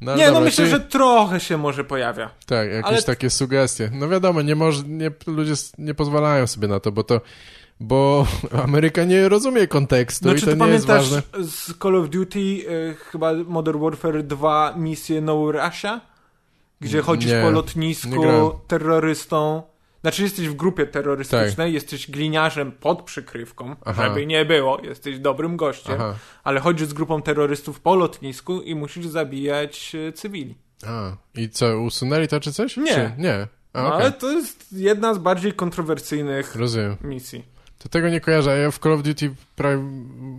No, Nie, no dobra, myślę, czyli- że trochę się może pojawia. Tak, jakieś ale- takie sugestie. No wiadomo, nie może, nie, ludzie nie pozwalają sobie na to, bo to bo Ameryka nie rozumie kontekstu No i czy to ty nie jest pamiętasz ważne. z Call of Duty y, chyba Modern Warfare 2 misję No Russia? Gdzie chodzisz Nie, po lotnisku terrorystą. Znaczy jesteś w grupie terrorystycznej, jesteś gliniarzem pod przykrywką, Tak. Aha. żeby nie było, jesteś dobrym gościem, Aha. ale chodzisz z grupą terrorystów po lotnisku i musisz zabijać e, cywili. A, i co, usunęli to czy coś? Nie. Czy? Nie. A, No, okej. Ale to jest jedna z bardziej kontrowersyjnych Rozumiem. misji. To tego nie kojarzę, ja w Call of Duty prawie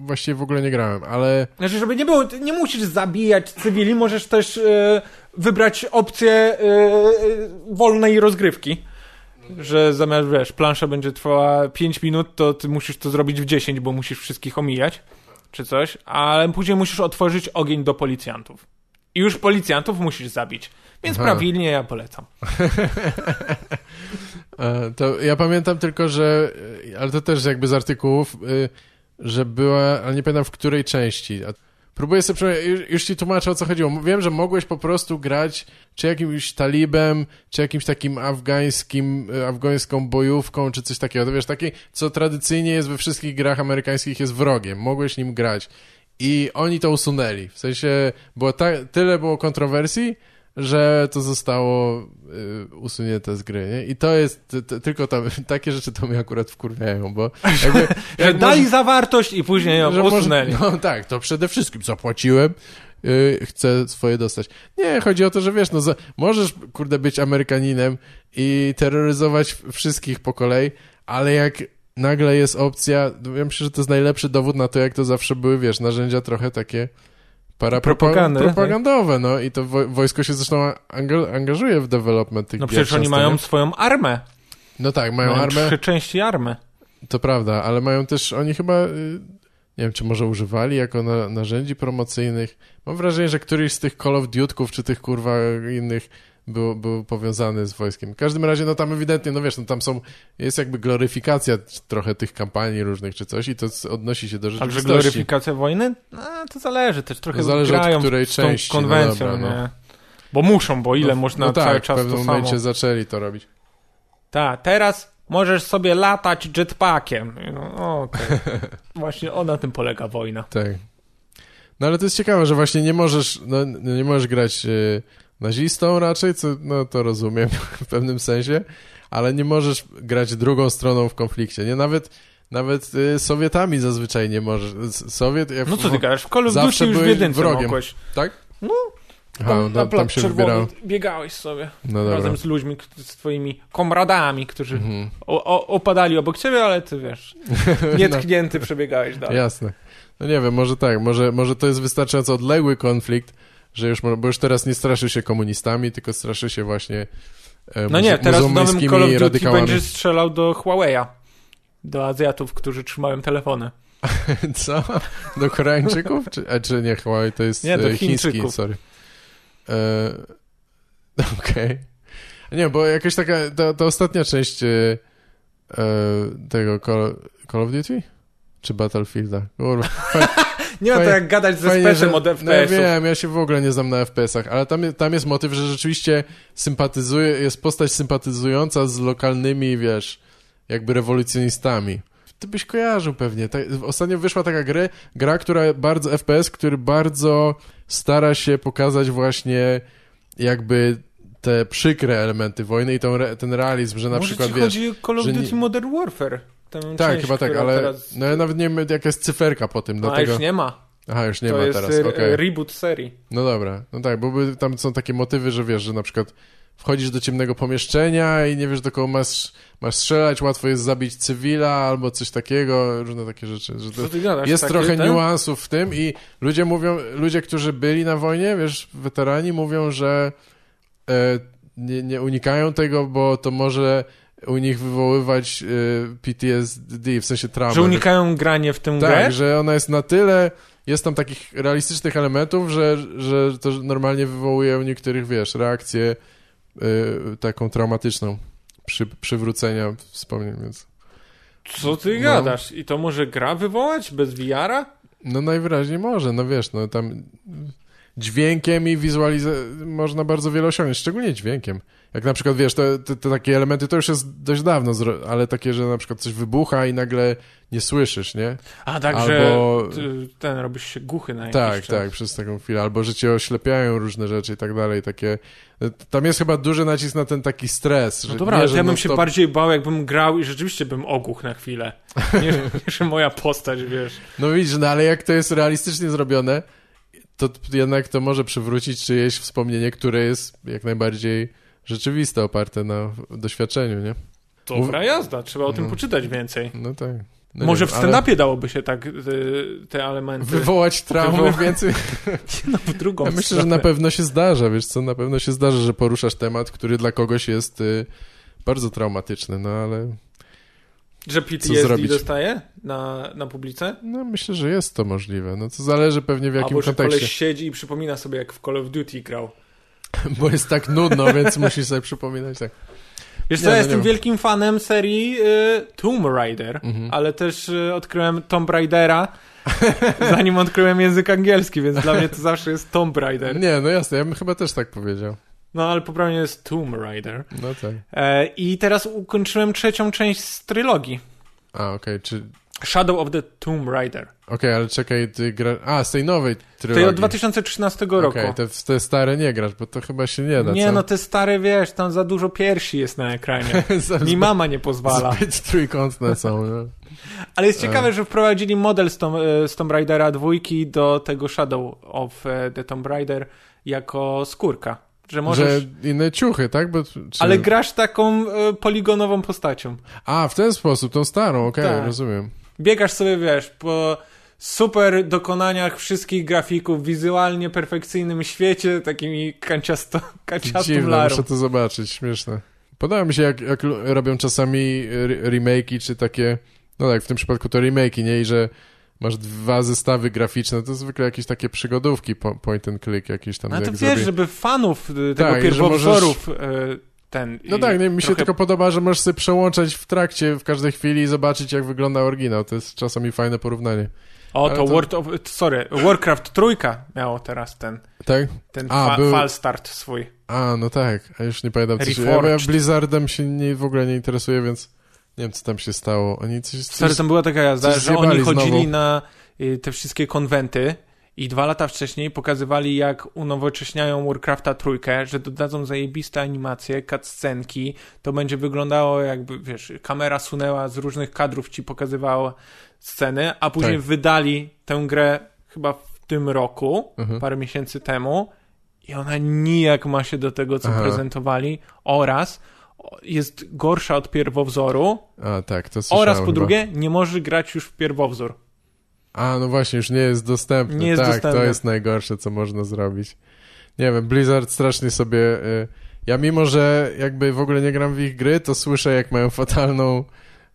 właściwie w ogóle nie grałem, ale Znaczy, żeby nie było, nie musisz zabijać cywili, możesz też e, wybrać opcję e, wolnej rozgrywki. Że zamiast, wiesz, plansza będzie trwała 5 minut, to ty musisz to zrobić w 10, bo musisz wszystkich omijać, czy coś, ale później musisz otworzyć ogień do policjantów. I już policjantów musisz zabić. Więc Aha. prawilnie ja polecam. E, To ja pamiętam tylko, że, e, ale to też jakby z artykułów, y, że była, ale nie pamiętam w której części. Próbuję sobie przypomnieć, już, ci tłumaczę o co chodziło. Wiem, że mogłeś po prostu grać czy jakimś talibem, czy jakimś takim afgańskim, e, afgańską bojówką, czy coś takiego. To wiesz, taki, co tradycyjnie jest we wszystkich grach amerykańskich, jest wrogiem. Mogłeś nim grać. I oni to usunęli. W sensie, było ta, tyle było kontrowersji, że to zostało y, usunięte z gry, nie? I to jest, t, tylko tam, takie rzeczy to mnie akurat wkurwiają, bo jakby... Że jak dali może- zawartość i później ją że może- usunęli. No tak, to przede wszystkim zapłaciłem, y, chcę swoje dostać. Nie, chodzi o to, że wiesz, no za, możesz, kurde, być Amerykaninem i terroryzować wszystkich po kolei, ale jak nagle jest opcja, no ja myślę, że to jest najlepszy dowód na to, jak to zawsze były, wiesz, narzędzia trochę takie Propagandy, tak. propagandowe, no i to wo wojsko się zresztą anga angażuje w development tych No przecież oni mają nie? swoją armę. No tak, mają, Mają armę, trzy części army. to prawda, ale mają też, oni chyba, y, nie wiem, czy może używali jako na, narzędzi promocyjnych. Mam wrażenie, że któryś z tych Call of Duty'ków, czy tych kurwa innych był, był powiązany z wojskiem. W każdym razie, no tam ewidentnie, no wiesz, no tam są, jest jakby gloryfikacja trochę tych kampanii różnych, czy coś i to odnosi się do Także rzeczywistości. gloryfikacja wojny? No, to zależy też trochę To zależy od której części, no konwencją, dobra, no. Bo muszą, bo ile No, można no tak, cały w czas pewnym to samo. momencie zaczęli to robić. Tak, teraz możesz sobie latać jetpackiem. No, okej. Właśnie o na tym polega wojna. Tak. No ale to jest ciekawe, że właśnie nie możesz, no, nie możesz grać y, nazistą raczej, co, no to rozumiem w pewnym sensie, ale nie możesz grać drugą stroną w konflikcie, nie? Nawet, nawet y, Sowietami zazwyczaj nie możesz. Sowiet... Ja No co ty gadasz? W Call of Duty już w jedynce wrogiem. mogłeś. Tak? No. Aha, Tam, no, na tam, plac się czerwony wybierało. biegałeś sobie No razem z ludźmi, z twoimi komradami, którzy Mhm. o, o, opadali obok ciebie, ale ty wiesz, No. nietknięty przebiegałeś dalej. Jasne. No nie wiem, może tak, może, może to jest wystarczająco odległy konflikt, że już, bo już teraz nie straszy się komunistami, tylko straszy się właśnie e, No nie, teraz w nowym Call of Duty radykałami. będziesz strzelał do Huawei'a. Do Azjatów, którzy trzymają telefony. Co? Do Koreańczyków? Czy, a, czy nie, Huawei to jest Nie, do e, chiński, Chińczyków. sorry. E, Okej. Nie, bo jakaś taka, ta, ta ostatnia część e, e, tego Call, Call of Duty? Czy Battlefielda? Kurwa. Nie ma to jak gadać ze Fajnie, specem że- od No ja wiem, ja się w ogóle nie znam na FPS-ach, ale tam, tam jest motyw, że rzeczywiście sympatyzuje, jest postać sympatyzująca z lokalnymi, wiesz, jakby rewolucjonistami. Ty byś kojarzył pewnie. Ta, ostatnio wyszła taka gra, gra, która bardzo, FPS, który bardzo stara się pokazać właśnie jakby te przykre elementy wojny i tą, ten realizm, że na Może przykład, wiesz... chodzi o Call of Duty nie- Modern Warfare. Tę Tak, część, chyba tak, ale Teraz... no ja nawet nie wiem, jaka jest cyferka po tym, A dlatego... już nie ma. Aha, już nie to ma jest teraz, e, okej. reboot serii. No dobra, no tak, bo tam są takie motywy, że wiesz, że na przykład wchodzisz do ciemnego pomieszczenia i nie wiesz, do kogo masz, masz strzelać, łatwo jest zabić cywila albo coś takiego, różne takie rzeczy. Gadasz? jest Takie trochę ten? niuansów w tym i ludzie mówią, ludzie, którzy byli na wojnie, wiesz, weterani mówią, że e, nie, nie unikają tego, bo to może u nich wywoływać e, PTSD, w sensie traumę. Że unikają granie w tę Tak, grę? że ona jest na tyle, jest tam takich realistycznych elementów, że, że to normalnie wywołuje u niektórych, wiesz, reakcję y, taką traumatyczną przy, przywrócenia wspomnień, więc Co ty No. gadasz? I to może gra wywołać bez VR-a? no najwyraźniej może, no wiesz, no tam dźwiękiem i wizualizacją można bardzo wiele osiągnąć, szczególnie dźwiękiem. Jak na przykład, wiesz, te, te, te takie elementy to już jest dość dawno, ale takie, że na przykład coś wybucha i nagle nie słyszysz, nie? A tak, Albo- ten robisz się głuchy na jakiś Tak, czas. tak, przez taką chwilę. Albo że cię oślepiają różne rzeczy i tak dalej, takie... Tam jest chyba duży nacisk na ten taki stres. No że dobra, nie, ale że ja bym się non-stop- bardziej bał, jakbym grał i rzeczywiście bym ogłuch na chwilę. Nie, nie że moja postać, wiesz. No widzisz, no ale jak to jest realistycznie zrobione, to jednak to może przywrócić czyjeś wspomnienie, które jest jak najbardziej rzeczywiste, oparte na doświadczeniu, nie? Dobra jazda, trzeba o tym No. poczytać więcej. No tak. No Może nie w wiem, ale stand-upie dałoby się tak y, te elementy. Wywołać traumy Wywoła- więcej. No, w drugą Ja myślę, że stronę. na pewno się zdarza, wiesz co, na pewno się zdarza, że poruszasz temat, który dla kogoś jest y, bardzo traumatyczny, no ale Że Co PTSD dostaje na, na publice? no, myślę, że jest to możliwe. No to zależy pewnie w jakim Albo że kontekście. koleś siedzi i przypomina sobie, jak w Call of Duty grał. Bo jest tak nudno, więc musisz sobie przypominać tak. Wiesz co, no ja nie jestem wielkim fanem serii y, Tomb Raider, Mhm. ale też y, odkryłem Tomb Raidera, zanim odkryłem język angielski, więc dla mnie to zawsze jest Tomb Raider. Nie, no jasne, ja bym chyba też tak powiedział. No ale poprawnie jest Tomb Raider. No tak. E, I teraz ukończyłem trzecią część z trylogii. A, okej, czy... Shadow of the Tomb Raider. Okej, ale czekaj, ty gra... A, z tej nowej trylogii. Tej od 2013 roku. Okej, te, w te stare nie grasz, bo to chyba się nie da, nie co? no, te stare, wiesz, tam za dużo piersi jest na ekranie. Mi mama nie pozwala. Zbyt trójkątne są, no. Ale jest ciekawe, że wprowadzili model z Tomb, e, z Tomb Raidera dwójki do tego Shadow of e, the Tomb Raider jako skórka. Że możesz... Że inne ciuchy, tak? Bo, czy... Ale grasz taką e, poligonową postacią. A, w ten sposób, tą starą, okej, Tak. rozumiem. Biegasz sobie, wiesz, po super dokonaniach wszystkich grafików, wizualnie perfekcyjnym świecie, takimi kanciasto, kanciastą Dziwne, larą. muszę to zobaczyć, śmieszne. Podoba mi się, jak, jak robią czasami re- remake'i, czy takie, no tak, w tym przypadku to remake'i, nie? I że masz dwa zestawy graficzne, to zwykle jakieś takie przygodówki, po, point and click jakieś tam. No to jak wiesz, zrobi- żeby fanów e, tego Tak, pierwowzorów e, ten... No tak, nie, mi się trochę tylko podoba, że możesz sobie przełączać w trakcie, w każdej chwili i zobaczyć, jak wygląda oryginał. To jest czasami fajne porównanie. O, Ale to, to- World of, sorry, Warcraft trójka miało teraz ten, Tak? ten A, fa, był- fal start swój. A, no tak, a już nie pamiętam, co się... Ja, ja Blizzardem się nie, w ogóle nie interesuję, więc nie wiem, co tam się stało. Oni coś... coś... Tam była taka jazda, że oni chodzili znowu. na y, te wszystkie konwenty i dwa lata wcześniej pokazywali, jak unowocześniają Warcrafta trójkę, że dodadzą zajebiste animacje, cutscenki, to będzie wyglądało jakby, wiesz, kamera sunęła z różnych kadrów, ci pokazywała sceny, a później Tak. wydali tę grę chyba w tym roku, Mhm. parę miesięcy temu i ona nijak ma się do tego, co Aha. prezentowali oraz jest gorsza od pierwowzoru A, tak, to słyszałem oraz po chyba. drugie nie możesz grać już w pierwowzór. A, no właśnie, już nie jest dostępny. Nie jest tak, dostępny. to jest najgorsze, co można zrobić. Nie wiem, Blizzard strasznie sobie... Y... Ja mimo, że jakby w ogóle nie gram w ich gry, to słyszę, jak mają fatalną...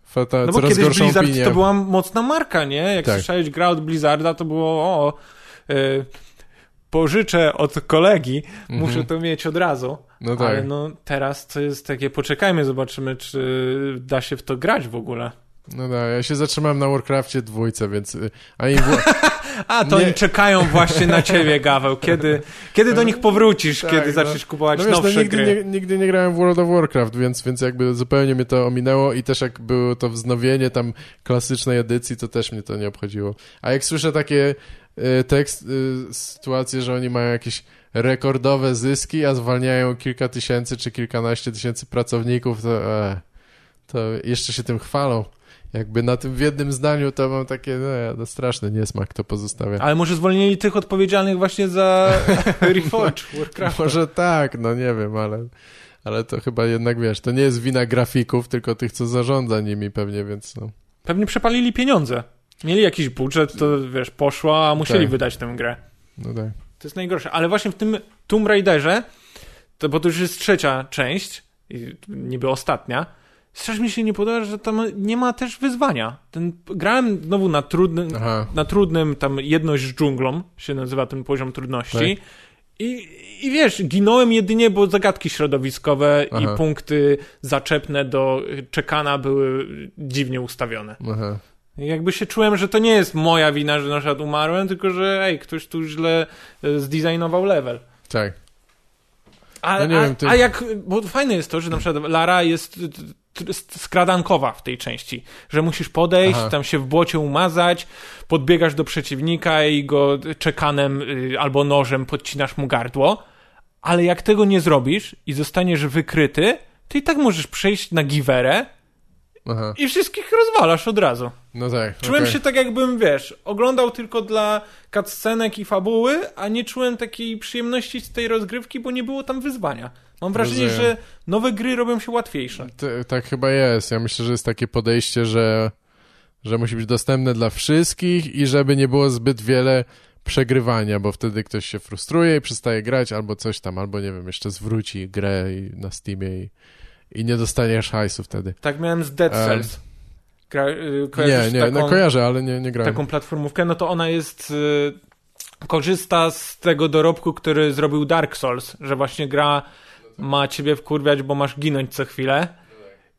Fata... No bo coraz kiedyś Blizzard opinię. to była mocna marka, nie? Jak Tak. słyszałeś gra od Blizzarda, to było o, y, pożyczę od kolegi, Mhm. muszę to mieć od razu. No tak. Ale no teraz to jest takie, poczekajmy, zobaczymy, czy da się w to grać w ogóle. No tak, ja się zatrzymałem na Warcrafcie dwójce, więc... y, Ani w... A, to Nie. oni czekają właśnie na ciebie, Gaweł. Kiedy, kiedy do nich powrócisz, Tak, kiedy no. zaczniesz kupować No wiesz, no, nowsze nigdy, gry? nie, nigdy nie grałem w World of Warcraft, więc, więc jakby zupełnie mnie to ominęło i też jak było to wznowienie tam klasycznej edycji, to też mnie to nie obchodziło. A jak słyszę takie y, tekst, y, sytuacje, że oni mają jakieś rekordowe zyski, a zwalniają kilka tysięcy czy kilkanaście tysięcy pracowników, to, e, to jeszcze się tym chwalą. Jakby na tym w jednym zdaniu to mam takie, no, ja- no straszny niesmak to pozostawia. Ale może zwolnili tych odpowiedzialnych właśnie za Reforged Warcraft. Może tak, no nie wiem, ale, ale to chyba jednak, wiesz, to nie jest wina grafików, tylko tych, co zarządza nimi pewnie, więc no. Pewnie przepalili pieniądze. Mieli jakiś budżet, to wiesz, poszło, a musieli Tak. wydać tę grę. No tak. To jest najgorsze. Ale właśnie w tym Tomb Raiderze, to, bo to już jest trzecia część, niby ostatnia, strasznie mi się nie podoba, że tam nie ma też wyzwania. Ten, grałem znowu na trudnym, Aha. na trudnym, tam jedność z dżunglą się nazywa ten poziom trudności. Tak. I, I wiesz, ginąłem jedynie, bo zagadki środowiskowe Aha. i punkty zaczepne do czekana były dziwnie ustawione. Aha. Jakby się czułem, że to nie jest moja wina, że na przykład umarłem, tylko że ej, ktoś tu źle e, zdesignował level. Tak. A, No a, ty- a jak, bo fajne jest to, że na przykład Lara jest skradankowa w tej części, że musisz podejść, Aha. tam się w błocie umazać, podbiegasz do przeciwnika i go czekanem y, albo nożem podcinasz mu gardło, ale jak tego nie zrobisz i zostaniesz wykryty, to i tak możesz przejść na giwerę Aha. i wszystkich rozwalasz od razu. No tak. Czułem okej. się tak jakbym, wiesz, oglądał tylko dla cutscenek i fabuły, a nie czułem takiej przyjemności z tej rozgrywki, bo nie było tam wyzwania. Mam wrażenie, Rozumiem. że nowe gry robią się łatwiejsze. T- tak chyba jest. Ja myślę, że jest takie podejście, że, że musi być dostępne dla wszystkich i żeby nie było zbyt wiele przegrywania, bo wtedy ktoś się frustruje i przestaje grać albo coś tam, albo nie wiem, jeszcze zwróci grę i, na Steamie i, i nie dostaniesz hajsu wtedy. Tak miałem z Dead. Cells. Gra, y, Nie, kojarzysz nie, taką, no kojarzę, ale nie, nie grałem. taką platformówkę, no to ona jest... Y, korzysta z tego dorobku, który zrobił Dark Souls, że właśnie gra ma ciebie wkurwiać, bo masz ginąć co chwilę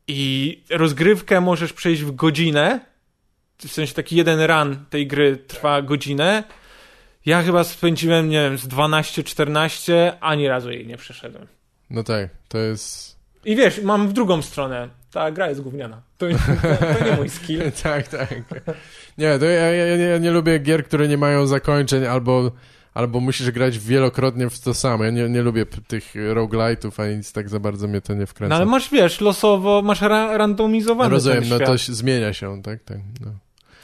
i rozgrywkę możesz przejść w godzinę, w sensie taki jeden run tej gry trwa godzinę. Ja chyba spędziłem, nie wiem, z 12-14, ani razu jej nie przeszedłem. No tak, to jest... I wiesz, mam w drugą stronę. Ta gra jest gówniana. To, to, to nie mój skill. tak, tak. Nie, to ja, ja, ja nie lubię gier, które nie mają zakończeń albo, albo musisz grać wielokrotnie w to samo. Ja nie, nie lubię tych roguelite'ów, ani nic tak za bardzo mnie to nie wkręca. No ale masz, wiesz, losowo, masz ra randomizowany Rozumiem, ten no to się- zmienia się, tak, tak. No.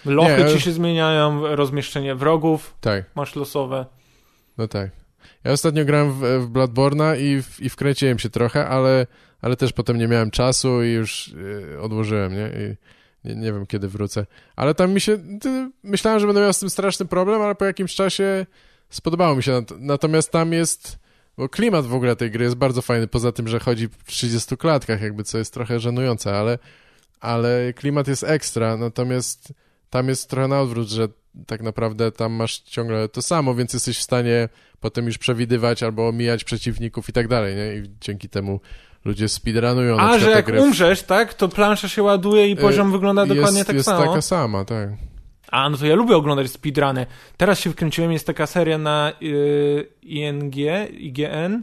Lochy Nie, ci się zmieniają, rozmieszczenie wrogów Tak, masz losowe. no tak. Ja ostatnio grałem w, w Bloodborne'a i, i wkręciłem się trochę, ale, ale też potem nie miałem czasu i już y, odłożyłem, nie? I nie, nie wiem, kiedy wrócę. Ale tam mi się... Myślałem, że będę miał z tym straszny problem, ale po jakimś czasie spodobało mi się. Nat- Natomiast tam jest... Bo klimat w ogóle tej gry jest bardzo fajny, poza tym, że chodzi w 30 klatkach, jakby, co jest trochę żenujące, ale, ale klimat jest ekstra, natomiast tam jest trochę na odwrót, że tak naprawdę tam masz ciągle to samo, więc jesteś w stanie potem już przewidywać albo omijać przeciwników i tak dalej, nie? I dzięki temu ludzie speedrunują na A, że jak grę umrzesz, tak, to plansza się ładuje i poziom wygląda dokładnie jest, tak jest samo. taka sama, tak. A, no to ja lubię oglądać speedruny. Teraz się wkręciłem, jest taka seria na y, ING, IGN, e,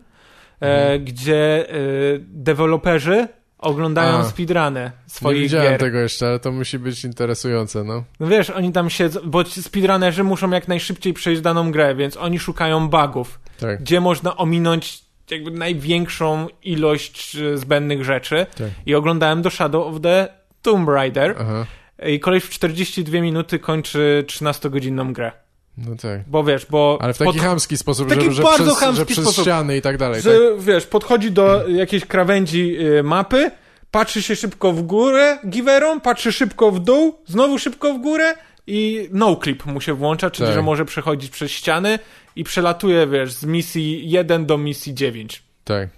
Mhm. gdzie y, deweloperzy oglądają A. speedruny Nie swoich widziałem gier. tego jeszcze, ale to musi być interesujące, no. No wiesz, oni tam siedzą, bo speedrunnerzy muszą jak najszybciej przejść daną grę, więc oni szukają bugów, Tak, gdzie można ominąć jakby największą ilość y, zbędnych rzeczy. tak. I oglądałem do Shadow of the Tomb Raider Aha, i koleś w 42 minuty kończy 13-godzinną grę. No tak. Bo wiesz, bo... Ale w taki pod- chamski sposób, Taki że, że, bardzo przez, chamski że przez sposób. ściany i tak dalej, że, tak? wiesz, podchodzi do jakiejś krawędzi y, mapy, patrzy się szybko w górę giwerą, patrzy szybko w dół, znowu szybko w górę i no clip mu się włącza, czyli Tak. że może przechodzić przez ściany i przelatuje, wiesz, z misji 1 do misji 9. Tak.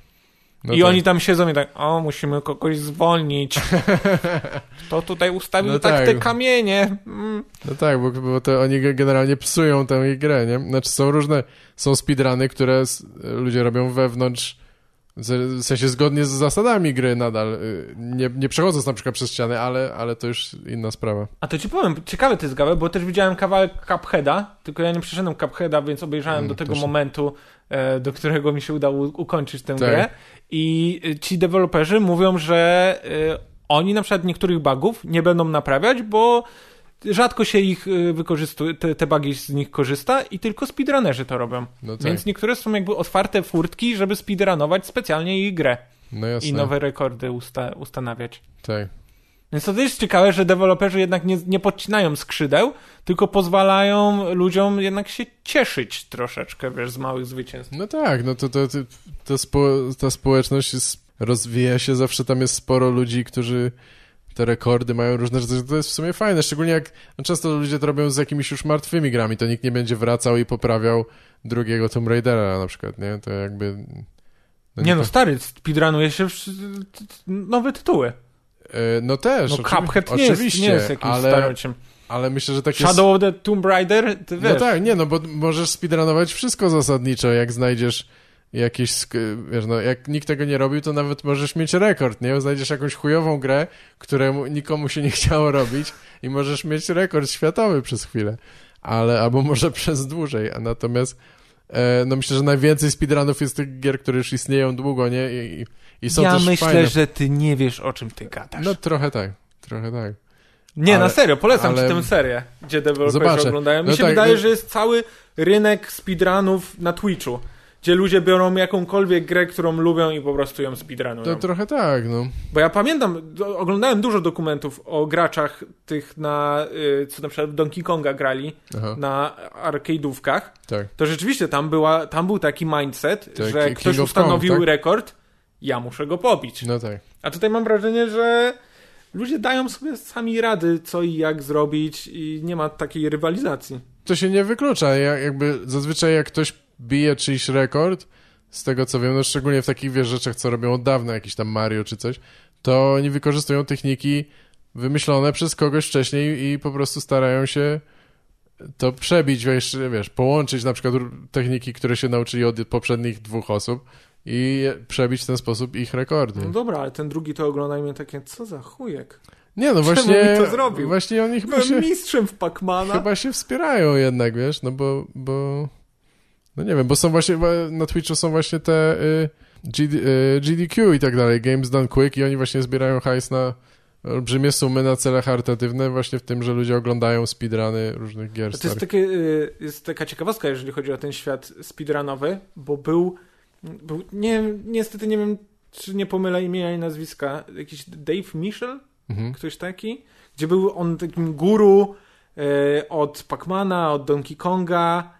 No I tak. oni tam siedzą i tak, o, musimy kogoś zwolnić. To tutaj ustawił No tak, tak. te kamienie. Mm. No tak, bo, bo to oni ge- generalnie psują tę ich grę, nie? Znaczy są różne, są speedruny, które ludzie robią wewnątrz, w sensie zgodnie z zasadami gry nadal, y, nie, nie przechodząc na przykład przez ściany, ale, ale to już inna sprawa. A to ci powiem, ciekawe to jest gawe, bo też widziałem kawałek Cupheada, tylko ja nie przeszedłem Cupheada, więc obejrzałem Mm, do tego momentu, do którego mi się udało ukończyć tę Tak. grę. I e, ci deweloperzy mówią, że e, oni na przykład niektórych bugów nie będą naprawiać, bo rzadko się ich e, wykorzystuje, te, te bugi z nich korzysta i tylko speedrunnerzy to robią. No tak, Więc niektóre są jakby otwarte furtki, żeby speedrunować specjalnie ich grę no i nowe rekordy usta ustanawiać. Tak. Więc to też jest ciekawe, że deweloperzy jednak nie, nie podcinają skrzydeł, tylko pozwalają ludziom jednak się cieszyć troszeczkę, wiesz, z małych zwycięstw. No tak, no to, to, to, to spo, ta społeczność jest, rozwija się, zawsze tam jest sporo ludzi, którzy te rekordy mają różne rzeczy, to jest w sumie fajne, szczególnie jak no często ludzie to robią z jakimiś już martwymi grami, to nikt nie będzie wracał i poprawiał drugiego Tomb Raidera na przykład, nie? To jakby... nie no, pa- stary, speedrunuje się nowe tytuły. E, No też, No Cuphead nie jest, oczywiście, nie jest jakimś ale, starociem. ale myślę, że takie... Shadow of the Tomb Raider, ty wiesz, No tak, nie, no bo możesz speedrunować wszystko zasadniczo, jak znajdziesz jakieś, wiesz, no, jak nikt tego nie robił, to nawet możesz mieć rekord, nie? Znajdziesz jakąś chujową grę, któremu nikomu się nie chciało robić i możesz mieć rekord światowy przez chwilę, ale, albo może przez dłużej, a natomiast no myślę, że najwięcej speedrunów jest tych gier, które już istnieją długo, nie? I, i są ja też myślę, fajne. że ty nie wiesz, o czym ty gadasz. No trochę tak, trochę tak. nie, ale- na serio, polecam ale- ci tę serię, gdzie deweloperzy Zobaczę. oglądają. Mi No się tak, wydaje, no- że jest cały rynek speedrunów na Twitchu, gdzie ludzie biorą jakąkolwiek grę, którą lubią i po prostu ją speedrunują. To trochę tak, no. Bo ja pamiętam, do, oglądałem dużo dokumentów o graczach tych na, y, co na przykład Donkey Konga grali, Aha, na arcade'ówkach. tak. To rzeczywiście tam, była, tam był taki mindset, Tak, że King ktoś ustanowił Kong, tak? rekord, ja muszę go pobić. No tak. A tutaj mam wrażenie, że ludzie dają sobie sami rady, co i jak zrobić i nie ma takiej rywalizacji. To się nie wyklucza. Ja, jakby zazwyczaj jak ktoś bije czyjś rekord, z tego co wiem, no szczególnie w takich wiesz, rzeczach, co robią od dawna, jakiś tam Mario czy coś, to oni wykorzystują techniki wymyślone przez kogoś wcześniej i po prostu starają się to przebić, wiesz, wiesz połączyć na przykład techniki, które się nauczyli od poprzednich dwóch osób i przebić w ten sposób ich rekordy. No dobra, ale ten drugi to oglądajmy takie, co za chujek. Nie, no Czemu właśnie, mi to zrobił? właśnie oni chyba Byłem się... mistrzem w Pacmana. Chyba się wspierają jednak, wiesz, no bo, bo no nie wiem, bo są właśnie, na Twitchu są właśnie te y, GD, y, GDQ i tak dalej, Games Done Quick i oni właśnie zbierają hajs na olbrzymie sumy na cele charytatywne właśnie w tym, że ludzie oglądają speedruny różnych gier To jest, takie, y, jest taka ciekawostka, jeżeli chodzi o ten świat speedrunowy, bo był, był nie, niestety nie wiem, czy nie pomylę imienia i nazwiska, jakiś Dave Michel, Mhm. ktoś taki, gdzie był on takim guru y, od Pacmana, od Donkey Konga.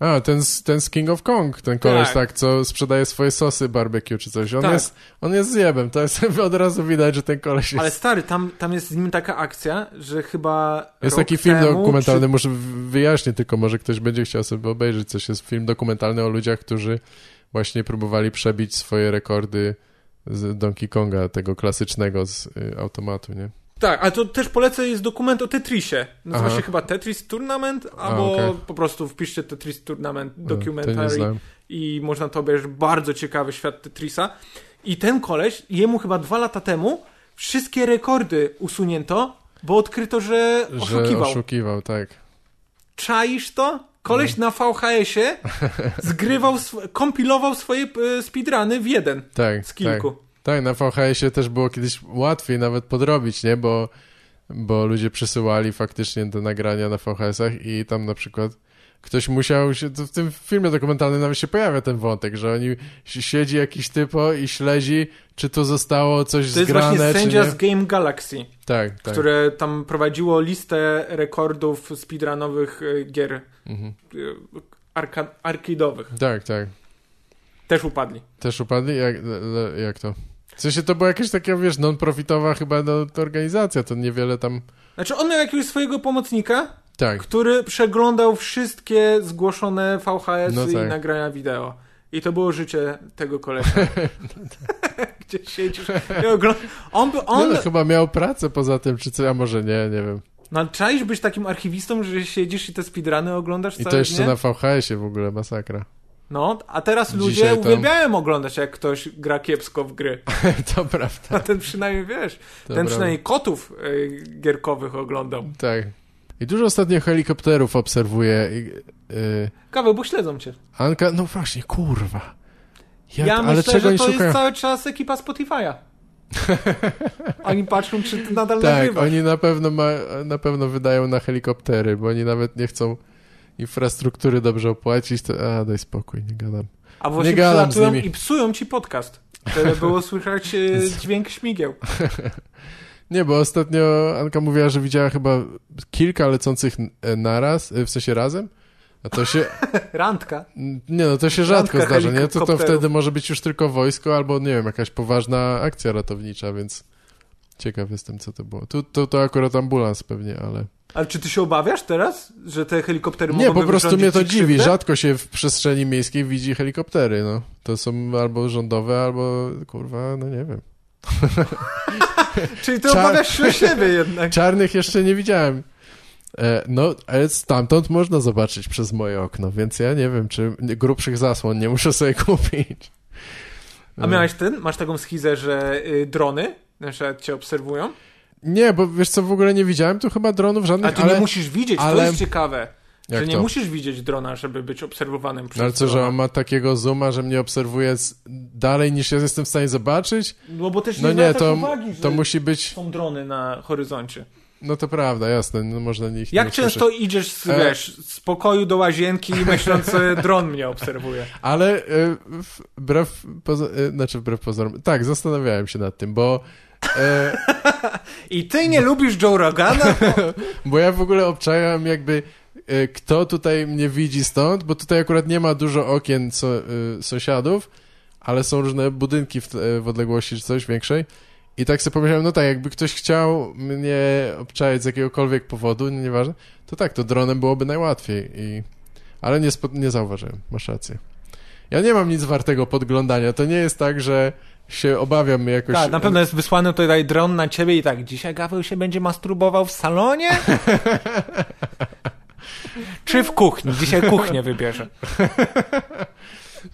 A, ten, z- ten z King of Kong, ten koleś, Tak. tak, co sprzedaje swoje sosy barbecue czy coś. On, Tak. jest, on jest zjebem, to jest od razu widać, że ten koleś jest... Ale stary, tam, tam jest z nim taka akcja, że chyba. Jest taki film temu, dokumentalny, muszę w- wyjaśnić, tylko może ktoś będzie chciał sobie obejrzeć coś. Jest film dokumentalny o ludziach, którzy właśnie próbowali przebić swoje rekordy z Donkey Konga, tego klasycznego z y, automatu, nie? Tak, ale to też polecę, jest dokument o Tetrisie. Nazywa Aha. się chyba Tetris Tournament, albo okej. po prostu wpiszcie Tetris Tournament No, To nie Documentary znam. i można to obejrzeć. Bardzo ciekawy świat Tetrisa. I ten koleś, jemu chyba dwa lata temu wszystkie rekordy usunięto, bo odkryto, że Że oszukiwał. oszukiwał, tak. Czaisz to? Koleś na VHS-ie zgrywał, kompilował swoje e, speedruny w jeden Tak, z kilku. tak. Tak, na VHS-ie też było kiedyś łatwiej nawet podrobić, nie? Bo, bo ludzie przysyłali faktycznie te nagrania na VHS-ach i tam na przykład ktoś musiał się, w tym filmie dokumentalnym nawet się pojawia ten wątek, że oni si- siedzi jakiś typo i śledzi, czy tu zostało coś To jest zgrane, właśnie sędzia z Game Galaxy, Tak, tak. które tam prowadziło listę rekordów speedrunowych e, gier Mhm. e. Tak, tak. Też upadli. Też upadli? Jak, jak to? W sensie to była jakaś taka, wiesz, non-profitowa chyba no, to organizacja, to niewiele tam... Znaczy on miał jakiegoś swojego pomocnika, Tak, który przeglądał wszystkie zgłoszone VHS No i tak. nagrania wideo. I to było życie tego kolesia. Gdzie siedzisz i oglądasz. On, by- on, no, chyba miał pracę poza tym, czy co, a może nie, nie wiem. No czaisz być takim archiwistą, że siedzisz i te speedruny oglądasz I to jeszcze dnie? na VHS-ie w ogóle, masakra. No, a teraz ludzie Dzisiaj tam- uwielbiają oglądać, jak ktoś gra kiepsko w gry. to prawda. A ten przynajmniej, wiesz, To ten prawda. przynajmniej kotów y, gierkowych oglądał. Tak. I dużo ostatnio helikopterów obserwuję. i, y, Kawał, bo śledzą cię. Anka, no właśnie, kurwa. Jak, ja ale myślę, czego że to szukają? jest cały czas ekipa Spotify'a. Oni patrzą, czy ty nadal Tak, nagrywasz. oni na pewno, ma, na pewno wydają na helikoptery, bo oni nawet nie chcą infrastruktury dobrze opłacić, to a, daj spokój, nie gadam. A właśnie nie gadam z nimi. i psują ci podcast. Tyle było słychać y, dźwięk śmigieł. Nie, bo ostatnio Anka mówiła, że widziała chyba kilka lecących e, naraz, e, w sensie razem, a to się, Randka. nie no, to się rzadko Randka zdarza, nie? To, to wtedy może być już tylko wojsko albo, nie wiem, jakaś poważna akcja ratownicza, więc ciekaw jestem, co to było. Tu, to, to akurat ambulans pewnie, ale... Ale czy ty się obawiasz teraz, że te helikoptery Nie, mogą po prostu mnie to dziwi. krzywdę? Rzadko się w przestrzeni miejskiej widzi helikoptery, no. To są albo rządowe, albo, kurwa, no nie wiem. Czyli ty Czar- obawiasz się o siebie jednak. Czarnych jeszcze nie widziałem. E, no, ale stamtąd można zobaczyć przez moje okno, więc ja nie wiem, czy grubszych zasłon nie muszę sobie kupić. A miałeś ten? Masz taką schizę, że y, drony na przykład cię obserwują? Nie, bo wiesz co, w ogóle nie widziałem tu chyba dronów żadnych, A ty ale... nie musisz widzieć, ale- to jest ciekawe. Jak że nie to? musisz widzieć drona, żeby być obserwowanym przez No ale co, że drona. on ma takiego zooma, że mnie obserwuje z... dalej niż ja jestem w stanie zobaczyć? No bo też No nie, nie, zwracasz to, uwagi, że to musi być... są drony na horyzoncie. No to prawda, jasne, no można nie Jak nie często idziesz z, E. wiesz, z pokoju do łazienki myśląc, że dron mnie obserwuje? Ale e, wbrew, pozo... e, znaczy wbrew pozorom, tak, zastanawiałem się nad tym, bo e, I ty nie lubisz Joe Rogana? Bo ja w ogóle obczajam jakby e, kto tutaj mnie widzi stąd, bo tutaj akurat nie ma dużo okien so, y, sąsiadów, ale są różne budynki w, e, w odległości czy coś większej. I tak sobie pomyślałem, no tak, jakby ktoś chciał mnie obczaić z jakiegokolwiek powodu, nie- nieważne, to tak, to dronem byłoby najłatwiej. I... Ale nie, spo... nie zauważyłem, masz rację. Ja nie mam nic wartego podglądania, to nie jest tak, że się obawiam jakoś... Tak, na pewno jest wysłany tutaj dron na ciebie i tak, dzisiaj Gaweł się będzie masturbował w salonie? Czy w kuchni? Dzisiaj kuchnię wybierze.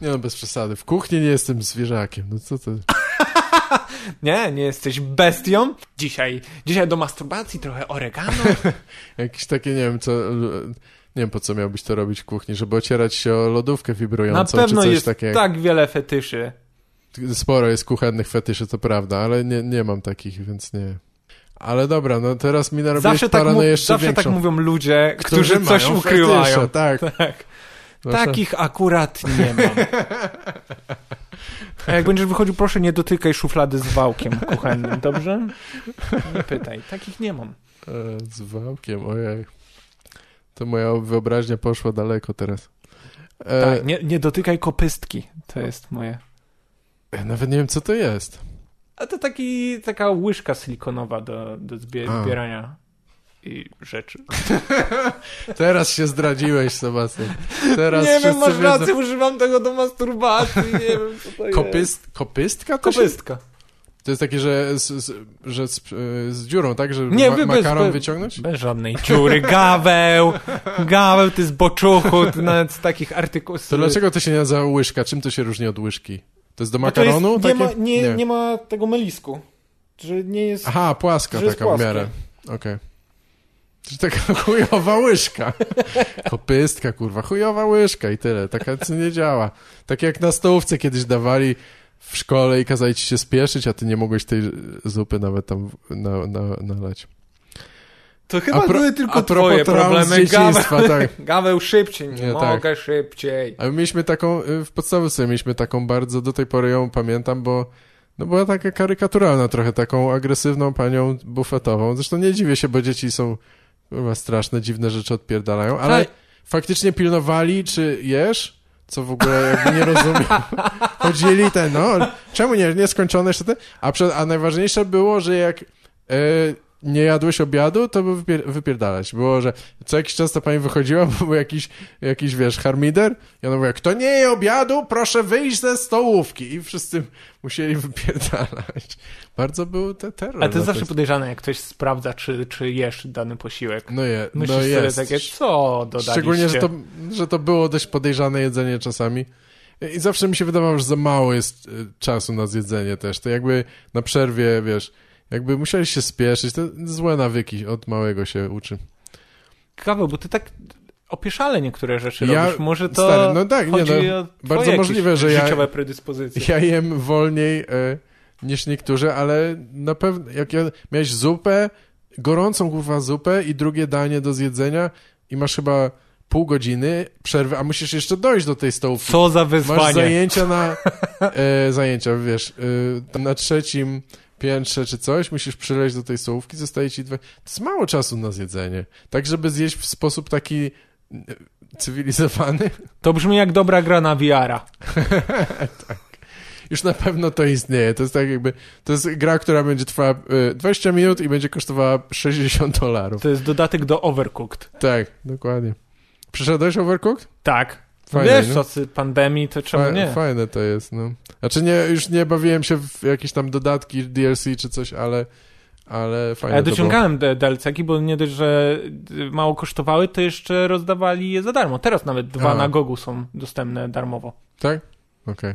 Nie no, bez przesady. W kuchni nie jestem zwierzakiem, no co to... Nie, nie jesteś bestią? Dzisiaj, dzisiaj do masturbacji trochę oregano. Jakieś takie, nie wiem, co... Nie wiem, po co miałbyś to robić w kuchni, żeby ocierać się o lodówkę Na wibrującą, pewno czy coś jest takiego. tak wiele fetyszy. Sporo jest kuchennych fetyszy, to prawda, ale nie, nie mam takich, więc nie. Ale dobra, no teraz mi narobiłeś Zawsze, tak, mu- jeszcze zawsze większą. tak mówią ludzie, którzy, coś mają ukrywają. Fetysze, tak. Tak. Takich akurat nie mam. A jak będziesz wychodził, proszę nie dotykaj szuflady z wałkiem kuchennym, dobrze? Nie pytaj. Takich nie mam. E, z wałkiem, ojej. To moja wyobraźnia poszła daleko teraz. E, Tak, nie, nie dotykaj kopystki. To jest moje. Ja Nawet nie wiem, co to jest. A to taki, taka łyżka silikonowa do, do zbierania i rzeczy. Teraz się zdradziłeś, Sebastian. Teraz nie wiem, masz wiedzą- rację, używam tego do masturbacji. Nie wiem, co to jest. Kopyst, kopystka? To, się, Kopystka. to jest takie, że z, z, że z, z dziurą, tak? Że Nie, ma, bez- makaron bez- wyciągnąć? Bez żadnej dziury. Gaweł! Gaweł, ty z boczuchu, ty nawet z takich artykułów. To dlaczego to się nie nazywa łyżka? Czym to się różni od łyżki? To jest do to jest- makaronu? nie, ma, takie? nie, nie ma tego melisku. Że nie jest... Aha, płaska że jest taka w miarę. Okej. To taka chujowa łyżka. Kopystka, kurwa. Chujowa łyżka i tyle. Taka, co nie działa. Tak jak na stołówce kiedyś dawali w szkole i kazali ci się spieszyć, a ty nie mogłeś tej zupy nawet tam na, na, nalać. To chyba A pro- były tylko twoje problemy. Gaweł, tak. Gaweł szybciej, nie, Nie, mogę tak. szybciej. A my mieliśmy taką, y, w podstawce mieliśmy taką bardzo, do tej pory ją pamiętam, bo no była taka karykaturalna trochę, taką agresywną panią bufetową. Zresztą nie dziwię się, bo dzieci są chyba straszne, dziwne rzeczy odpierdalają, ale Tak. faktycznie pilnowali, czy jesz, co w ogóle jakby nie rozumiem. Chodzili ten, no, czemu nie, nieskończone jeszcze te? A, prze, a najważniejsze było, że jak e, nie jadłeś obiadu, to by wypier, wypierdalać. Było, że co jakiś czas ta pani wychodziła, bo był jakiś, jakiś, wiesz, harmider i ona mówiła, kto nie je obiadu, proszę wyjść ze stołówki. I wszyscy musieli wypierdalać. Bardzo był te terror. Ale to jest zawsze podejrzane, jak ktoś sprawdza, czy, czy jesz dany posiłek. No, je, Myślisz no jest. takie, co dodaliście? Szczególnie, że to, że to było dość podejrzane jedzenie czasami. I zawsze mi się wydawało, że za mało jest y, czasu na zjedzenie też. To jakby na przerwie, wiesz, jakby musieli się spieszyć. To złe nawyki od małego się uczy. Gaweł, bo ty tak opieszale niektóre rzeczy Ja- robisz. Może to stary, no tak, nie, chodzi no, o bardzo możliwe, że ja-. Ja jem wolniej e, niż niektórzy, ale na pewno, jak ja miałeś zupę, gorącą kurwa zupę i drugie danie do zjedzenia i masz chyba pół godziny przerwy, a musisz jeszcze dojść do tej stołówki. Co za Masz wyzwanie. zajęcia na. E, zajęcia, wiesz, e, tam na trzecim piętrze czy coś, musisz przyleźć do tej stołówki, zostaje ci dwa. To jest mało czasu na zjedzenie. Tak, żeby zjeść w sposób taki e, cywilizowany. To brzmi jak dobra gra na VR-a. Już na pewno to istnieje. To jest tak jakby. To jest gra, która będzie trwała e, 20 minut i będzie kosztowała 60 dolarów. To jest dodatek do Overcooked. Tak, dokładnie. Przyszedłeś Overcooked? Tak. Fajnie, Wiesz, nie? czasy pandemii, to czemu Fa- nie? Fajne to jest, no. Znaczy nie, już nie bawiłem się w jakieś tam dodatki DLC czy coś, ale, ale fajnie ja dociągałem DLC-ki, bo nie dość, że y, mało kosztowały, to jeszcze rozdawali je za darmo. Teraz nawet dwa A. na Gogu są dostępne darmowo. Tak? Okej.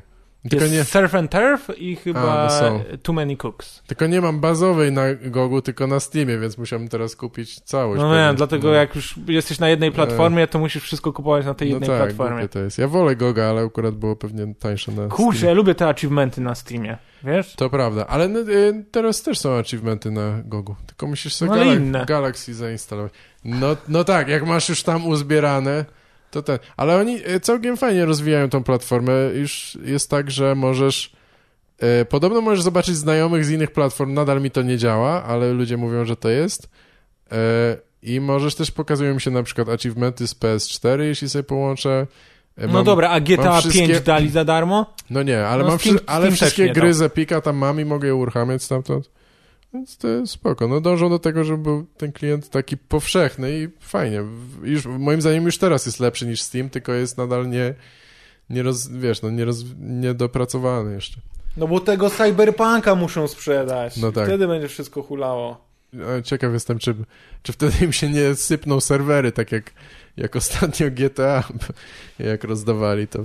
Tylko Jest nie, Surf and Turf i chyba no są. Too Many Cooks. tylko nie mam bazowej na Gogu, tylko na Steamie, więc musiałem teraz kupić całość. No nie, dlatego No. jak już jesteś na jednej platformie, to musisz wszystko kupować na tej jednej no tak, platformie. to jest. Ja wolę Goga, ale akurat było pewnie tańsze na Kurczę, ja lubię te achievementy na Steamie, wiesz? To prawda, ale no, y, teraz też są achievementy na Gogu, tylko musisz sobie No. Galaxy zainstalować. No, no tak, jak masz już tam uzbierane, to ten. Ale oni y, całkiem fajnie rozwijają tą platformę. Już jest tak, że możesz. y, Podobno możesz zobaczyć znajomych z innych platform. Nadal mi to nie działa, ale ludzie mówią, że to jest. Y, I możesz też pokazują mi się na przykład achievementy z PS4, jeśli sobie połączę. No mam- dobra, a GTA mam wszystkie- 5 dali za darmo? no nie, ale, No mam Steam- ale Steam wszystkie gry z Epika tam mam i mogę je uruchamiać stamtąd. Więc to jest spoko. No dążą do tego, żeby był ten klient taki powszechny i fajnie. Już, moim zdaniem już teraz jest lepszy niż Steam, tylko jest nadal nie, nie roz, wiesz, no nie roz, niedopracowany jeszcze. No bo tego Cyberpunka muszą sprzedać. No tak. Wtedy będzie wszystko hulało. Ciekaw jestem, czy, czy wtedy im się nie sypną serwery, tak jak, jak ostatnio GTA, jak rozdawali to.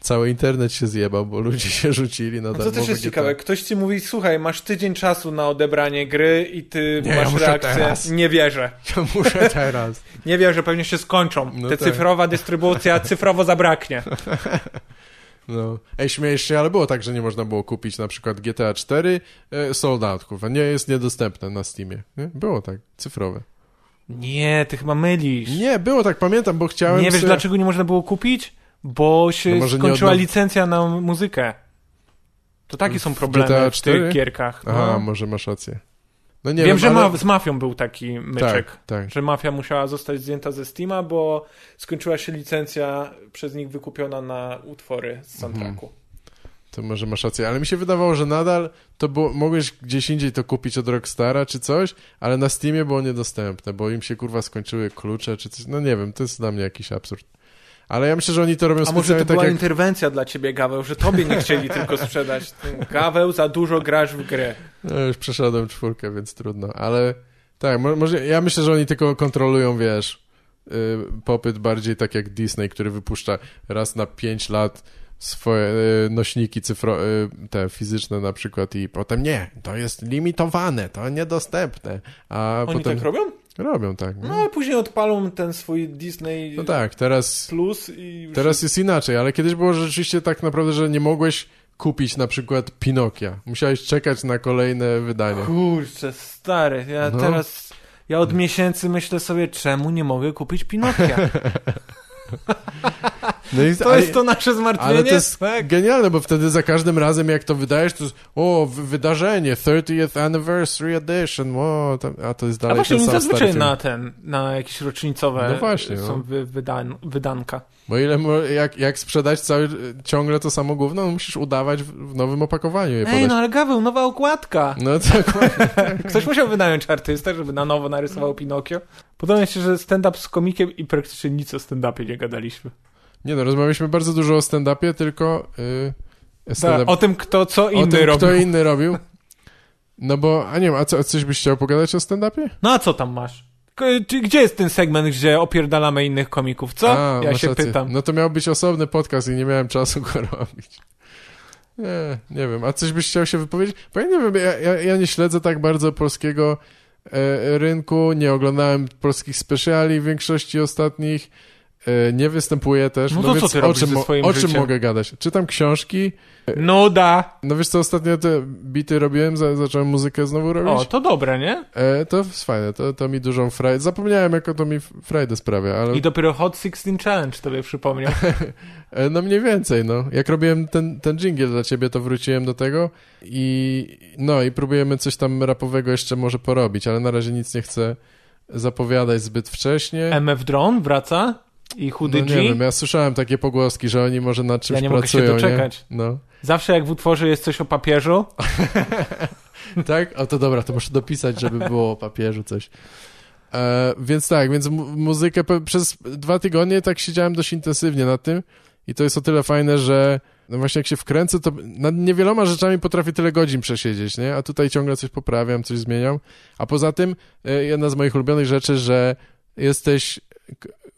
Cały internet się zjebał, bo ludzie się rzucili na No to też jest ciekawe. Ktoś ci mówi, słuchaj, masz tydzień czasu na odebranie gry i ty Nie, ja masz muszę reakcję. teraz. Nie wierzę. Ja muszę teraz. Nie wierzę, pewnie się skończą. No Te tak. cyfrowa dystrybucja cyfrowo zabraknie. No. Ej, śmiejesz się, ale było tak, że nie można było kupić na przykład GTA 4 e, sold out, kurwa. Nie jest niedostępne na Steamie. Nie? Było tak, cyfrowe. Nie, ty chyba mylisz. Nie, było tak, pamiętam, bo chciałem Nie wiesz, se- dlaczego nie można było kupić? Bo się No skończyła licencja na muzykę. To takie są problemy GTA w 4? tych gierkach. No. Aha, może masz rację. No nie Wiem, wiem, że ale... ma, z Mafią był taki myczek. Tak, tak. Że Mafia musiała zostać zdjęta ze Steama, bo skończyła się licencja przez nich wykupiona na utwory z soundtracku. To może masz rację, ale mi się wydawało, że nadal to było, mogłeś gdzieś indziej to kupić od Rockstara czy coś, ale na Steamie było niedostępne, bo im się kurwa skończyły klucze czy coś. No nie wiem, to jest dla mnie jakiś absurd. Ale ja myślę, że oni to robią A może to tak była jak... interwencja dla ciebie, Gaweł, że tobie nie chcieli tylko sprzedać. Gaweł, za dużo grasz w grę. No, już przeszedłem czwórkę, więc trudno, ale tak, mo- może ja myślę, że oni tylko kontrolują, wiesz, y, popyt bardziej tak jak Disney, który wypuszcza raz na pięć lat swoje y, nośniki cyfro, y, te fizyczne na przykład i potem nie, to jest limitowane, to niedostępne, a Oni potem tak robią? Robią tak. No, ale później odpalą ten swój Disney no tak, teraz, Plus i już teraz jest inaczej, ale kiedyś było rzeczywiście tak naprawdę, że nie mogłeś kupić na przykład Pinokia. Musiałeś czekać na kolejne wydanie. Kurczę, stary, ja No. teraz... Ja od miesięcy myślę sobie, czemu nie mogę kupić Pinokia? No i, To ale- jest to nasze zmartwienie? Ale to jest tak? genialne, bo wtedy za każdym razem jak to wydajesz, to jest o, wy- wydarzenie, 30th Anniversary Edition, o, tam, a to jest A dalej właśnie ten zazwyczaj na ten, na jakieś rocznicowe No właśnie, są no. wy, wydan, wydanka. Bo ile, jak, jak sprzedać cały, ciągle to samo gówno, no musisz udawać w, w nowym opakowaniu je Ej, podać. no ale Gaweł, nowa okładka. No tak, Ktoś musiał wynająć artystę, żeby na nowo narysował Pinokio. Podoba mi się, że stand-up z komikiem i praktycznie nic o stand-upie nie gadaliśmy. Nie no, rozmawialiśmy bardzo dużo o stand-upie, tylko yy, stand-up, Tak, o tym, kto co o inny tym, robił. kto inny robił. No bo, a nie wiem, a, co, a coś byś chciał pogadać o stand-upie? No a co tam masz? Czy- Gdzie jest ten segment, gdzie opierdalamy innych komików? Co? A, ja się rację. pytam. No to miał być osobny podcast i nie miałem czasu go robić. Nie, nie wiem. A coś byś chciał się wypowiedzieć? Bo ja nie wiem, ja, ja, ja nie śledzę tak bardzo polskiego e, rynku, nie oglądałem polskich speciali w większości ostatnich, nie występuję też. No to więc co ty o czym, ze swoim o czym życiem? mogę gadać? Czytam książki. Nuda! No wiesz co, ostatnio te bity robiłem, za, zacząłem muzykę znowu robić. O, to dobre, nie? E, to jest fajne, to, to mi dużą frajdę. Zapomniałem, jako to mi frajdę sprawia, ale... I dopiero Hot 16 Challenge tobie przypomniał. E, No mniej więcej, no. Jak robiłem ten, ten jingle dla ciebie, to wróciłem do tego i no i próbujemy coś tam rapowego jeszcze może porobić, ale na razie nic nie chcę zapowiadać zbyt wcześnie. MF Drone wraca i Chudy no G. nie wiem, ja słyszałem takie pogłoski, że oni może nad czymś Ja nie mogę się pracują, doczekać. nie? No. Zawsze jak w utworze jest coś o papieżu, tak? O to dobra, to muszę dopisać, żeby było o papieżu coś. E, więc tak, więc mu muzykę przez dwa tygodnie tak siedziałem dość intensywnie nad tym i to jest o tyle fajne, że no właśnie jak się wkręcę, to nad niewieloma rzeczami potrafię tyle godzin przesiedzieć, nie? A tutaj ciągle coś poprawiam, coś zmieniam. A poza tym, e, jedna z moich ulubionych rzeczy, że jesteś,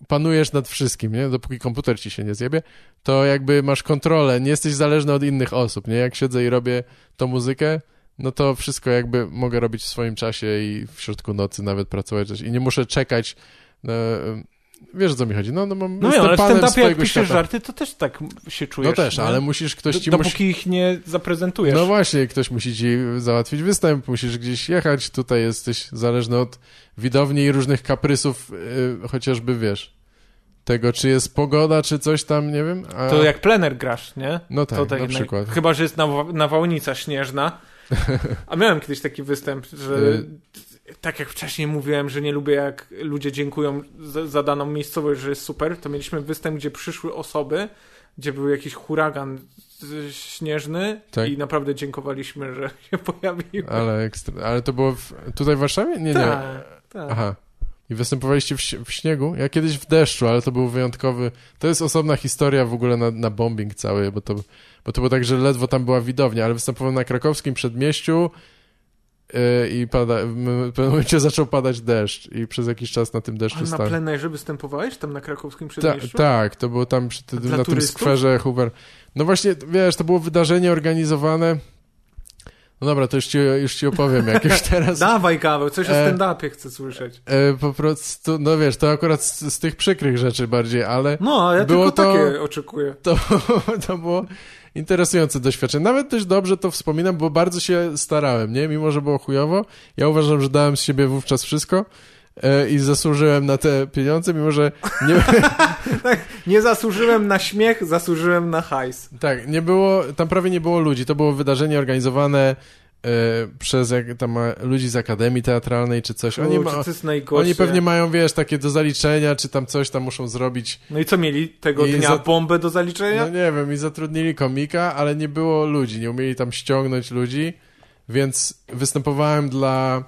panujesz nad wszystkim, nie? Dopóki komputer ci się nie zjebie, to jakby masz kontrolę, nie jesteś zależny od innych osób, nie? Jak siedzę i robię tą muzykę, no to wszystko jakby mogę robić w swoim czasie i w środku nocy nawet pracować i nie muszę czekać. No, wiesz o co mi chodzi? No, no, mam, No ale w stand-upie jak piszesz świata. żarty, to też tak się czujesz. No też, nie? ale musisz, ktoś ci Dopóki musi... ich nie zaprezentujesz. No właśnie, ktoś musi ci załatwić występ, musisz gdzieś jechać, tutaj jesteś zależny od widowni i różnych kaprysów, yy, chociażby wiesz, tego, czy jest pogoda, czy coś tam, nie wiem. A... To jak plener grasz, nie? No tak, to tak na jednak- przykład. Chyba, że jest nawa- nawałnica śnieżna. A miałem kiedyś taki występ, że Y- tak jak wcześniej mówiłem, że nie lubię jak ludzie dziękują za, za daną miejscowość, że jest super, to mieliśmy występ, gdzie przyszły osoby, gdzie był jakiś huragan śnieżny Tak. i naprawdę dziękowaliśmy, że się pojawił. Ale, ekstra... Ale to było w... tutaj w Warszawie? Nie, nie. Tak, tak. Aha. I występowaliście w, w śniegu? Ja kiedyś w deszczu, ale to był wyjątkowy... To jest osobna historia w ogóle na, na bombing cały, bo to, bo to było tak, że ledwo tam była widownia, ale występowałem na krakowskim przedmieściu yy, i pada, w pewnym momencie zaczął padać deszcz i przez jakiś czas na tym deszczu A na stałem. plenerze występowałeś tam na krakowskim przedmieściu? tak, to było tam przy, na tym turystów? skwerze Hoover. No właśnie, wiesz, to było wydarzenie organizowane... No dobra, to już ci, już ci opowiem jakieś teraz. Dawaj Gaweł, coś o E, stand-upie chcę słyszeć. E, po prostu, no wiesz, to akurat z, z tych przykrych rzeczy bardziej, ale No, ja Było tylko to- takie oczekuję. to, to było interesujące doświadczenie. Nawet dość dobrze to wspominam, bo bardzo się starałem, nie? Mimo, że było chujowo, ja uważam, że dałem z siebie wówczas wszystko i zasłużyłem na te pieniądze, mimo że nie, Nie zasłużyłem na śmiech, zasłużyłem na hajs. tak, nie było, tam prawie nie było ludzi. To było wydarzenie organizowane e, przez jak, tam ma, ludzi z Akademii Teatralnej czy coś. Oni, ma, najgorsze. oni pewnie mają, wiesz, takie do zaliczenia, czy tam coś tam muszą zrobić. No i co mieli tego I dnia? za- Bombę do zaliczenia? No nie wiem, i zatrudnili komika, ale nie było ludzi, nie umieli tam ściągnąć ludzi, więc występowałem dla,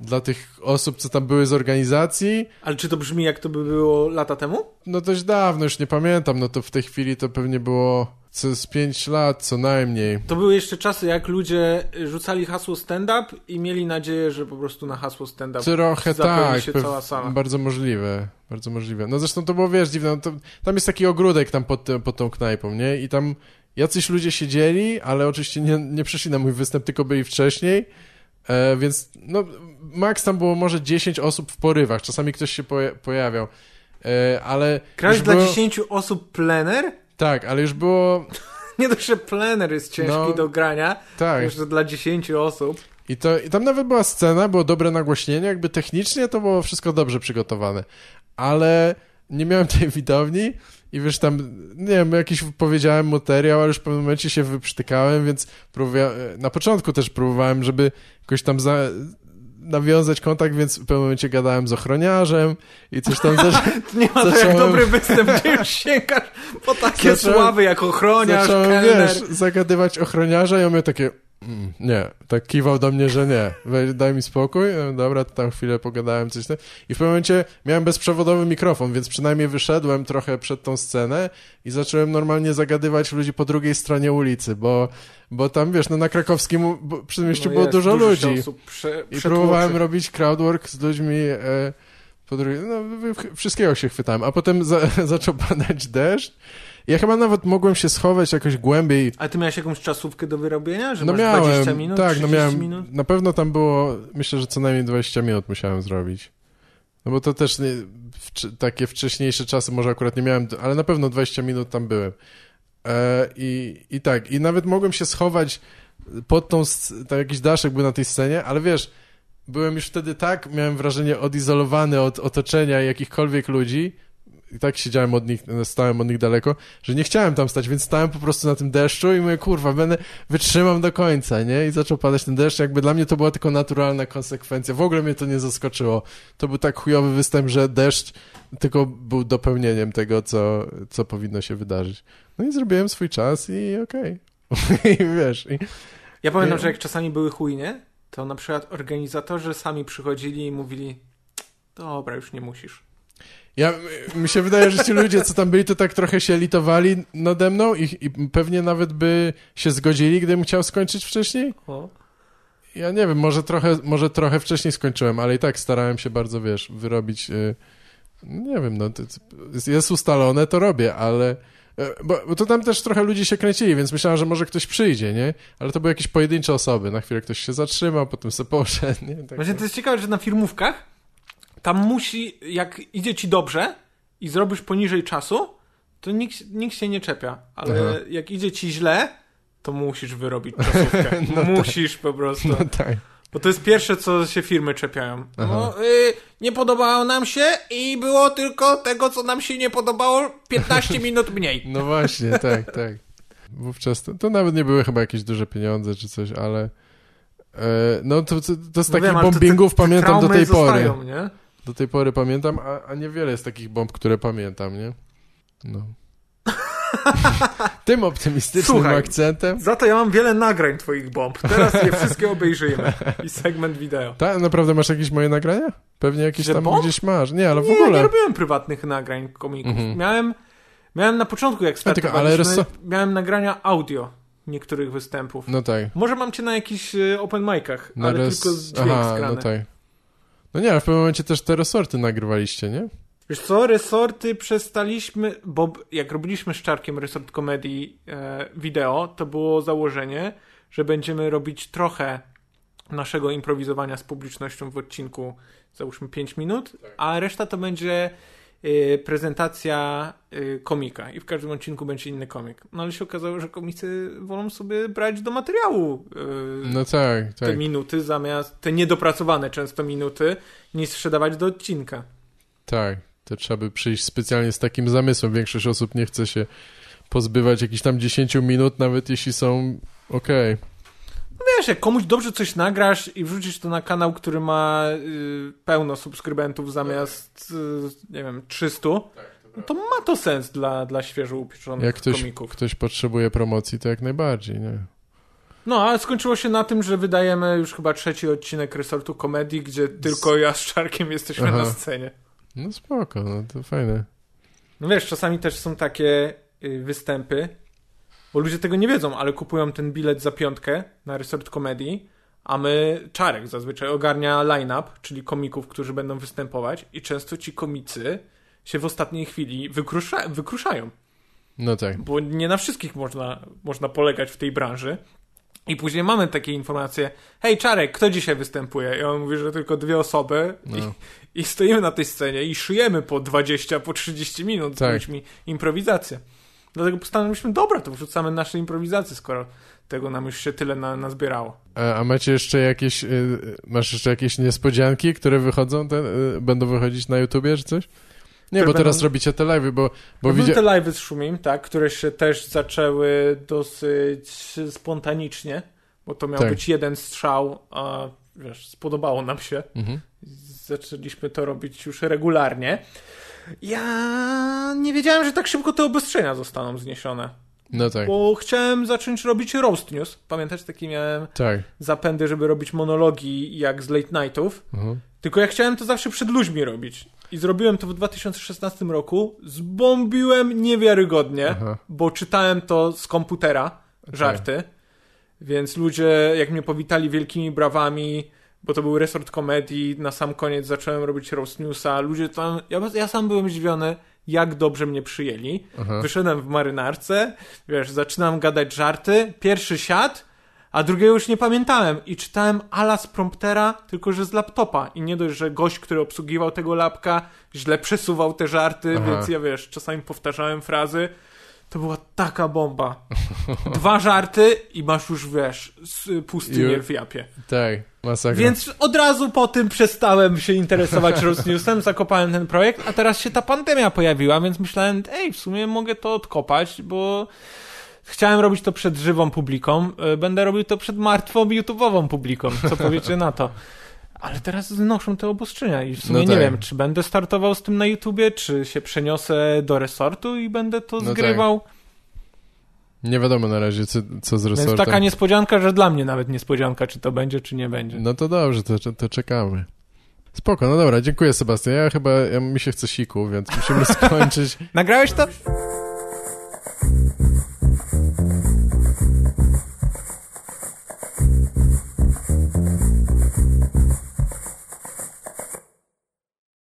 dla tych osób, co tam były z organizacji, Ale czy to brzmi jak to by było lata temu? no dość dawno, już nie pamiętam, no to w tej chwili to pewnie było co z 5 lat co najmniej. To były jeszcze czasy, jak ludzie rzucali hasło stand-up i mieli nadzieję, że po prostu na hasło stand-up Trochę tak, się cała sala. bardzo możliwe, bardzo możliwe. No zresztą to było, wiesz, dziwne, no to, tam jest taki ogródek tam pod, pod tą knajpą, nie? I tam jacyś ludzie siedzieli, ale oczywiście nie, nie przyszli na mój występ, tylko byli wcześniej, e, więc no, max tam było może 10 osób w porywach, czasami ktoś się poja- pojawiał, e, ale Grałeś już dla było, 10 osób plener? tak, ale już było, Nie dość, że plener jest ciężki No, do grania, tak, jeszcze dla 10 osób. I, to, I tam nawet była scena, było dobre nagłośnienie, jakby technicznie to było wszystko dobrze przygotowane, ale nie miałem tej widowni i wiesz tam, nie wiem, jakiś powiedziałem materiał, ale już w pewnym momencie się wyprztykałem, więc próbowałem, na początku też próbowałem, żeby jakoś tam za, nawiązać kontakt, więc w pewnym momencie gadałem z ochroniarzem i coś tam zaczą, To nie ma to jak Zacząłem- dobry występ, gdzie już sięgasz po takie Zacząłem- sławy jak ochroniarz, zacząłem, kelner. wiesz, zagadywać ochroniarza i on miał takie, nie, tak kiwał do mnie, że nie, Weź, daj mi spokój, No, dobra, to tam chwilę pogadałem, coś tam. I w pewnym momencie miałem bezprzewodowy mikrofon, więc przynajmniej wyszedłem trochę przed tą scenę i zacząłem normalnie zagadywać ludzi po drugiej stronie ulicy, bo, bo tam, wiesz, no na krakowskim mieście No było jest, dużo dużo ludzi. prze, i próbowałem robić crowdwork z ludźmi e, po drugiej, no wszystkiego się chwytałem, a potem za, zaczął padać deszcz ja chyba nawet mogłem się schować jakoś głębiej Ale ty miałeś jakąś czasówkę do wyrobienia? Że no masz miałem, 20 minut, tak, no 30 miałem, minut? na pewno tam było, myślę, że co najmniej 20 minut musiałem zrobić. No bo to też nie, wcz- takie wcześniejsze czasy, może akurat nie miałem, ale na pewno 20 minut tam byłem. E, i, I tak, i nawet mogłem się schować pod tą, tam jakiś daszek był na tej scenie, ale wiesz, byłem już wtedy tak, miałem wrażenie odizolowany od otoczenia jakichkolwiek ludzi, i tak siedziałem od nich, stałem od nich daleko, że nie chciałem tam stać, więc stałem po prostu na tym deszczu i mówię, kurwa, będę, wytrzymam do końca, nie? I zaczął padać ten deszcz, jakby dla mnie to była tylko naturalna konsekwencja. W ogóle mnie to nie zaskoczyło. To był tak chujowy występ, że deszcz tylko był dopełnieniem tego, co, co powinno się wydarzyć. No i zrobiłem swój czas i okej. I wiesz, i Ja pamiętam, Nie. że jak czasami były chujnie, to na przykład organizatorzy sami przychodzili i mówili dobra, już nie musisz. Ja, mi się wydaje, że ci ludzie, co tam byli, to tak trochę się litowali nade mną i, i pewnie nawet by się zgodzili, gdybym chciał skończyć wcześniej. O. Ja nie wiem, może trochę, może trochę wcześniej skończyłem, ale i tak starałem się bardzo, wiesz, wyrobić... y, nie wiem, no, to, jest ustalone, to robię, ale... y, Bo, bo to tam też trochę ludzi się kręcili, więc myślałem, że może ktoś przyjdzie, nie? Ale to były jakieś pojedyncze osoby. Na chwilę ktoś się zatrzymał, potem sobie poszedł, nie? Tak, Właśnie to jest ciekawe, że na firmówkach tam musi, jak idzie ci dobrze i zrobisz poniżej czasu, to nikt, nikt się nie czepia. Ale Aha. jak idzie ci źle, to musisz wyrobić czasówkę. No tak. musisz po prostu. No tak. Bo to jest pierwsze, co się firmy czepiają. No, y, nie podobało nam się i było tylko tego, co nam się nie podobało, 15 minut mniej. No właśnie, tak, tak. Wówczas to, to nawet nie były chyba jakieś duże pieniądze czy coś, ale e, no to, to, to z No takich wiem, bombingów pamiętam do tej pory. zostają, Nie? Do tej pory pamiętam, a, a niewiele jest takich bomb, które pamiętam, nie? No. Tym optymistycznym Słuchaj. akcentem. Za to ja mam wiele nagrań twoich bomb. Teraz je wszystkie obejrzyjmy. I segment wideo. Tak, naprawdę masz jakieś moje nagrania? Pewnie jakieś Że tam bomb? gdzieś masz. Nie, ale w nie, ogóle. nie robiłem prywatnych nagrań komików. Mhm. Miałem, miałem na początku, jak startowaliśmy, miałem nagrania audio niektórych występów. No tak. Może mam cię na jakichś e, open micach, Na ale res- tylko z dźwięk Aha, skrany. no tak. No nie, ale w pewnym momencie też te resorty nagrywaliście, nie? Wiesz co, resorty przestaliśmy, bo jak robiliśmy z Czarkiem resort komedii e, wideo, to było założenie, że będziemy robić trochę naszego improwizowania z publicznością w odcinku, załóżmy 5 minut, a reszta to będzie prezentacja e, komika i w każdym odcinku będzie inny komik. No ale się okazało, że komicy wolą sobie brać do materiału e, No tak, te tak. minuty zamiast, te niedopracowane często minuty, niż sprzedawać do odcinka. Tak, to trzeba by przyjść specjalnie z takim zamysłem. Większość osób nie chce się pozbywać jakichś tam 10 minut, nawet jeśli są okej. Wiesz, jak komuś dobrze coś nagrasz i wrzucisz to na kanał, który ma y, pełno subskrybentów zamiast, y, nie wiem, 300, no to ma to sens dla, dla świeżo upieczonych Jak ktoś, komików. ktoś potrzebuje promocji, to jak najbardziej, nie? No, ale skończyło się na tym, że wydajemy już chyba trzeci odcinek Resortu Komedii, gdzie tylko ja z Czarkiem jesteśmy Aha. na scenie. No spoko, no to fajne. No wiesz, czasami też są takie y, występy, bo ludzie tego nie wiedzą, ale kupują ten bilet za piątkę na Resort Komedii, a my, Czarek zazwyczaj ogarnia line-up, czyli komików, którzy będą występować i często ci komicy się w ostatniej chwili wykrusza, wykruszają, No tak. bo nie na wszystkich można, można polegać w tej branży. I później mamy takie informacje, hej Czarek, kto dzisiaj występuje? I on mówi, że tylko dwie osoby No. i, i stoimy na tej scenie i szyjemy po 20, po 30 minut Tak. z ludźmi improwizację. Dlatego postanowiliśmy, dobra, to wrzucamy nasze improwizacje, skoro tego nam już się tyle na, nazbierało. A, a macie jeszcze jakieś, y, masz jeszcze jakieś niespodzianki, które wychodzą, te, y, będą wychodzić na YouTubie czy coś? Nie, Które bo teraz będą- robicie te live'y, bo, bo widzia... Były te live'y z Szumim, tak, które się też zaczęły dosyć spontanicznie, bo to miał Tak. być jeden strzał, a wiesz, spodobało nam się. Mhm. Zaczęliśmy to robić już regularnie. Ja nie wiedziałem, że tak szybko te obostrzenia zostaną zniesione. No tak, Bo chciałem zacząć robić roast news. Pamiętasz, takie miałem tak. zapędy, żeby robić monologi jak z late nightów. Mhm. Tylko ja chciałem to zawsze przed ludźmi robić. I zrobiłem to w 2016 roku. Zbombiłem niewiarygodnie, Aha. bo czytałem to z komputera, żarty. Więc ludzie, jak mnie powitali wielkimi brawami, bo to był resort komedii, na sam koniec zacząłem robić roast newsa. Ludzie tam, ja, ja sam byłem zdziwiony, jak dobrze mnie przyjęli. Aha. Wyszedłem w marynarce, wiesz, zaczynam gadać żarty, pierwszy siad, a drugiego już nie pamiętałem i czytałem ala z promptera, tylko że z laptopa i nie dość, że gość, który obsługiwał tego lapka, źle przesuwał te żarty, Aha. więc ja wiesz, czasami powtarzałem frazy. To była taka bomba. Dwa żarty i masz już, wiesz, pustynię w japie. Tak, masakra. Więc od razu po tym przestałem się interesować Roast Newsem, zakopałem ten projekt, a teraz się ta pandemia pojawiła, więc myślałem, ej, w sumie mogę to odkopać, bo chciałem robić to przed żywą publiką, y, będę robił to przed martwą YouTube'ową publiką, co powiecie na to. Ale teraz znoszą te obostrzenia i w sumie No nie tak. wiem, czy będę startował z tym na YouTubie, czy się przeniosę do resortu i będę to No tak. zgrywał. Nie wiadomo na razie, co, co z Więc resortem. taka niespodzianka, że dla mnie nawet niespodzianka, czy to będzie, czy nie będzie. No to dobrze, to, to czekamy. Spoko, no dobra, dziękuję Sebastian. Ja chyba, ja, mi się chce siku, więc musimy skończyć. Nagrałeś to?